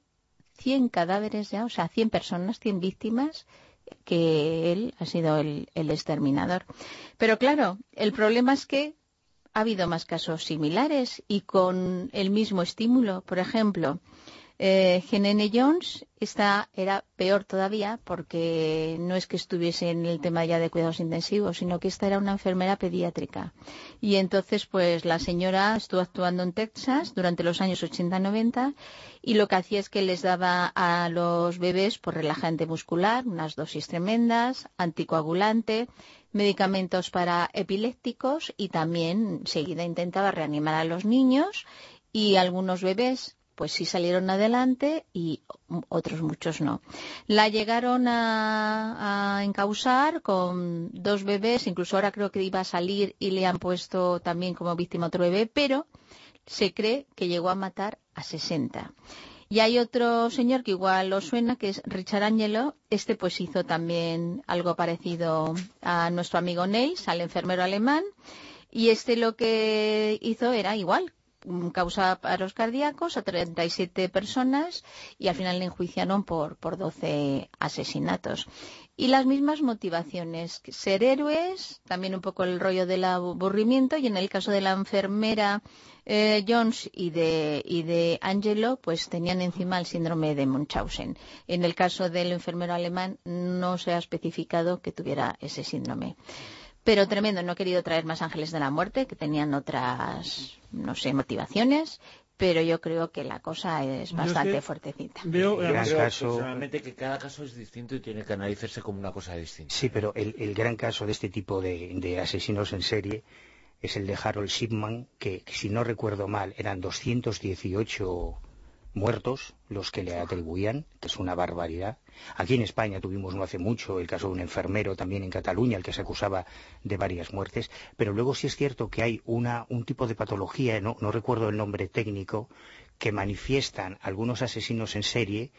[SPEAKER 6] 100 cadáveres ya, o sea, 100 personas, 100 víctimas que él ha sido el exterminador. Pero claro, el problema es que ha habido más casos similares y con el mismo estímulo. Por ejemplo, eh, Genene Jones esta era peor todavía porque no es que estuviese en el tema ya de cuidados intensivos, sino que esta era una enfermera pediátrica. Y entonces, pues la señora estuvo actuando en Texas durante los años 80-90 y lo que hacía es que les daba a los bebés por relajante muscular, unas dosis tremendas, anticoagulante, medicamentos para epilépticos y también seguida intentaba reanimar a los niños y algunos bebés pues sí salieron adelante y otros muchos no. La llegaron a, a, encausar con dos bebés, incluso ahora creo que iba a salir y le han puesto también como víctima otro bebé, pero se cree que llegó a matar a 60. Y hay otro señor que igual lo suena, que es Richard Angelo. Este pues hizo también algo parecido a nuestro amigo Neils, al enfermero alemán. Y este lo que hizo era igual, causa paros cardíacos a 37 personas y al final le enjuiciaron por, por 12 asesinatos. Y las mismas motivaciones, ser héroes, también un poco el rollo del aburrimiento y en el caso de la enfermera eh, Jones y de, y de Angelo, pues tenían encima el síndrome de Munchausen. En el caso del enfermero alemán no se ha especificado que tuviera ese síndrome. Pero tremendo, no he querido traer más ángeles de la muerte, que tenían otras, no sé, motivaciones, pero yo creo que la cosa es bastante fuertecita.
[SPEAKER 1] Veo el gran caso... personalmente que cada caso es distinto y tiene que analizarse como una cosa distinta.
[SPEAKER 8] Sí, pero el, el gran caso de este tipo de, de asesinos en serie es el de Harold Shipman, que si no recuerdo mal eran 218 muertos los que le atribuían, que es una barbaridad. Aquí en España tuvimos no hace mucho el caso de un enfermero también en Cataluña, el que se acusaba de varias muertes, pero luego sí es cierto que hay una, un tipo de patología, no, no recuerdo el nombre técnico, que manifiestan algunos asesinos en serie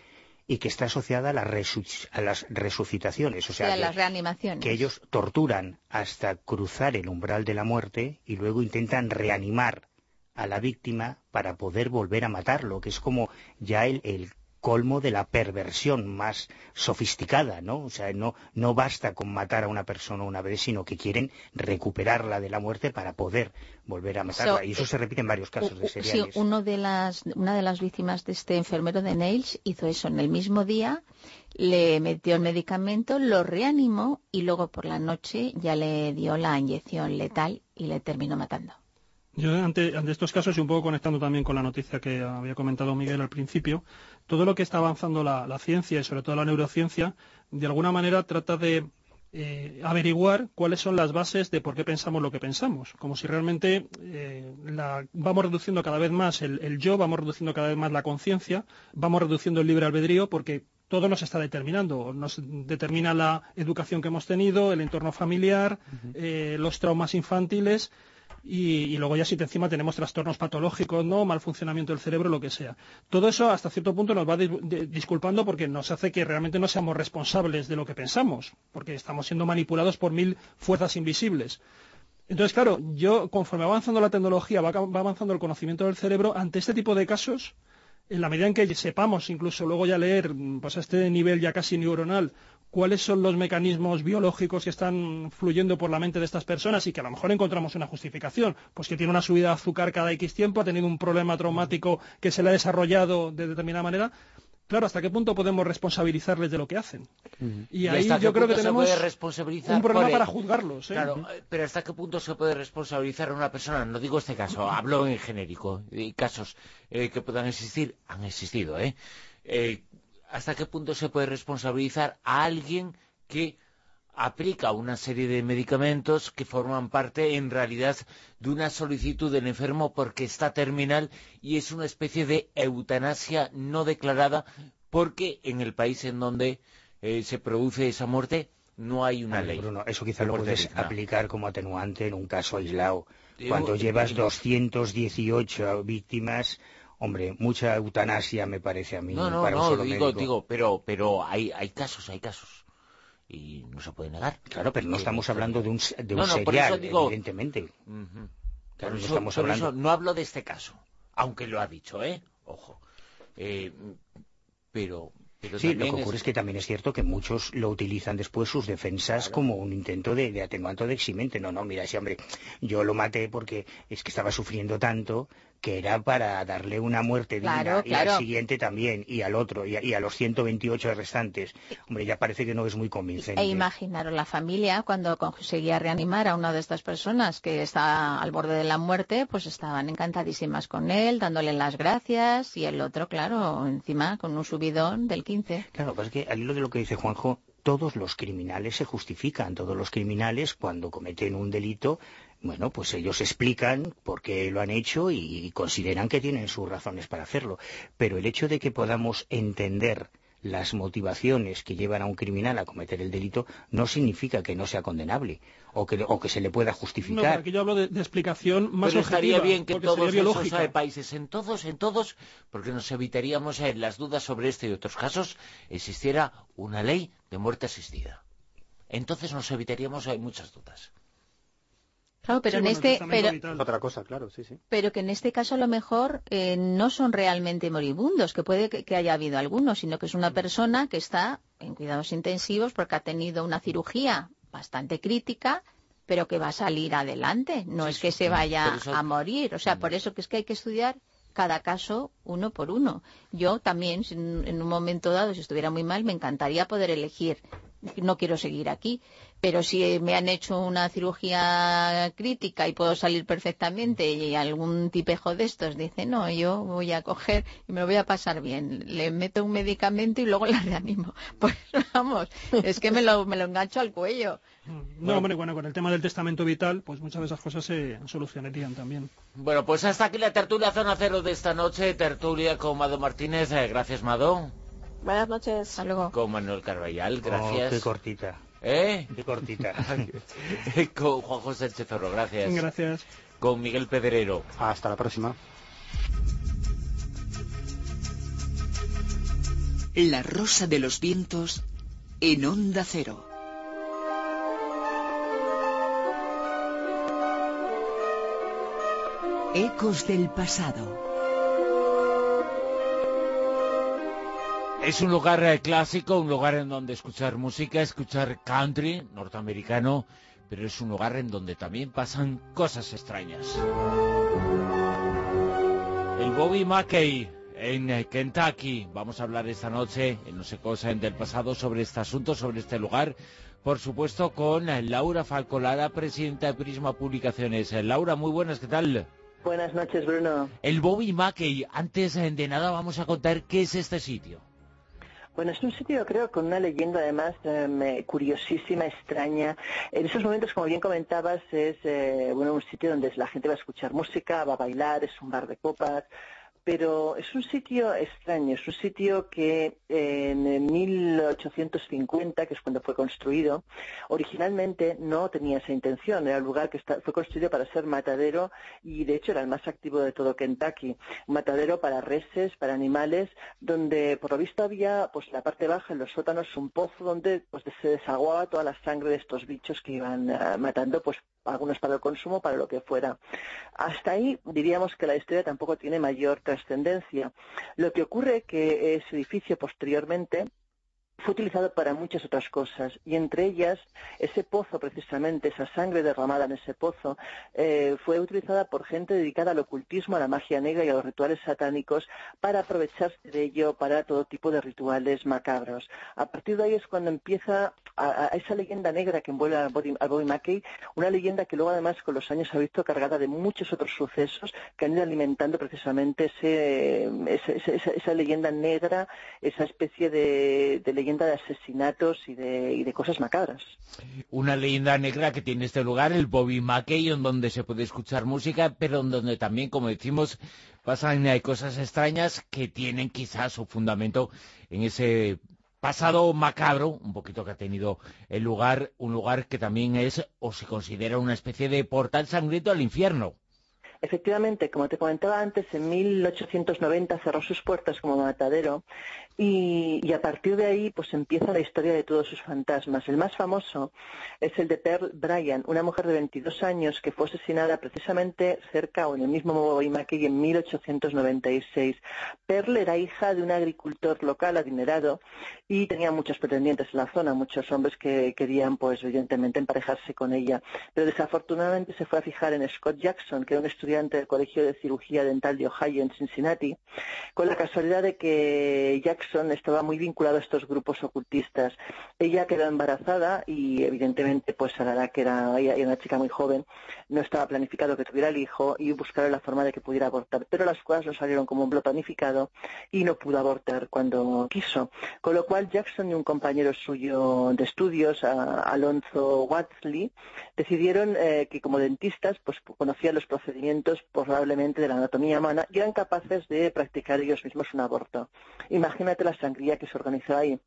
[SPEAKER 8] y que está asociada a las, a las resucitaciones, o sea,
[SPEAKER 6] a las reanimaciones.
[SPEAKER 8] que ellos torturan hasta cruzar el umbral de la muerte y luego intentan reanimar a la víctima para poder volver a matarlo, que es como ya el, el colmo de la perversión más sofisticada, ¿no? O sea, no, no basta con matar a una persona una vez, sino que quieren recuperarla de la muerte para poder volver a matarla. y eso se repite en varios casos de seriales.
[SPEAKER 6] Sí, uno de las, una de las víctimas de este enfermero de Nails hizo eso en el mismo día, le metió el medicamento, lo reanimó y luego por la noche ya le dio la inyección letal y le terminó matando.
[SPEAKER 5] Yo ante, estos casos, y un poco conectando también con la noticia que había comentado Miguel al principio, todo lo que está avanzando la, ciencia y sobre todo la neurociencia, de alguna manera trata de eh, averiguar cuáles son las bases de por qué pensamos lo que pensamos. Como si realmente eh, vamos reduciendo cada vez más el, yo, vamos reduciendo cada vez más la conciencia, vamos reduciendo el libre albedrío porque todo nos está determinando. Nos determina la educación que hemos tenido, el entorno familiar, eh, los traumas infantiles y, luego ya si encima tenemos trastornos patológicos, no mal funcionamiento del cerebro, lo que sea. Todo eso hasta cierto punto nos va disculpando porque nos hace que realmente no seamos responsables de lo que pensamos, porque estamos siendo manipulados por mil fuerzas invisibles. Entonces, claro, yo conforme va avanzando la tecnología, va, va avanzando el conocimiento del cerebro, ante este tipo de casos, en la medida en que sepamos incluso luego ya leer pues a este nivel ya casi neuronal cuáles son los mecanismos biológicos que están fluyendo por la mente de estas personas y que a lo mejor encontramos una justificación, pues que tiene una subida de azúcar cada X tiempo, ha tenido un problema traumático que se le ha desarrollado de determinada manera, Claro, ¿hasta qué punto podemos responsabilizarles de lo que hacen? Y ahí yo creo que tenemos un problema para juzgarlos. ¿eh?
[SPEAKER 1] Claro, pero ¿hasta qué punto se puede responsabilizar a una persona? No digo este caso, hablo en genérico. Y casos eh, que puedan existir, han existido, ¿eh? ¿eh? ¿Hasta qué punto se puede responsabilizar a alguien que aplica una serie de medicamentos que forman parte en realidad de una solicitud del enfermo porque está terminal y es una especie de eutanasia no declarada porque en el país en donde eh, se produce esa muerte no hay una ley.
[SPEAKER 8] Bruno, eso quizá lo puedes aplicar como atenuante en un caso aislado. Cuando llevas 218 víctimas, hombre, mucha eutanasia me parece a mí.
[SPEAKER 1] No, no, no, digo, digo, pero, pero hay, hay casos, hay casos y no se puede negar.
[SPEAKER 8] Claro, pero no estamos hablando de un, de un serial, evidentemente.
[SPEAKER 1] no hablo de este caso, aunque lo ha dicho, ¿eh? Ojo. Eh, pero,
[SPEAKER 8] sí, lo que ocurre es... que también es cierto que muchos lo utilizan después sus defensas como un intento de, de atenuante de eximente. No, no, mira, sí, hombre, yo lo maté porque es que estaba sufriendo tanto que era para darle una muerte digna y al siguiente también y al otro y a, los 128 restantes. Hombre, ya parece que no es muy convincente.
[SPEAKER 6] E imaginaron la familia cuando conseguía reanimar a una de estas personas que está al borde de la muerte, pues estaban encantadísimas con él, dándole las gracias y el otro, claro, encima con un subidón del 15.
[SPEAKER 8] Claro, pues es que al hilo de lo que dice Juanjo, todos los criminales se justifican, todos los criminales cuando cometen un delito bueno, pues ellos explican por qué lo han hecho y consideran que tienen sus razones para hacerlo. Pero el hecho de que podamos entender las motivaciones que llevan a un criminal a cometer el delito no significa que no sea condenable o que, o que se le pueda justificar.
[SPEAKER 5] No, aquí yo hablo de, explicación más
[SPEAKER 1] Pero estaría bien que todos esos países, en todos, en todos, porque nos evitaríamos eh, las dudas sobre este y otros casos, existiera una ley de muerte asistida. Entonces nos evitaríamos eh, muchas dudas.
[SPEAKER 6] Claro, pero en este,
[SPEAKER 2] otra cosa, claro, sí, sí.
[SPEAKER 6] Pero que en este caso a lo mejor eh, no son realmente moribundos, que puede que, haya habido algunos, sino que es una persona que está en cuidados intensivos porque ha tenido una cirugía bastante crítica, pero que va a salir adelante. No es que se vaya a morir. O sea, por eso que es que hay que estudiar cada caso uno por uno. Yo también, en un momento dado, si estuviera muy mal, me encantaría poder elegir no quiero seguir aquí. Pero si me han hecho una cirugía crítica y puedo salir perfectamente y algún tipejo de estos dice, no, yo voy a coger y me lo voy a pasar bien, le meto un medicamento y luego la reanimo. Pues vamos, es que me lo, me lo engancho al cuello.
[SPEAKER 5] No, hombre, bueno, con el tema del testamento vital, pues muchas de esas cosas se solucionarían también.
[SPEAKER 1] Bueno, pues hasta aquí la tertulia Zona Cero de esta noche, tertulia con Mado Martínez. Eh, gracias, Mado.
[SPEAKER 7] Buenas noches. Hasta
[SPEAKER 6] luego.
[SPEAKER 1] Con Manuel Carballal, gracias.
[SPEAKER 8] Oh, qué cortita.
[SPEAKER 1] ¿Eh?
[SPEAKER 8] De cortita.
[SPEAKER 1] Eh, con Juan José Chezorro, gracias.
[SPEAKER 5] Gracias.
[SPEAKER 1] Con Miguel Pedrero.
[SPEAKER 2] Hasta la próxima.
[SPEAKER 9] La rosa de los vientos en onda cero. Ecos del pasado.
[SPEAKER 1] Es un lugar eh, clásico, un lugar en donde escuchar música, escuchar country norteamericano, pero es un lugar en donde también pasan cosas extrañas. El Bobby Mackey en eh, Kentucky. Vamos a hablar esta noche en No sé cosa del pasado sobre este asunto, sobre este lugar. Por supuesto, con eh, Laura Falcolara, presidenta de Prisma Publicaciones. Laura, muy buenas, ¿qué tal?
[SPEAKER 10] Buenas noches, Bruno.
[SPEAKER 1] El Bobby Mackey. Antes de nada, vamos a contar qué es este sitio.
[SPEAKER 10] Bueno, es un sitio, creo, con una leyenda además em, curiosísima, extraña. En esos momentos, como bien comentabas, es eh, bueno un sitio donde la gente va a escuchar música, va a bailar, es un bar de copas, pero es un sitio extraño, es un sitio que en 1850, que es cuando fue construido, originalmente no tenía esa intención, era un lugar que fue construido para ser matadero y de hecho era el más activo de todo Kentucky, un matadero para reses, para animales, donde por lo visto había pues la parte baja, en los sótanos, un pozo donde pues se desaguaba toda la sangre de estos bichos que iban eh, matando pues algunos para el consumo, para lo que fuera. Hasta ahí diríamos que la historia tampoco tiene mayor trascendencia. Lo que ocurre es que ese edificio posteriormente fue utilizado para muchas otras cosas y entre ellas ese pozo precisamente, esa sangre derramada en ese pozo, eh, fue utilizada por gente dedicada al ocultismo, a la magia negra y a los rituales satánicos para aprovecharse de ello para todo tipo de rituales macabros. A partir de ahí es cuando empieza a, esa leyenda negra que envuelve al Bobby, Mackey, una leyenda que luego además con los años ha visto cargada de muchos otros sucesos que han ido alimentando precisamente esa leyenda negra, esa especie de leyenda de asesinatos y de, cosas macabras.
[SPEAKER 1] Una leyenda negra que tiene este lugar, el Bobby Mackey, en donde se puede escuchar música, pero en donde también, como decimos, pasan hay cosas extrañas que tienen quizás su fundamento en ese pasado macabro, un poquito que ha tenido el lugar, un lugar que también es o se considera una especie de portal sangriento al infierno.
[SPEAKER 10] Efectivamente, como te comentaba antes, en 1890 cerró sus puertas como matadero y, a partir de ahí pues empieza la historia de todos sus fantasmas. El más famoso es el de Pearl Bryan, una mujer de 22 años que fue asesinada precisamente cerca o en el mismo Bobby en 1896. Pearl era hija de un agricultor local adinerado y tenía muchos pretendientes en la zona, muchos hombres que querían pues evidentemente emparejarse con ella. Pero desafortunadamente se fue a fijar en Scott Jackson, que era un estudiante del Colegio de Cirugía Dental de Ohio en Cincinnati, con la casualidad de que Jackson estaba muy vinculado a estos grupos ocultistas. Ella quedó embarazada y evidentemente pues a la edad que era, una chica muy joven, no estaba planificado que tuviera el hijo y buscaron la forma de que pudiera abortar. Pero las cosas no salieron como un planificado y no pudo abortar cuando quiso. Con lo cual Jackson y un compañero suyo de estudios, Alonso Watsley, decidieron eh, que como dentistas pues conocían los procedimientos probablemente de la anatomía humana y eran capaces de practicar ellos mismos un aborto. Imagínate la sangría que se organizó ahí.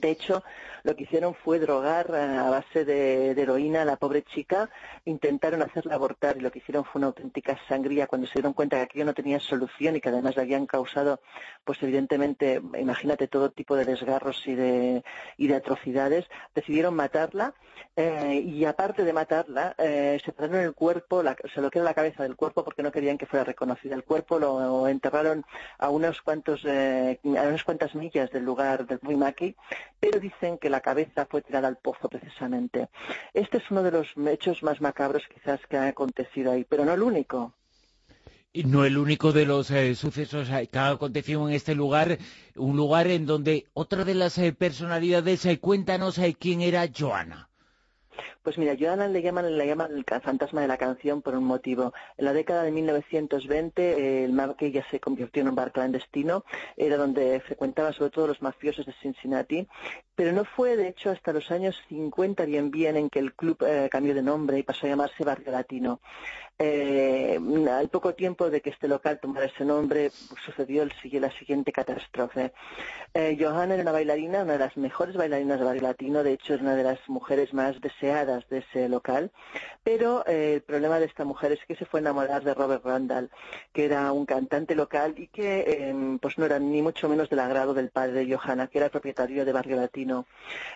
[SPEAKER 10] De hecho, lo que hicieron fue drogar a base de, heroína a la pobre chica, intentaron hacerla abortar y lo que hicieron fue una auténtica sangría cuando se dieron cuenta que aquello no tenía solución y que además le habían causado, pues evidentemente, imagínate todo tipo de desgarros y de, y de atrocidades, decidieron matarla eh, y aparte de matarla, eh, separaron el cuerpo, se lo quedó la cabeza del cuerpo porque no querían que fuera reconocida. El cuerpo lo enterraron a unos cuantos, eh, a unas cuantas millas del lugar del Muimaki pero dicen que la cabeza fue tirada al pozo precisamente. Este es uno de los hechos más macabros quizás que han acontecido ahí, pero no el único.
[SPEAKER 1] No el único de los eh, sucesos eh, que ha acontecido en este lugar, un lugar en donde otra de las eh, personalidades, cuéntanos quién era Joana.
[SPEAKER 10] Pues mira, Joana le llaman, le llaman el fantasma de la canción por un motivo. En la década de 1920 el mar que ya se convirtió en un bar clandestino, era donde frecuentaban sobre todo los mafiosos de Cincinnati, pero no fue de hecho hasta los años 50 bien bien en que el club eh, cambió de nombre y pasó a llamarse Barrio Latino. Eh, al poco tiempo de que este local tomara ese nombre, sucedió la siguiente catástrofe. Eh, Johanna era una bailarina, una de las mejores bailarinas de Barrio Latino, de hecho es una de las mujeres más deseadas deseadas de ese local, pero eh, el problema de esta mujer es que se fue a enamorar de Robert Randall, que era un cantante local y que em, pues no era ni mucho menos del agrado del padre de Johanna, que era el propietario de Barrio Latino.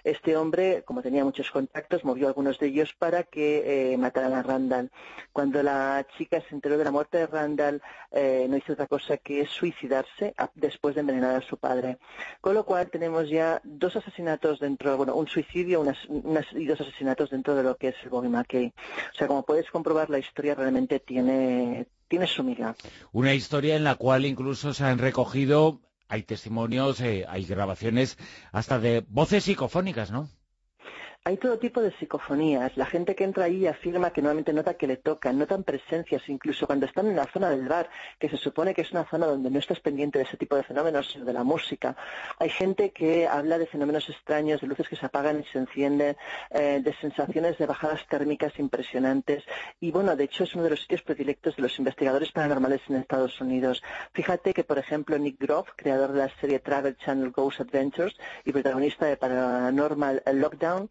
[SPEAKER 10] Este hombre, como tenía muchos contactos, movió algunos de ellos para que eh, mataran a Randall. Cuando la chica se enteró de la muerte de Randall, eh, no hizo otra cosa que suicidarse después de envenenar a su padre. Con lo cual tenemos ya dos asesinatos dentro, bueno, un suicidio unas, y dos asesinatos dentro de lo que es el Bobby McKay. O sea, como puedes comprobar, la historia realmente tiene, tiene su miga.
[SPEAKER 1] Una historia en la cual incluso se han recogido, hay testimonios, eh, hay grabaciones hasta de voces psicofónicas, ¿no?
[SPEAKER 10] Hay todo tipo de psicofonías. La gente que entra ahí afirma que normalmente nota que le tocan, notan presencias, incluso cuando están en la zona del bar, que se supone que es una zona donde no estás pendiente de ese tipo de fenómenos, sino de la música. Hay gente que habla de fenómenos extraños, de luces que se apagan y se encienden, eh, de sensaciones de bajadas térmicas impresionantes. Y bueno, de hecho es uno de los sitios predilectos de los investigadores paranormales en Estados Unidos. Fíjate que, por ejemplo, Nick Groff, creador de la serie Travel Channel Ghost Adventures y protagonista de Paranormal Lockdown,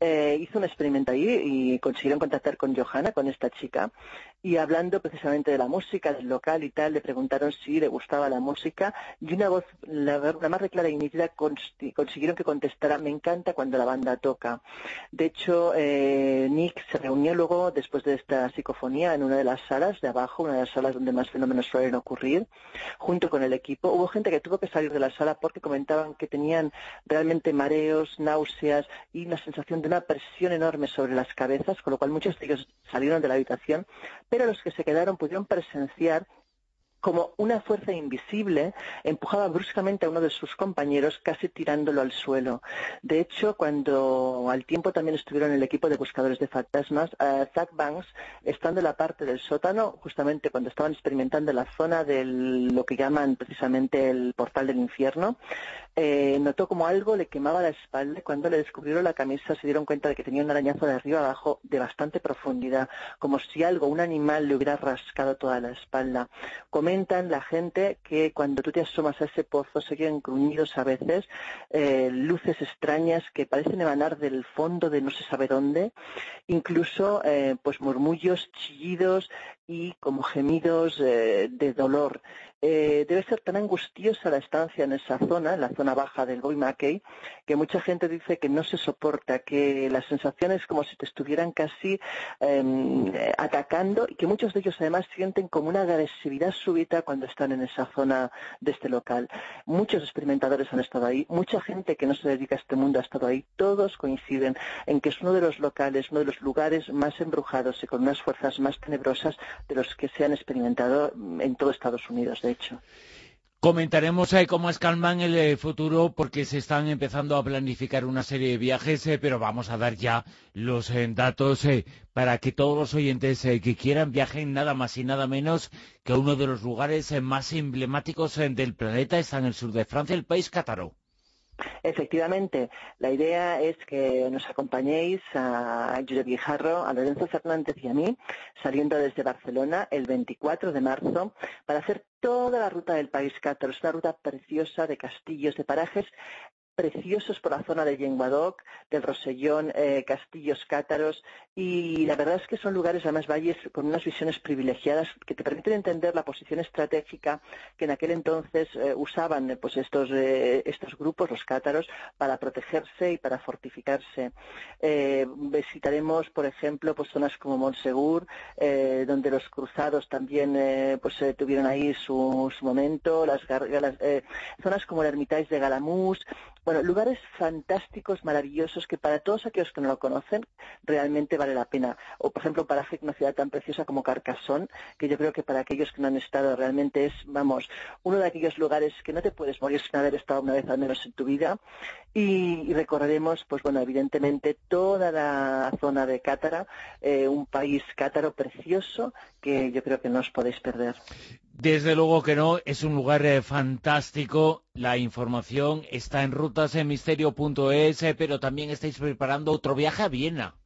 [SPEAKER 10] eh, hizo un experimento ahí y consiguieron contactar con Johanna, con esta chica, y hablando precisamente de la música, del local y tal, le preguntaron si le gustaba la música y una voz, la, más clara y nítida, consiguieron que contestara, me encanta cuando la banda toca. De hecho, eh, Nick se reunió luego, después de esta psicofonía, en una de las salas de abajo, una de las salas donde más fenómenos suelen ocurrir, junto con el equipo. Hubo gente que tuvo que salir de la sala porque comentaban que tenían realmente mareos, náuseas y una sensación de una presión enorme sobre las cabezas, con lo cual muchos de ellos salieron de la habitación, pero los que se quedaron pudieron presenciar como una fuerza invisible empujaba bruscamente a uno de sus compañeros, casi tirándolo al suelo. De hecho, cuando al tiempo también estuvieron en el equipo de buscadores de fantasmas, uh, Zach Banks, estando en la parte del sótano, justamente cuando estaban experimentando la zona de lo que llaman precisamente el portal del infierno, eh, notó como algo le quemaba la espalda cuando le descubrieron la camisa se dieron cuenta de que tenía un arañazo de arriba abajo de bastante profundidad, como si algo, un animal, le hubiera rascado toda la espalda. Comentan la gente que cuando tú te asomas a ese pozo se quedan gruñidos a veces, eh, luces extrañas que parecen emanar del fondo de no se sabe dónde, incluso eh, pues murmullos, chillidos y como gemidos de dolor. Eh, debe ser tan angustiosa la estancia en esa zona, en la zona baja del Boy que mucha gente dice que no se soporta, que las sensaciones como si te estuvieran casi em, atacando y que muchos de ellos además sienten como una agresividad súbita cuando están en esa zona de este local. Muchos experimentadores han estado ahí, mucha gente que no se dedica a este mundo ha estado ahí, todos coinciden en que es uno de los locales, uno de los lugares más embrujados y con unas fuerzas más tenebrosas de los que se han experimentado en todo Estados Unidos.
[SPEAKER 1] Comentaremos ahí cómo es calma en el eh, futuro porque se están empezando a planificar una serie de viajes, eh, pero vamos a dar ya los eh, datos para que todos los oyentes que quieran viajen nada más y nada menos que uno de los lugares más emblemáticos del planeta, está en el sur de Francia, el país cátaro.
[SPEAKER 10] Efectivamente, la idea es que nos acompañéis a Josep Guijarro, a Lorenzo Fernández y a mí, saliendo desde Barcelona el 24 de marzo, para hacer toda la ruta del país cátaro. Es una ruta preciosa de castillos, de parajes preciosos por la zona de Yenguadoc, del Rosellón, eh, castillos cátaros, y la verdad es que son lugares, además valles, con unas visiones privilegiadas que te permiten entender la posición estratégica que en aquel entonces eh, usaban eh, pues estos, estos grupos, los cátaros, para protegerse y para fortificarse. visitaremos, por ejemplo, pues zonas como Montsegur, donde los cruzados también pues tuvieron ahí su, su momento, las, las zonas como el Hermitage de Galamús, bueno, lugares fantásticos, maravillosos, que para todos aquellos que no lo conocen realmente vale la pena. O, por ejemplo, para una ciudad tan preciosa como Carcassonne, que yo creo que para aquellos que no han estado realmente es, vamos, uno de aquellos lugares que no te puedes morir sin haber estado una vez al menos en tu vida. Y, recorreremos, pues bueno, evidentemente toda la zona de Cátara, eh, un país cátaro precioso que yo creo que no os podéis perder.
[SPEAKER 1] Desde luego que no, es un lugar eh, fantástico. La información está en rutasenmisterio.es, eh, pero también estáis preparando otro viaje a Viena.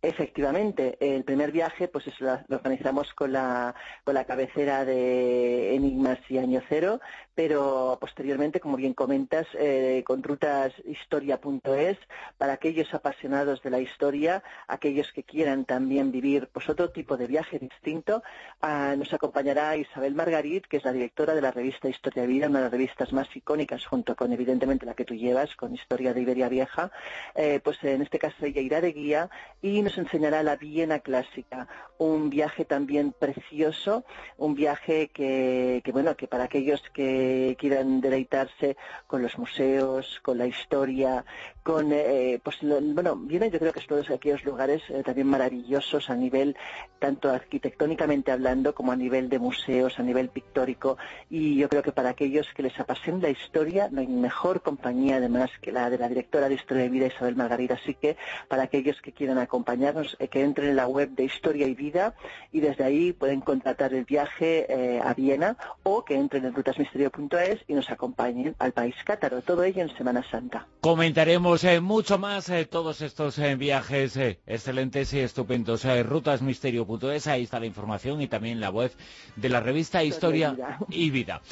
[SPEAKER 10] Efectivamente, el primer viaje pues eso, lo organizamos con la, con la cabecera de Enigmas y Año Cero, pero posteriormente, como bien comentas, eh, con rutashistoria.es, para aquellos apasionados de la historia, aquellos que quieran también vivir pues otro tipo de viaje distinto, ah, nos acompañará Isabel Margarit, que es la directora de la revista Historia Vida, una de las revistas más icónicas, junto con evidentemente la que tú llevas, con Historia de Iberia Vieja, eh, pues en este caso ella irá de guía y nos enseñará la Viena clásica, un viaje también precioso, un viaje que, que bueno, que para aquellos que quieran deleitarse con los museos, con la historia, con, eh, pues, bueno, viene yo creo que es todos aquellos lugares eh, también maravillosos a nivel, tanto arquitectónicamente hablando, como a nivel de museos, a nivel pictórico, y yo creo que para aquellos que les apasiona la historia, no hay mejor compañía además que la de la directora de Historia de Vida, Isabel Margarita, así que para aquellos que quieran acompañarnos, eh, que entren en la web de Historia y Vida, y desde ahí pueden contratar el viaje a Viena, o que entren en rutasmisterio.es y nos acompañen al país cátaro, todo ello en Semana Santa.
[SPEAKER 1] Comentaremos eh, mucho más eh, todos estos eh, viajes excelentes y estupendos. rutasmisterio.es, ahí está la información y también la web de la revista Historia y Vida.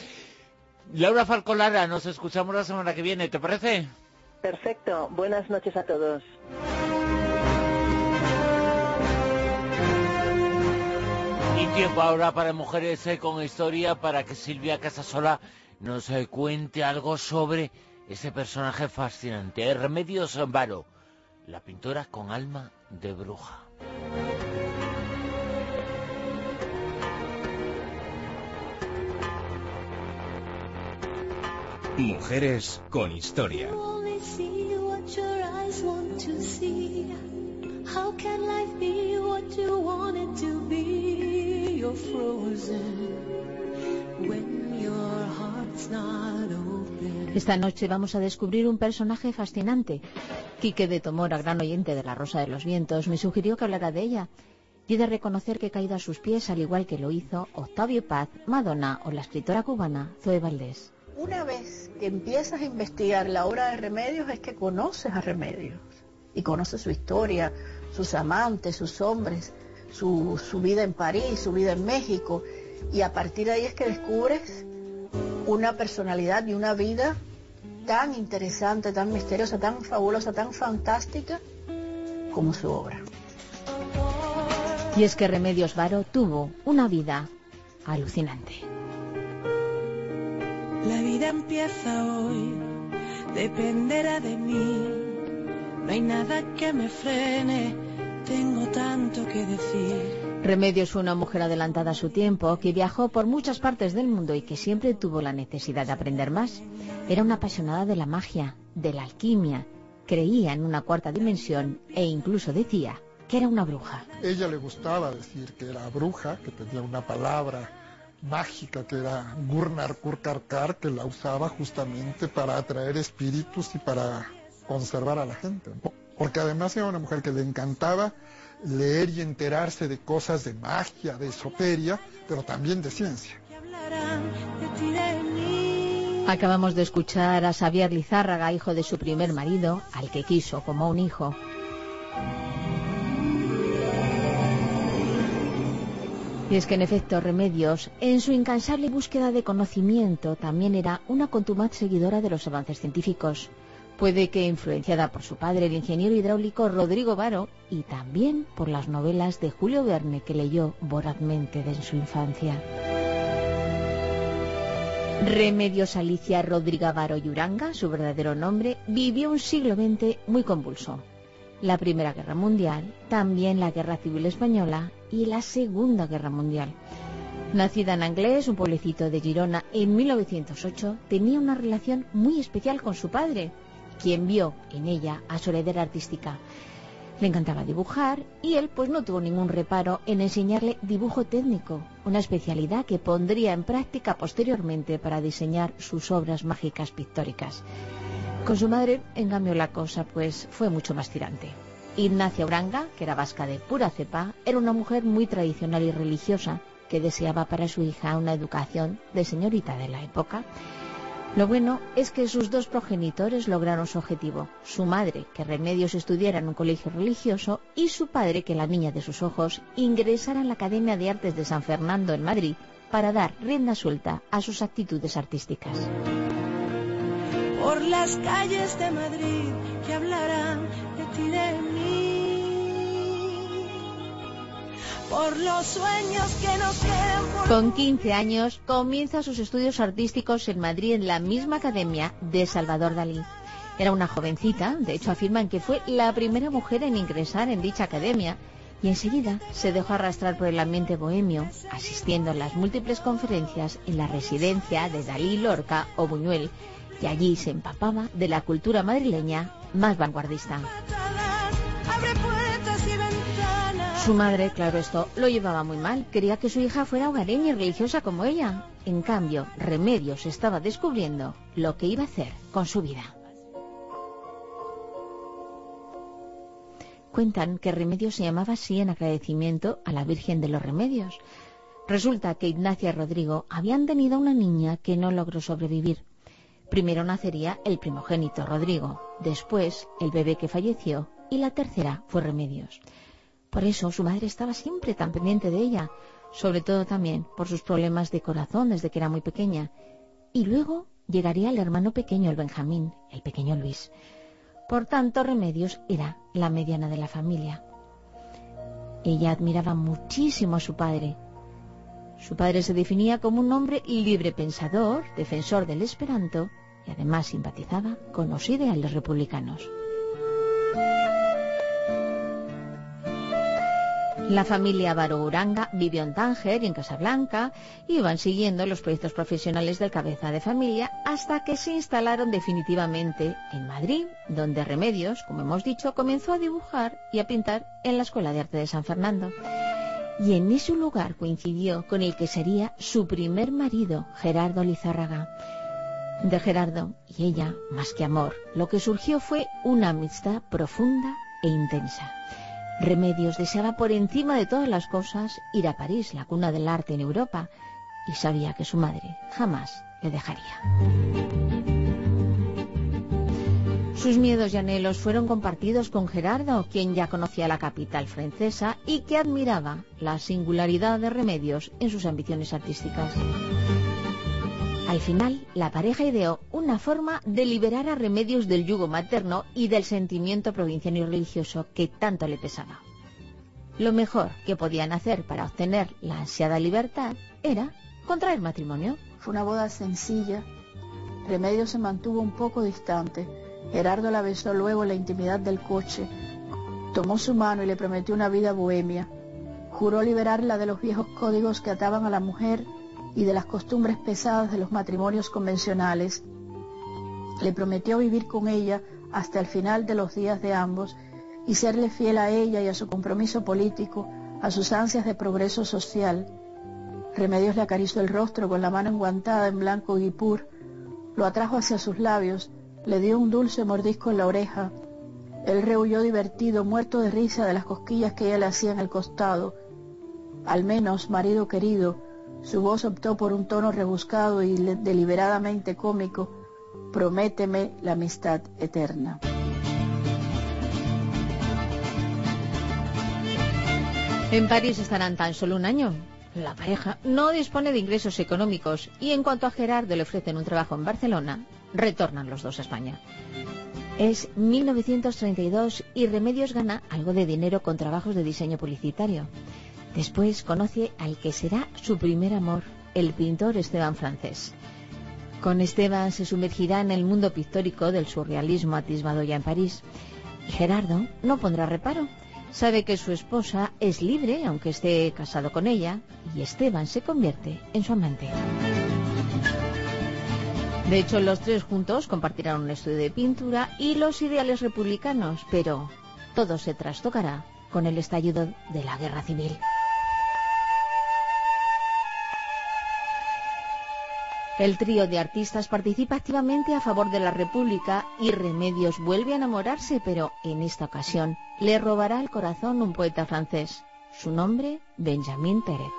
[SPEAKER 1] Laura Falcolara, nos escuchamos la semana que viene, ¿te parece?
[SPEAKER 10] Perfecto, buenas noches a todos.
[SPEAKER 1] Y tiempo ahora para Mujeres con Historia, para que Silvia Casasola nos cuente algo sobre ese personaje fascinante, Remedios Varo, la pintora con alma de bruja.
[SPEAKER 4] Mujeres con historia. How can life be what you want it to be? You're frozen when your heart's not
[SPEAKER 6] esta noche vamos a descubrir un personaje fascinante. Quique de Tomora, gran oyente de La Rosa de los Vientos, me sugirió que hablara de ella y de reconocer que he caído a sus pies al igual que lo hizo Octavio Paz, Madonna o la escritora cubana Zoe Valdés.
[SPEAKER 11] Una vez que empiezas a investigar la obra de Remedios es que conoces a Remedios y conoces su historia, sus amantes, sus hombres, su, su vida en París, su vida en México y a partir de ahí es que descubres una personalidad y una vida tan interesante, tan misteriosa, tan fabulosa, tan fantástica como su obra.
[SPEAKER 6] Y es que Remedios Varo tuvo una vida alucinante.
[SPEAKER 12] La vida empieza hoy, dependerá de mí. No hay nada que me frene, tengo tanto que decir.
[SPEAKER 6] Remedios fue una mujer adelantada a su tiempo, que viajó por muchas partes del mundo y que siempre tuvo la necesidad de aprender más. Era una apasionada de la magia, de la alquimia, creía en una cuarta dimensión e incluso decía que era una bruja.
[SPEAKER 13] Ella le gustaba decir que era bruja, que tenía una palabra mágica que era Gurnar Kurkarkar, que la usaba justamente para atraer espíritus y para conservar a la gente. Porque además era una mujer que le encantaba leer y enterarse de cosas de magia, de esoteria, pero también de ciencia.
[SPEAKER 6] Acabamos de escuchar a Xavier Lizárraga, hijo de su primer marido, al que quiso como un hijo. Y es que en efecto Remedios, en su incansable búsqueda de conocimiento, también era una contumaz seguidora de los avances científicos. Puede que influenciada por su padre, el ingeniero hidráulico Rodrigo Varo, y también por las novelas de Julio Verne que leyó vorazmente desde su infancia. Remedios Alicia Rodrigo Varo Yuranga, su verdadero nombre, vivió un siglo XX muy convulso. La Primera Guerra Mundial, también la Guerra Civil Española y la Segunda Guerra Mundial. Nacida en Anglés, un pueblecito de Girona, en 1908, tenía una relación muy especial con su padre, quien vio en ella a su heredera artística. Le encantaba dibujar y él pues no tuvo ningún reparo en enseñarle dibujo técnico, una especialidad que pondría en práctica posteriormente para diseñar sus obras mágicas pictóricas. Con su madre, en cambio, la cosa pues fue mucho más tirante. Ignacia Uranga, que era vasca de pura cepa, era una mujer muy tradicional y religiosa que deseaba para su hija una educación de señorita de la época Lo bueno es que sus dos progenitores lograron su objetivo. Su madre, que Remedios estudiara en un colegio religioso, y su padre, que la niña de sus ojos ingresara en la Academia de Artes de San Fernando en Madrid para dar rienda suelta a sus actitudes artísticas.
[SPEAKER 12] Por las calles de Madrid que hablarán de ti de mí. Por los sueños que nos quedan por
[SPEAKER 6] Con 15 años comienza sus estudios artísticos en Madrid en la misma academia de Salvador Dalí. Era una jovencita, de hecho afirman que fue la primera mujer en ingresar en dicha academia y enseguida se dejó arrastrar por el ambiente bohemio, asistiendo a las múltiples conferencias en la residencia de Dalí Lorca o Buñuel, y allí se empapaba de la cultura madrileña más vanguardista. Su madre, claro esto, lo llevaba muy mal. Quería que su hija fuera hogareña y religiosa como ella. En cambio, Remedios estaba descubriendo lo que iba a hacer con su vida. Cuentan que Remedios se llamaba así en agradecimiento a la Virgen de los Remedios. Resulta que Ignacia y Rodrigo habían tenido una niña que no logró sobrevivir. Primero nacería el primogénito Rodrigo, después el bebé que falleció y la tercera fue Remedios. Por eso su madre estaba siempre tan pendiente de ella, sobre todo también por sus problemas de corazón desde que era muy pequeña. Y luego llegaría el hermano pequeño, el Benjamín, el pequeño Luis. Por tanto, Remedios era la mediana de la familia. Ella admiraba muchísimo a su padre. Su padre se definía como un hombre libre pensador, defensor del esperanto y además simpatizaba con los ideales republicanos. La familia Baro Uranga vivió en Tánger y en Casablanca y iban siguiendo los proyectos profesionales del cabeza de familia hasta que se instalaron definitivamente en Madrid, donde Remedios, como hemos dicho, comenzó a dibujar y a pintar en la Escuela de Arte de San Fernando. Y en ese lugar coincidió con el que sería su primer marido, Gerardo Lizárraga. De Gerardo y ella, más que amor, lo que surgió fue una amistad profunda e intensa. Remedios deseaba por encima de todas las cosas ir a París, la cuna del arte en Europa, y sabía que su madre jamás le dejaría. Sus miedos y anhelos fueron compartidos con Gerardo, quien ya conocía la capital francesa y que admiraba la singularidad de Remedios en sus ambiciones artísticas. Al final, la pareja ideó una forma de liberar a Remedios del yugo materno y del sentimiento provinciano y religioso que tanto le pesaba. Lo mejor que podían hacer para obtener la ansiada libertad era contraer matrimonio.
[SPEAKER 11] Fue una boda sencilla. Remedios se mantuvo un poco distante. Gerardo la besó luego en la intimidad del coche. Tomó su mano y le prometió una vida bohemia. Juró liberarla de los viejos códigos que ataban a la mujer y de las costumbres pesadas de los matrimonios convencionales. Le prometió vivir con ella hasta el final de los días de ambos y serle fiel a ella y a su compromiso político, a sus ansias de progreso social. Remedios le acarició el rostro con la mano enguantada en blanco guipur, lo atrajo hacia sus labios, le dio un dulce mordisco en la oreja. Él rehuyó divertido, muerto de risa de las cosquillas que ella le hacía en el costado. Al menos, marido querido, su voz optó por un tono rebuscado y deliberadamente cómico. Prométeme la amistad eterna.
[SPEAKER 6] En París estarán tan solo un año. La pareja no dispone de ingresos económicos y en cuanto a Gerardo le ofrecen un trabajo en Barcelona, retornan los dos a España. Es 1932 y Remedios gana algo de dinero con trabajos de diseño publicitario. Después conoce al que será su primer amor, el pintor Esteban Francés. Con Esteban se sumergirá en el mundo pictórico del surrealismo atisbado ya en París. Y Gerardo no pondrá reparo. Sabe que su esposa es libre, aunque esté casado con ella, y Esteban se convierte en su amante. De hecho, los tres juntos compartirán un estudio de pintura y los ideales republicanos, pero todo se trastocará con el estallido de la guerra civil. El trío de artistas participa activamente a favor de la República y Remedios vuelve a enamorarse, pero en esta ocasión le robará el corazón un poeta francés. Su nombre, Benjamin Pérez.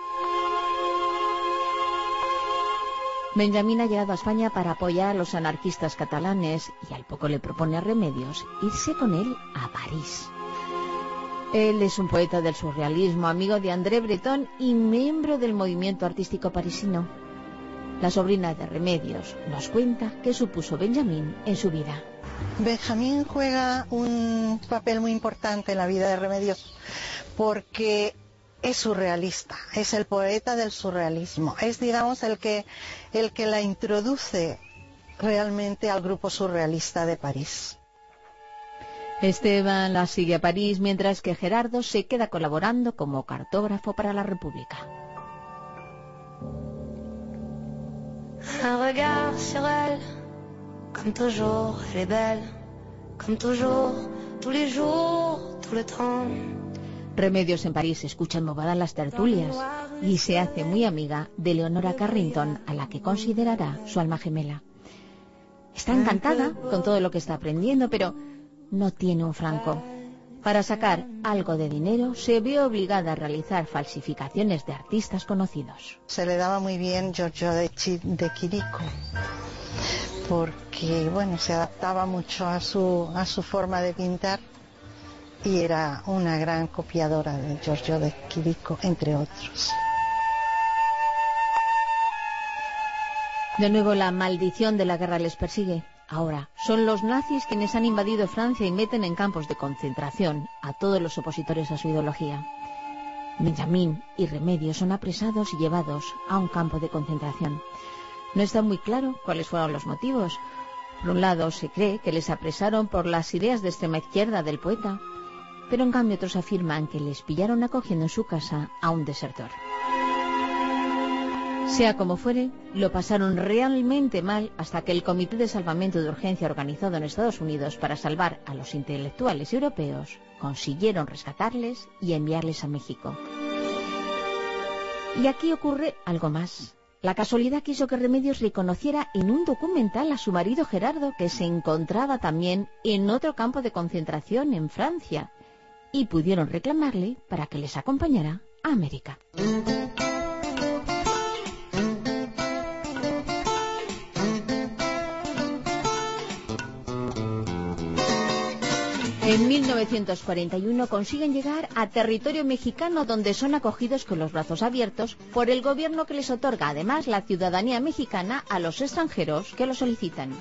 [SPEAKER 6] Benjamín ha llegado a España para apoyar a los anarquistas catalanes y al poco le propone a Remedios irse con él a París. Él es un poeta del surrealismo, amigo de André Breton y miembro del movimiento artístico parisino. La sobrina de Remedios nos cuenta qué supuso Benjamín en su vida.
[SPEAKER 14] Benjamín juega un papel muy importante en la vida de Remedios porque es surrealista, es el poeta del surrealismo, es digamos el que, el que la introduce realmente al grupo surrealista de París.
[SPEAKER 6] Esteban la sigue a París mientras que Gerardo se queda colaborando como cartógrafo para la República.
[SPEAKER 15] Un sur elle, comme toujours, elle est belle, comme toujours, tous les jours, temps.
[SPEAKER 6] Remedios en París escucha en las tertulias y se hace muy amiga de Leonora Carrington, a la que considerará su alma gemela. Está encantada con todo lo que está aprendiendo, pero no tiene un franco. Para sacar algo de dinero se ve obligada a realizar falsificaciones de artistas conocidos.
[SPEAKER 14] Se le daba muy bien Giorgio de, de Quirico porque bueno, se adaptaba mucho a su, a su forma de pintar y era una gran copiadora de Giorgio de Quirico, entre otros.
[SPEAKER 6] De nuevo la maldición de la guerra les persigue. Ahora, son los nazis quienes han invadido Francia y meten en campos de concentración a todos los opositores a su ideología. Benjamín y Remedio son apresados y llevados a un campo de concentración. No está muy claro cuáles fueron los motivos. Por un lado, se cree que les apresaron por las ideas de extrema izquierda del poeta, pero en cambio otros afirman que les pillaron acogiendo en su casa a un desertor. Sea como fuere, lo pasaron realmente mal hasta que el Comité de Salvamento de Urgencia organizado en Estados Unidos para salvar a los intelectuales europeos consiguieron rescatarles y enviarles a México. Y aquí ocurre algo más. La casualidad quiso que Remedios reconociera en un documental a su marido Gerardo, que se encontraba también en otro campo de concentración en Francia, y pudieron reclamarle para que les acompañara a América. En 1941 consiguen llegar a territorio mexicano donde son acogidos con los brazos abiertos por el gobierno que les otorga además la ciudadanía mexicana a los extranjeros que lo solicitan.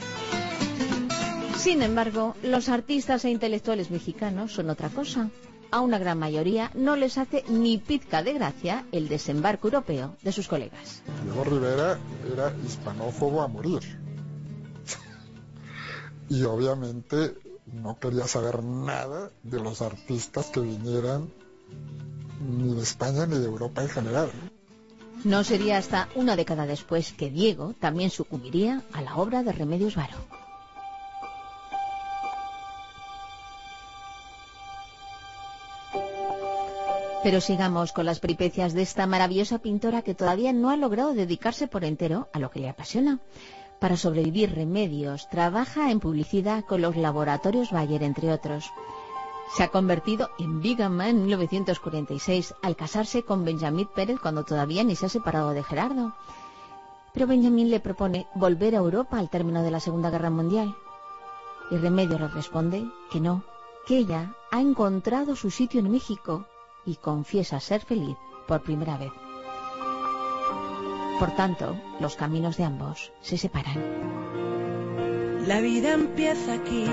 [SPEAKER 6] Sin embargo, los artistas e intelectuales mexicanos son otra cosa. A una gran mayoría no les hace ni pizca de gracia el desembarco europeo de sus colegas.
[SPEAKER 13] Diego Rivera era hispanófobo a morir. y obviamente no quería saber nada de los artistas que vinieran ni de España ni de Europa en general.
[SPEAKER 6] No sería hasta una década después que Diego también sucumbiría a la obra de Remedios Varo. Pero sigamos con las peripecias de esta maravillosa pintora que todavía no ha logrado dedicarse por entero a lo que le apasiona. Para sobrevivir Remedios trabaja en publicidad con los laboratorios Bayer, entre otros. Se ha convertido en bigama en 1946 al casarse con Benjamín Pérez cuando todavía ni se ha separado de Gerardo. Pero Benjamín le propone volver a Europa al término de la Segunda Guerra Mundial. Y Remedios le responde que no, que ella ha encontrado su sitio en México y confiesa ser feliz por primera vez. Por tanto, los caminos de ambos se separan.
[SPEAKER 12] La vida empieza aquí,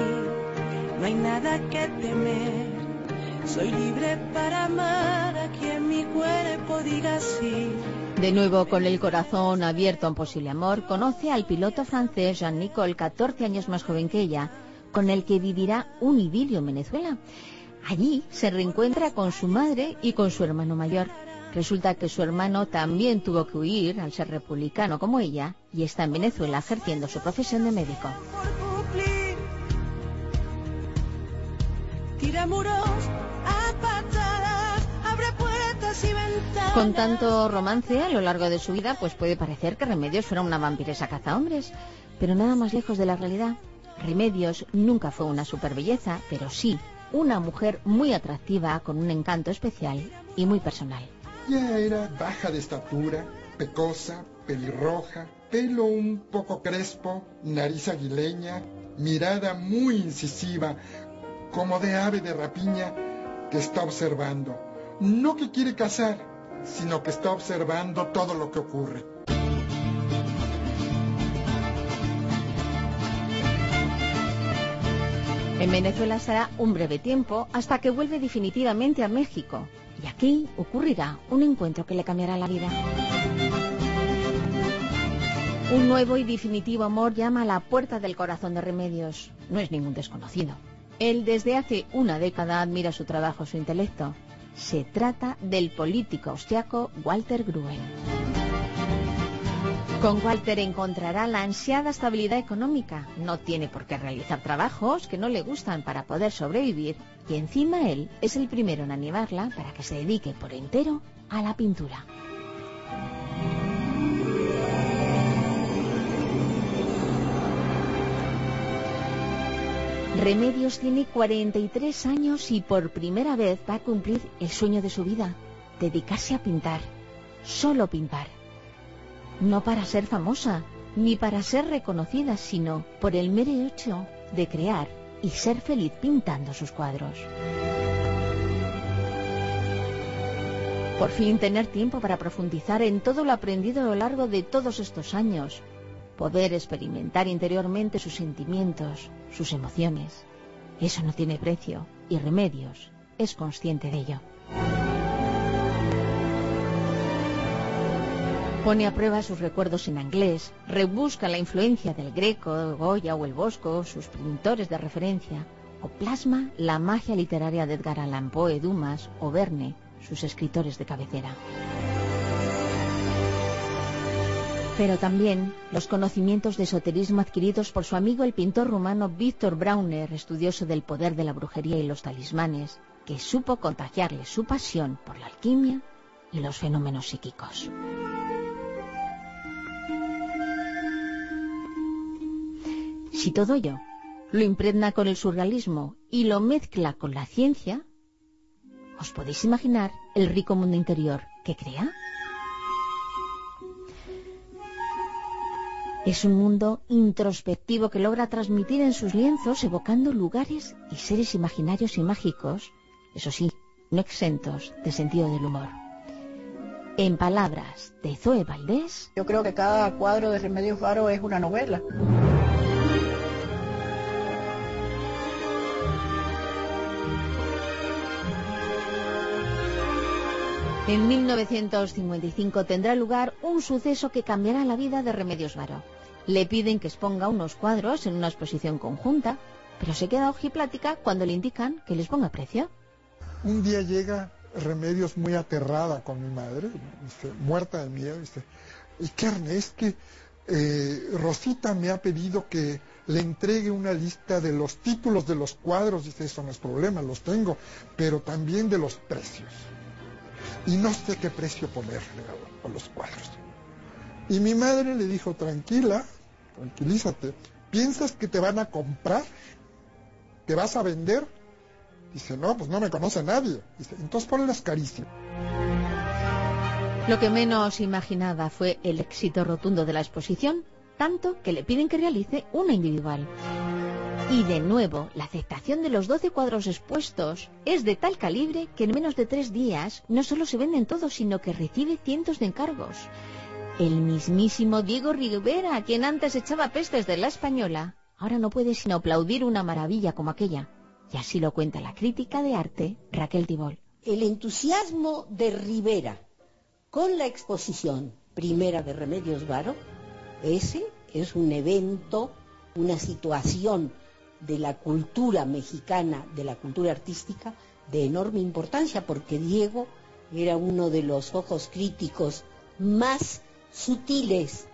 [SPEAKER 12] no hay nada que temer. Soy libre para amar a quien mi cuerpo diga sí.
[SPEAKER 6] De nuevo, con el corazón abierto a un posible amor, conoce al piloto francés Jean-Nicole, 14 años más joven que ella, con el que vivirá un idilio en Venezuela. Allí se reencuentra con su madre y con su hermano mayor. Resulta que su hermano también tuvo que huir al ser republicano como ella y está en Venezuela ejerciendo su profesión de médico. Con tanto romance a lo largo de su vida, pues puede parecer que Remedios fuera una vampiresa cazahombres, pero nada más lejos de la realidad. Remedios nunca fue una superbelleza, pero sí una mujer muy atractiva con un encanto especial y muy personal.
[SPEAKER 13] Ya era baja de estatura, pecosa, pelirroja, pelo un poco crespo, nariz aguileña, mirada muy incisiva, como de ave de rapiña que está observando. No que quiere cazar, sino que está observando todo lo que ocurre.
[SPEAKER 6] En Venezuela será un breve tiempo hasta que vuelve definitivamente a México. Y aquí ocurrirá un encuentro que le cambiará la vida. Un nuevo y definitivo amor llama a la puerta del corazón de Remedios. No es ningún desconocido. Él desde hace una década admira su trabajo, su intelecto. Se trata del político austriaco Walter Gruen. Con Walter encontrará la ansiada estabilidad económica. No tiene por qué realizar trabajos que no le gustan para poder sobrevivir y encima él es el primero en animarla para que se dedique por entero a la pintura. Remedios tiene 43 años y por primera vez va a cumplir el sueño de su vida, dedicarse a pintar, solo pintar. No para ser famosa, ni para ser reconocida, sino por el mero hecho de crear y ser feliz pintando sus cuadros. Por fin tener tiempo para profundizar en todo lo aprendido a lo largo de todos estos años, poder experimentar interiormente sus sentimientos, sus emociones. Eso no tiene precio y Remedios es consciente de ello. Pone a prueba sus recuerdos en inglés, rebusca la influencia del Greco, Goya o el Bosco, sus pintores de referencia, o plasma la magia literaria de Edgar Allan Poe, Dumas o Verne, sus escritores de cabecera. Pero también los conocimientos de esoterismo adquiridos por su amigo el pintor rumano Víctor Brauner, estudioso del poder de la brujería y los talismanes, que supo contagiarle su pasión por la alquimia y los fenómenos psíquicos. Si todo ello lo impregna con el surrealismo y lo mezcla con la ciencia, ¿os podéis imaginar el rico mundo interior que crea? Es un mundo introspectivo que logra transmitir en sus lienzos evocando lugares y seres imaginarios y mágicos, eso sí, no exentos de sentido del humor. En palabras de Zoe Valdés,
[SPEAKER 11] Yo creo que cada cuadro de Remedios Varo es una novela.
[SPEAKER 6] En 1955 tendrá lugar un suceso que cambiará la vida de Remedios Varo. Le piden que exponga unos cuadros en una exposición conjunta, pero se queda ojiplática cuando le indican que les ponga precio.
[SPEAKER 13] Un día llega Remedios muy aterrada con mi madre, muerta de miedo, dice, ¿y qué es que Rosita me ha pedido que le entregue una lista de los títulos de los cuadros, dice, eso no es problema, los tengo, pero también de los precios. Y no sé qué precio ponerle a, los cuadros. Y mi madre le dijo, tranquila, tranquilízate, ¿piensas que te van a comprar? ¿Te vas a vender? Dice, no, pues no me conoce nadie. Dice, entonces ponlas carísimas.
[SPEAKER 6] Lo que menos imaginaba fue el éxito rotundo de la exposición, tanto que le piden que realice una individual. Y de nuevo, la aceptación de los 12 cuadros expuestos es de tal calibre que en menos de tres días no solo se venden todos, sino que recibe cientos de encargos. El mismísimo Diego Rivera, quien antes echaba pestes de la española, ahora no puede sino aplaudir una maravilla como aquella. Y así lo cuenta la crítica de arte Raquel Tibol.
[SPEAKER 16] El entusiasmo de Rivera con la exposición primera de Remedios Varo, ese es un evento, una situación de la cultura mexicana, de la cultura artística, de enorme importancia, porque Diego era uno de los ojos críticos más sutiles,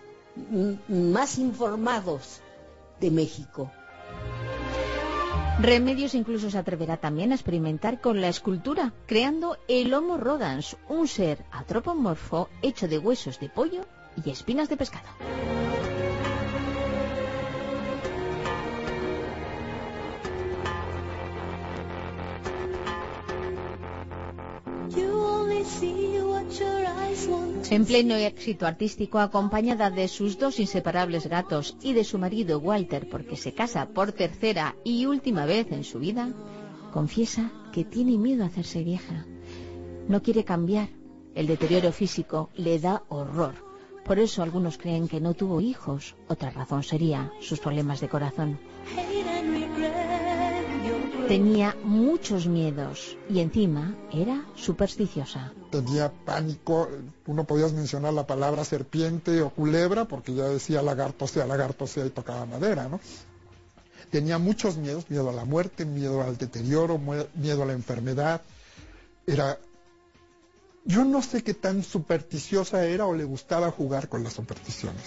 [SPEAKER 16] más informados de México.
[SPEAKER 6] Remedios incluso se atreverá también a experimentar con la escultura, creando el Homo rodans, un ser antropomorfo hecho de huesos de pollo y espinas de pescado. En pleno éxito artístico, acompañada de sus dos inseparables gatos y de su marido Walter, porque se casa por tercera y última vez en su vida, confiesa que tiene miedo a hacerse vieja. No quiere cambiar. El deterioro físico le da horror. Por eso algunos creen que no tuvo hijos. Otra razón sería sus problemas de corazón. Tenía muchos miedos y encima era supersticiosa.
[SPEAKER 13] Tenía pánico, tú no podías mencionar la palabra serpiente o culebra porque ya decía lagarto sea, lagarto sea y tocaba madera, ¿no? Tenía muchos miedos, miedo a la muerte, miedo al deterioro, miedo a la enfermedad. Era yo no sé qué tan supersticiosa era o le gustaba jugar con las supersticiones.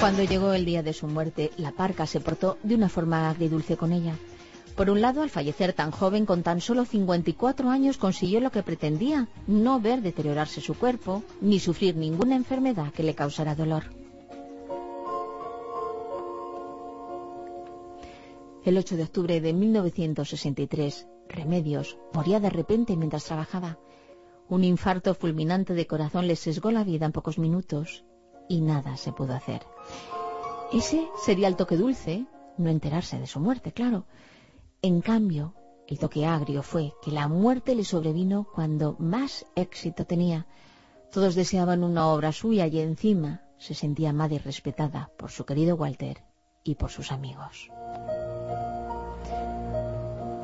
[SPEAKER 6] Cuando llegó el día de su muerte, la parca se portó de una forma agridulce con ella. Por un lado, al fallecer tan joven, con tan solo 54 años, consiguió lo que pretendía, no ver deteriorarse su cuerpo, ni sufrir ninguna enfermedad que le causara dolor. El 8 de octubre de 1963, Remedios moría de repente mientras trabajaba. Un infarto fulminante de corazón le sesgó la vida en pocos minutos y nada se pudo hacer. Ese sería el toque dulce, no enterarse de su muerte, claro. En cambio, el toque agrio fue que la muerte le sobrevino cuando más éxito tenía. Todos deseaban una obra suya y encima se sentía amada y respetada por su querido Walter y por sus amigos.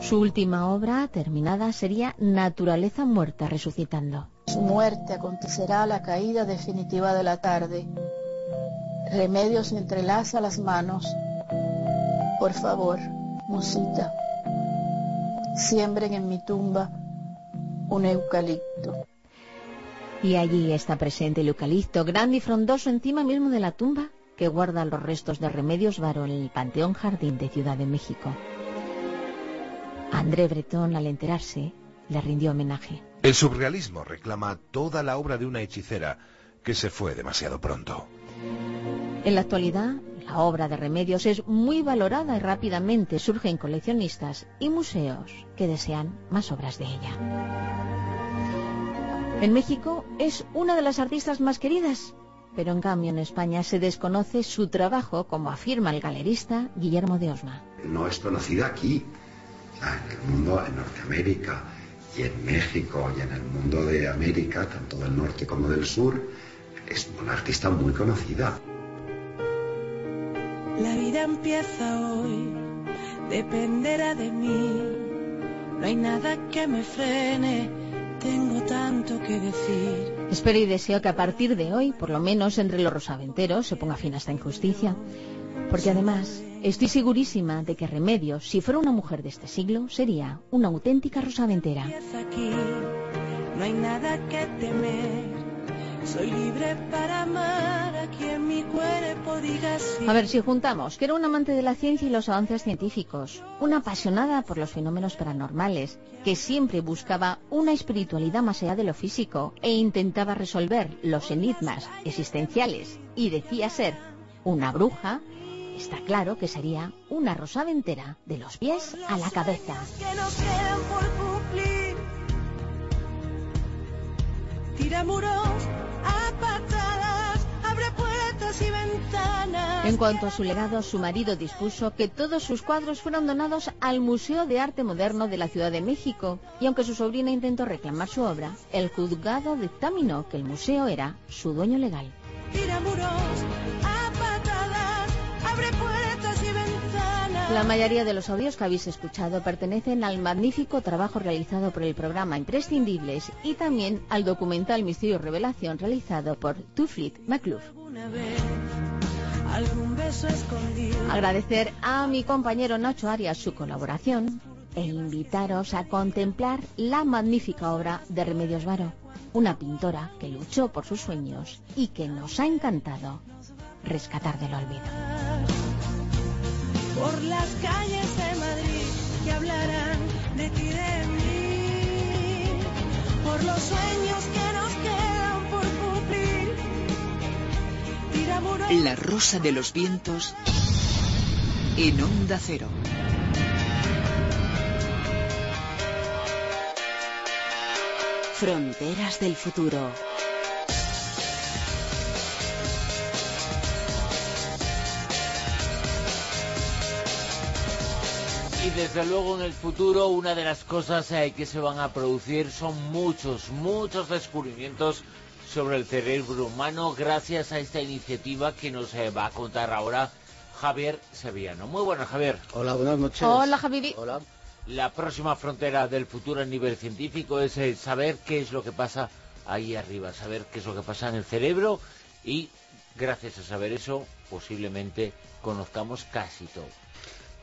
[SPEAKER 6] Su última obra terminada sería Naturaleza muerta resucitando.
[SPEAKER 11] Su muerte acontecerá a la caída definitiva de la tarde. Remedios entrelaza las manos. Por favor, musita, siembren en mi tumba un eucalipto.
[SPEAKER 6] Y allí está presente el eucalipto, grande y frondoso encima mismo de la tumba que guarda los restos de Remedios Varo en el Panteón Jardín de Ciudad de México. André Breton, al enterarse, le rindió homenaje.
[SPEAKER 17] El surrealismo reclama toda la obra de una hechicera que se fue demasiado pronto.
[SPEAKER 6] En la actualidad, la obra de Remedios es muy valorada y rápidamente surgen coleccionistas y museos que desean más obras de ella. En México es una de las artistas más queridas, pero en cambio en España se desconoce su trabajo, como afirma el galerista Guillermo de Osma.
[SPEAKER 18] No es conocida aquí en el mundo, en Norteamérica y en México y en el mundo de América, tanto del norte como del sur, es una artista muy conocida.
[SPEAKER 12] La vida empieza hoy, dependerá de mí. No hay nada que me frene, tengo tanto que decir.
[SPEAKER 6] Espero y deseo que a partir de hoy, por lo menos entre los rosaventeros, se ponga fin a esta injusticia. Porque además estoy segurísima de que Remedios, si fuera una mujer de este siglo, sería una auténtica rosaventera.
[SPEAKER 12] Aquí, no hay nada que temer. Soy libre para amar a quien mi cuerpo diga sí.
[SPEAKER 6] A ver, si juntamos que era un amante de la ciencia y los avances científicos, una apasionada por los fenómenos paranormales, que siempre buscaba una espiritualidad más allá de lo físico e intentaba resolver los enigmas existenciales y decía ser una bruja, está claro que sería una rosaventera de los pies a la cabeza.
[SPEAKER 12] Que nos quedan por cumplir. Tira muros a patadas, abre puertas y ventanas.
[SPEAKER 6] En cuanto a su legado, su marido dispuso que todos sus cuadros fueran donados al Museo de Arte Moderno de la Ciudad de México, y aunque su sobrina intentó reclamar su obra, el juzgado dictaminó que el museo era su dueño legal.
[SPEAKER 12] Tira muros abre puertas y ventanas.
[SPEAKER 6] La mayoría de los audios que habéis escuchado pertenecen al magnífico trabajo realizado por el programa Imprescindibles y también al documental Misterio Revelación realizado por Tuflit McClure. Agradecer a mi compañero Nacho Arias su colaboración e invitaros a contemplar la magnífica obra de Remedios Varo, una pintora que luchó por sus sueños y que nos ha encantado rescatar del olvido.
[SPEAKER 12] por las calles de Madrid que hablarán de ti de mí, por los sueños que nos quedan por cumplir. Tira
[SPEAKER 9] La rosa de los vientos en onda cero. Fronteras del futuro.
[SPEAKER 1] Y desde luego en el futuro una de las cosas eh, que se van a producir son muchos, muchos descubrimientos sobre el cerebro humano gracias a esta iniciativa que nos eh, va a contar ahora Javier Sevillano. Muy buenas, Javier.
[SPEAKER 19] Hola, buenas noches.
[SPEAKER 6] Hola, Javier.
[SPEAKER 19] Hola.
[SPEAKER 1] La próxima frontera del futuro a nivel científico es eh, saber qué es lo que pasa ahí arriba, saber qué es lo que pasa en el cerebro y gracias a saber eso posiblemente conozcamos casi todo.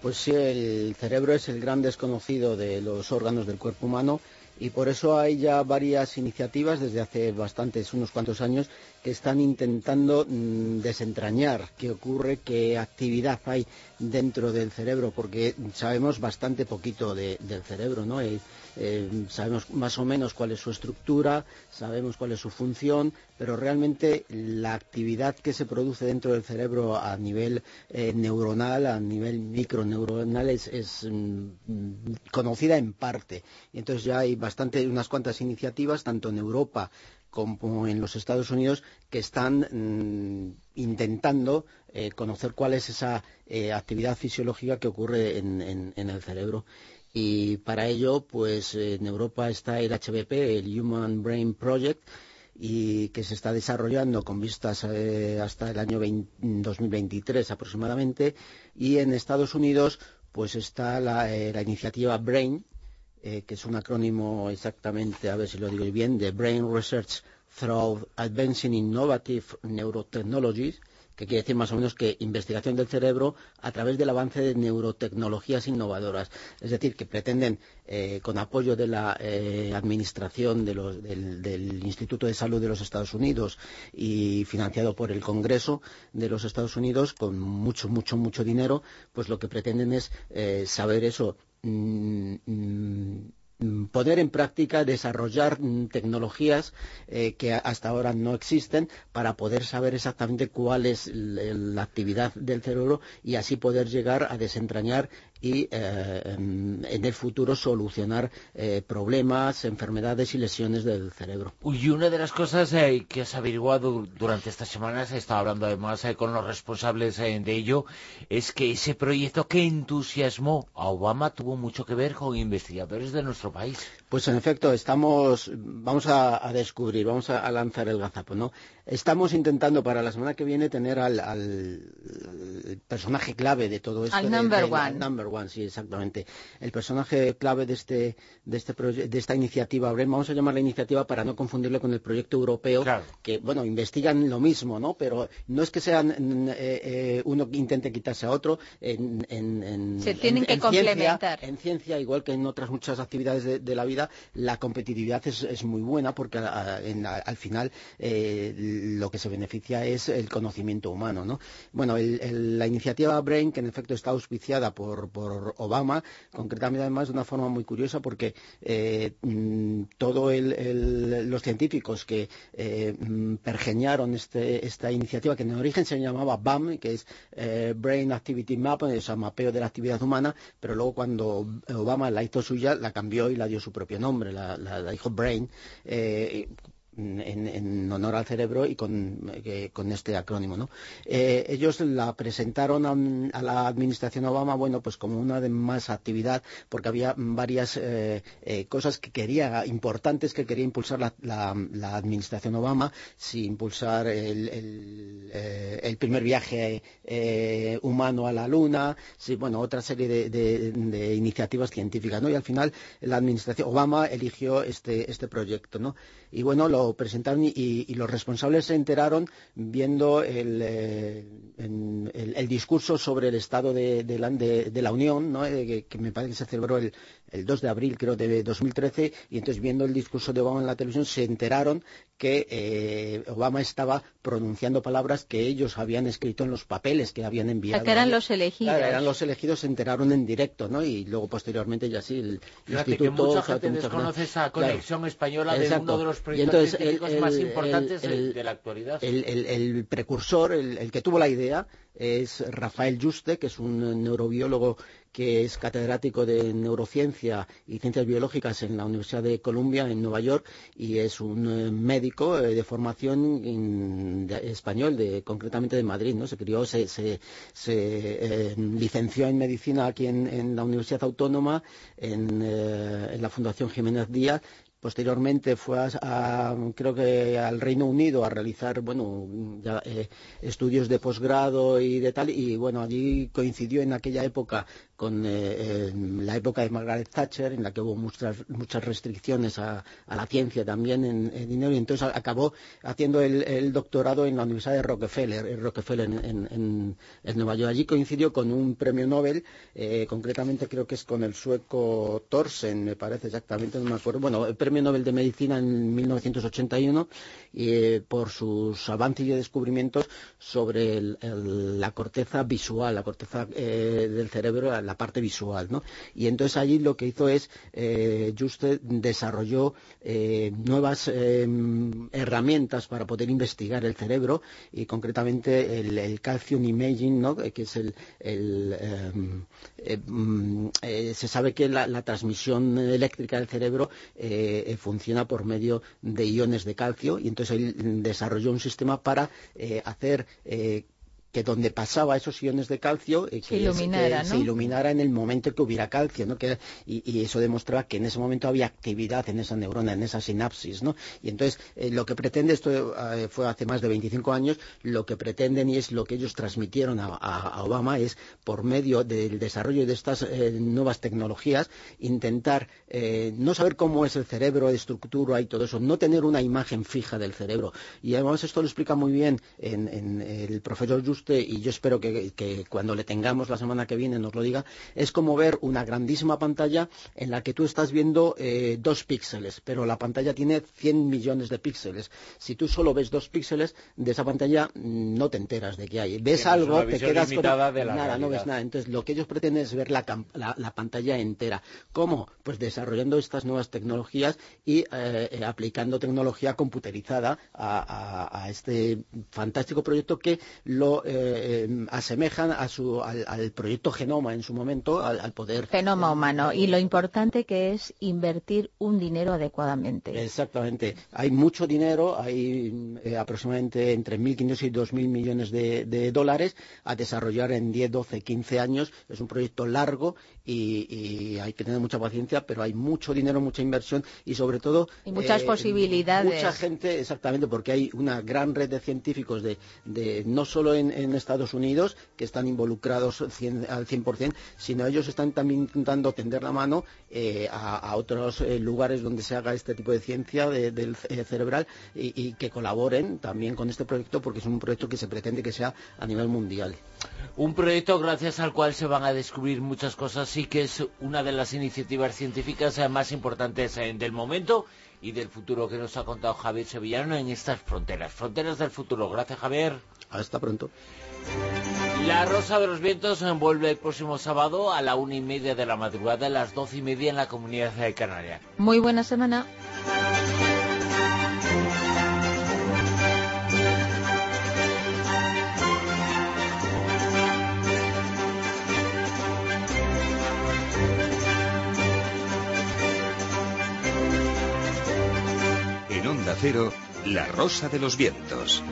[SPEAKER 19] Pues sí, el cerebro es el gran desconocido de los órganos del cuerpo humano y por eso hay ya varias iniciativas desde hace bastantes, unos cuantos años, que están intentando mm, desentrañar qué ocurre, qué actividad hay dentro del cerebro, porque sabemos bastante poquito de- del cerebro, ¿no? Eh, eh, sabemos más o menos cuál es su estructura, sabemos cuál es su función, pero realmente la actividad que se produce dentro del cerebro a nivel eh, neuronal, a nivel microneuronal, es, mm, conocida en parte. Y entonces ya hay unas cuantas iniciativas, tanto en Europa como en los Estados Unidos, que están mm, intentando eh, conocer cuál es esa eh, actividad fisiológica que ocurre en, el cerebro. Y para ello, pues en Europa está el HBP, el Human Brain Project, y que se está desarrollando con vistas eh, hasta el año 20 2023 aproximadamente. Y en Estados Unidos, pues está la, la iniciativa BRAIN, eh, que es un acrónimo exactamente, a ver si lo digo bien, de Brain Research Through Advancing Innovative Neurotechnologies, que quiere decir más o menos que investigación del cerebro a través del avance de neurotecnologías innovadoras. Es decir, que pretenden, eh, con apoyo de la eh, administración del, Instituto de Salud de los Estados Unidos y financiado por el Congreso de los Estados Unidos, con mucho, mucho, mucho dinero, pues lo que pretenden es saber eso, poner en práctica, desarrollar mm, tecnologías eh, que hasta ahora no existen para poder saber exactamente cuál es la actividad del cerebro y así poder llegar a desentrañar y eh, en en el futuro solucionar eh, problemas, enfermedades y lesiones del cerebro.
[SPEAKER 1] Y una de las cosas eh, que has averiguado durante estas semanas, he estado hablando además con los responsables de ello, es que ese proyecto que entusiasmó a Obama tuvo mucho que ver con investigadores de nuestro país.
[SPEAKER 19] Pues en efecto, estamos, vamos a, a descubrir, vamos a, a lanzar el gazapo, ¿no? Estamos intentando para la semana que viene tener al, al- al personaje clave de todo esto.
[SPEAKER 6] Al
[SPEAKER 19] de-
[SPEAKER 6] number one.
[SPEAKER 19] al number one, sí, exactamente. El personaje clave de este, de este de esta iniciativa, vamos a llamar la iniciativa para no confundirlo con el proyecto europeo, que, bueno, investigan lo mismo, ¿no? Pero no es que sean, eh, eh, uno que intente quitarse a otro, en, en- en-
[SPEAKER 6] Se tienen
[SPEAKER 19] en-
[SPEAKER 6] que
[SPEAKER 19] en ciencia-
[SPEAKER 6] complementar.
[SPEAKER 19] en ciencia, igual que en otras muchas actividades de, de la vida, la competitividad es, es muy buena porque a- a- en- a- al final eh, lo que se beneficia es el conocimiento humano. ¿no? Bueno, la iniciativa Brain, que en efecto está auspiciada por, Obama, concretamente además de una forma muy curiosa porque eh, mm, todos los científicos que eh, mm, pergeñaron este, esta iniciativa, que en origen se llamaba BAM, que es eh, Brain Activity Map, o sea, mapeo de la actividad humana, pero luego cuando Obama la hizo suya, la cambió y la dio su propio nombre, la- la dijo Brain. En, honor al cerebro y con, eh, este acrónimo. Eh, ellos la presentaron a, la administración Obama bueno, pues como una de más actividad, porque había varias eh, cosas que quería, importantes que quería impulsar la, administración Obama, si impulsar el, primer viaje humano a la Luna, sí, bueno, otra serie de, de- de iniciativas científicas, ¿no? Y al final la administración Obama eligió este, este proyecto, ¿no? Y bueno, lo presentaron y, los responsables se enteraron viendo el, eh, el- discurso sobre el estado de la Unión, ¿no? Eh, que, que me parece que se celebró el, el 2 de abril, creo, de 2013, y entonces viendo el discurso de Obama en la televisión se enteraron que eh, Obama estaba pronunciando palabras que ellos habían escrito en los papeles que habían
[SPEAKER 6] O
[SPEAKER 19] enviado.
[SPEAKER 6] sea, que eran los elegidos.
[SPEAKER 19] Claro, eran los elegidos, se enteraron en directo, ¿no? Y luego posteriormente ya sí, el
[SPEAKER 1] Fíjate que
[SPEAKER 19] instituto...
[SPEAKER 1] mucha gente
[SPEAKER 19] mucha
[SPEAKER 1] desconoce esa
[SPEAKER 19] Claro.
[SPEAKER 1] conexión española de
[SPEAKER 19] Exacto.
[SPEAKER 1] uno de los proyectos
[SPEAKER 19] entonces, el-
[SPEAKER 1] más importantes de-
[SPEAKER 19] el-
[SPEAKER 1] de la actualidad.
[SPEAKER 19] El, el- el precursor, el, el que tuvo la idea, es Rafael Juste, que es un neurobiólogo que es catedrático de neurociencia y ciencias biológicas en la Universidad de Columbia, en Nueva York, y es un eh, médico eh, de formación español, de, concretamente de Madrid. ¿no? Se crió, se, se- eh, licenció en medicina aquí en, la Universidad Autónoma, en, la Fundación Jiménez Díaz, Posteriormente fue a, creo que al Reino Unido a realizar bueno estudios de posgrado y de tal y bueno allí coincidió en aquella época con eh, la época de Margaret Thatcher en la que hubo muchas muchas restricciones a, la ciencia también en, en dinero y entonces acabó haciendo el, el doctorado en la Universidad de Rockefeller, en Rockefeller en, Nueva York. Allí coincidió con un premio Nobel, eh, concretamente creo que es con el sueco Thorsen, me parece exactamente, no me acuerdo. Bueno, el premio Nobel de Medicina en 1981 eh, por sus avances y descubrimientos sobre el- el- la corteza visual, la corteza eh, del cerebro, parte visual, ¿no? Y entonces allí lo que hizo es, eh, Juste desarrolló eh, nuevas eh, herramientas para poder investigar el cerebro y concretamente el, calcium imaging, ¿no? que es el, eh, eh, mm, eh, se sabe que la, la transmisión eléctrica del cerebro eh, eh, funciona por medio de iones de calcio y entonces él desarrolló un sistema para eh, hacer eh, que donde pasaba esos iones de calcio eh,
[SPEAKER 6] Se
[SPEAKER 19] que,
[SPEAKER 6] iluminara,
[SPEAKER 19] que
[SPEAKER 6] ¿no?
[SPEAKER 19] se iluminara en el momento que hubiera calcio, ¿no? Que, y, y eso demostraba que en ese momento había actividad en esa neurona, en esa sinapsis, ¿no? Y entonces eh, lo que pretende, esto eh, fue hace más de 25 años, lo que pretenden y es lo que ellos transmitieron a, a- a Obama es por medio del desarrollo de estas nuevas tecnologías intentar no saber cómo es el cerebro, estructura y todo eso, no tener una imagen fija del cerebro. Y además esto lo explica muy bien en, en el profesor Y yo espero que, que cuando le tengamos la semana que viene nos lo diga, es como ver una grandísima pantalla en la que tú estás viendo eh, dos píxeles, pero la pantalla tiene 100 millones de píxeles. Si tú solo ves dos píxeles de esa pantalla, mm, no te enteras de qué hay. Ves
[SPEAKER 1] Tienes
[SPEAKER 19] algo, te quedas como nada, no ves nada. Entonces lo que ellos pretenden es ver la, la- la pantalla entera. ¿Cómo? Pues desarrollando estas nuevas tecnologías y eh, eh, aplicando tecnología computerizada a, a- a este fantástico proyecto que lo eh, asemejan a su, al, al proyecto Genoma en su momento, al, al poder
[SPEAKER 6] Genoma humano. Y lo importante que es invertir un dinero adecuadamente.
[SPEAKER 19] Exactamente. Hay mucho dinero, hay eh, aproximadamente entre 1.500 y 2.000 millones de, de dólares a desarrollar en 10, 12, 15 años. Es un proyecto largo y, y hay que tener mucha paciencia, pero hay mucho dinero, mucha inversión y sobre todo...
[SPEAKER 6] Y muchas
[SPEAKER 19] eh,
[SPEAKER 6] posibilidades.
[SPEAKER 19] Mucha gente, exactamente, porque hay una gran red de científicos de, de no solo en, en Estados Unidos que están involucrados cien- al 100%, sino ellos están también intentando tender la mano eh, a, otros eh, lugares donde se haga este tipo de ciencia de- del eh, cerebral y, y que colaboren también con este proyecto porque es un proyecto que se pretende que sea a nivel mundial.
[SPEAKER 1] Un proyecto gracias al cual se van a descubrir muchas cosas y que es una de las iniciativas científicas más importantes del momento y del futuro que nos ha contado Javier Sevillano en estas fronteras. Fronteras del futuro. Gracias, Javier.
[SPEAKER 19] Hasta pronto.
[SPEAKER 1] La Rosa de los Vientos vuelve el próximo sábado a la una y media de la madrugada, a las doce y media en la Comunidad de Canaria.
[SPEAKER 6] Muy buena semana.
[SPEAKER 17] En Onda Cero, La Rosa de los Vientos.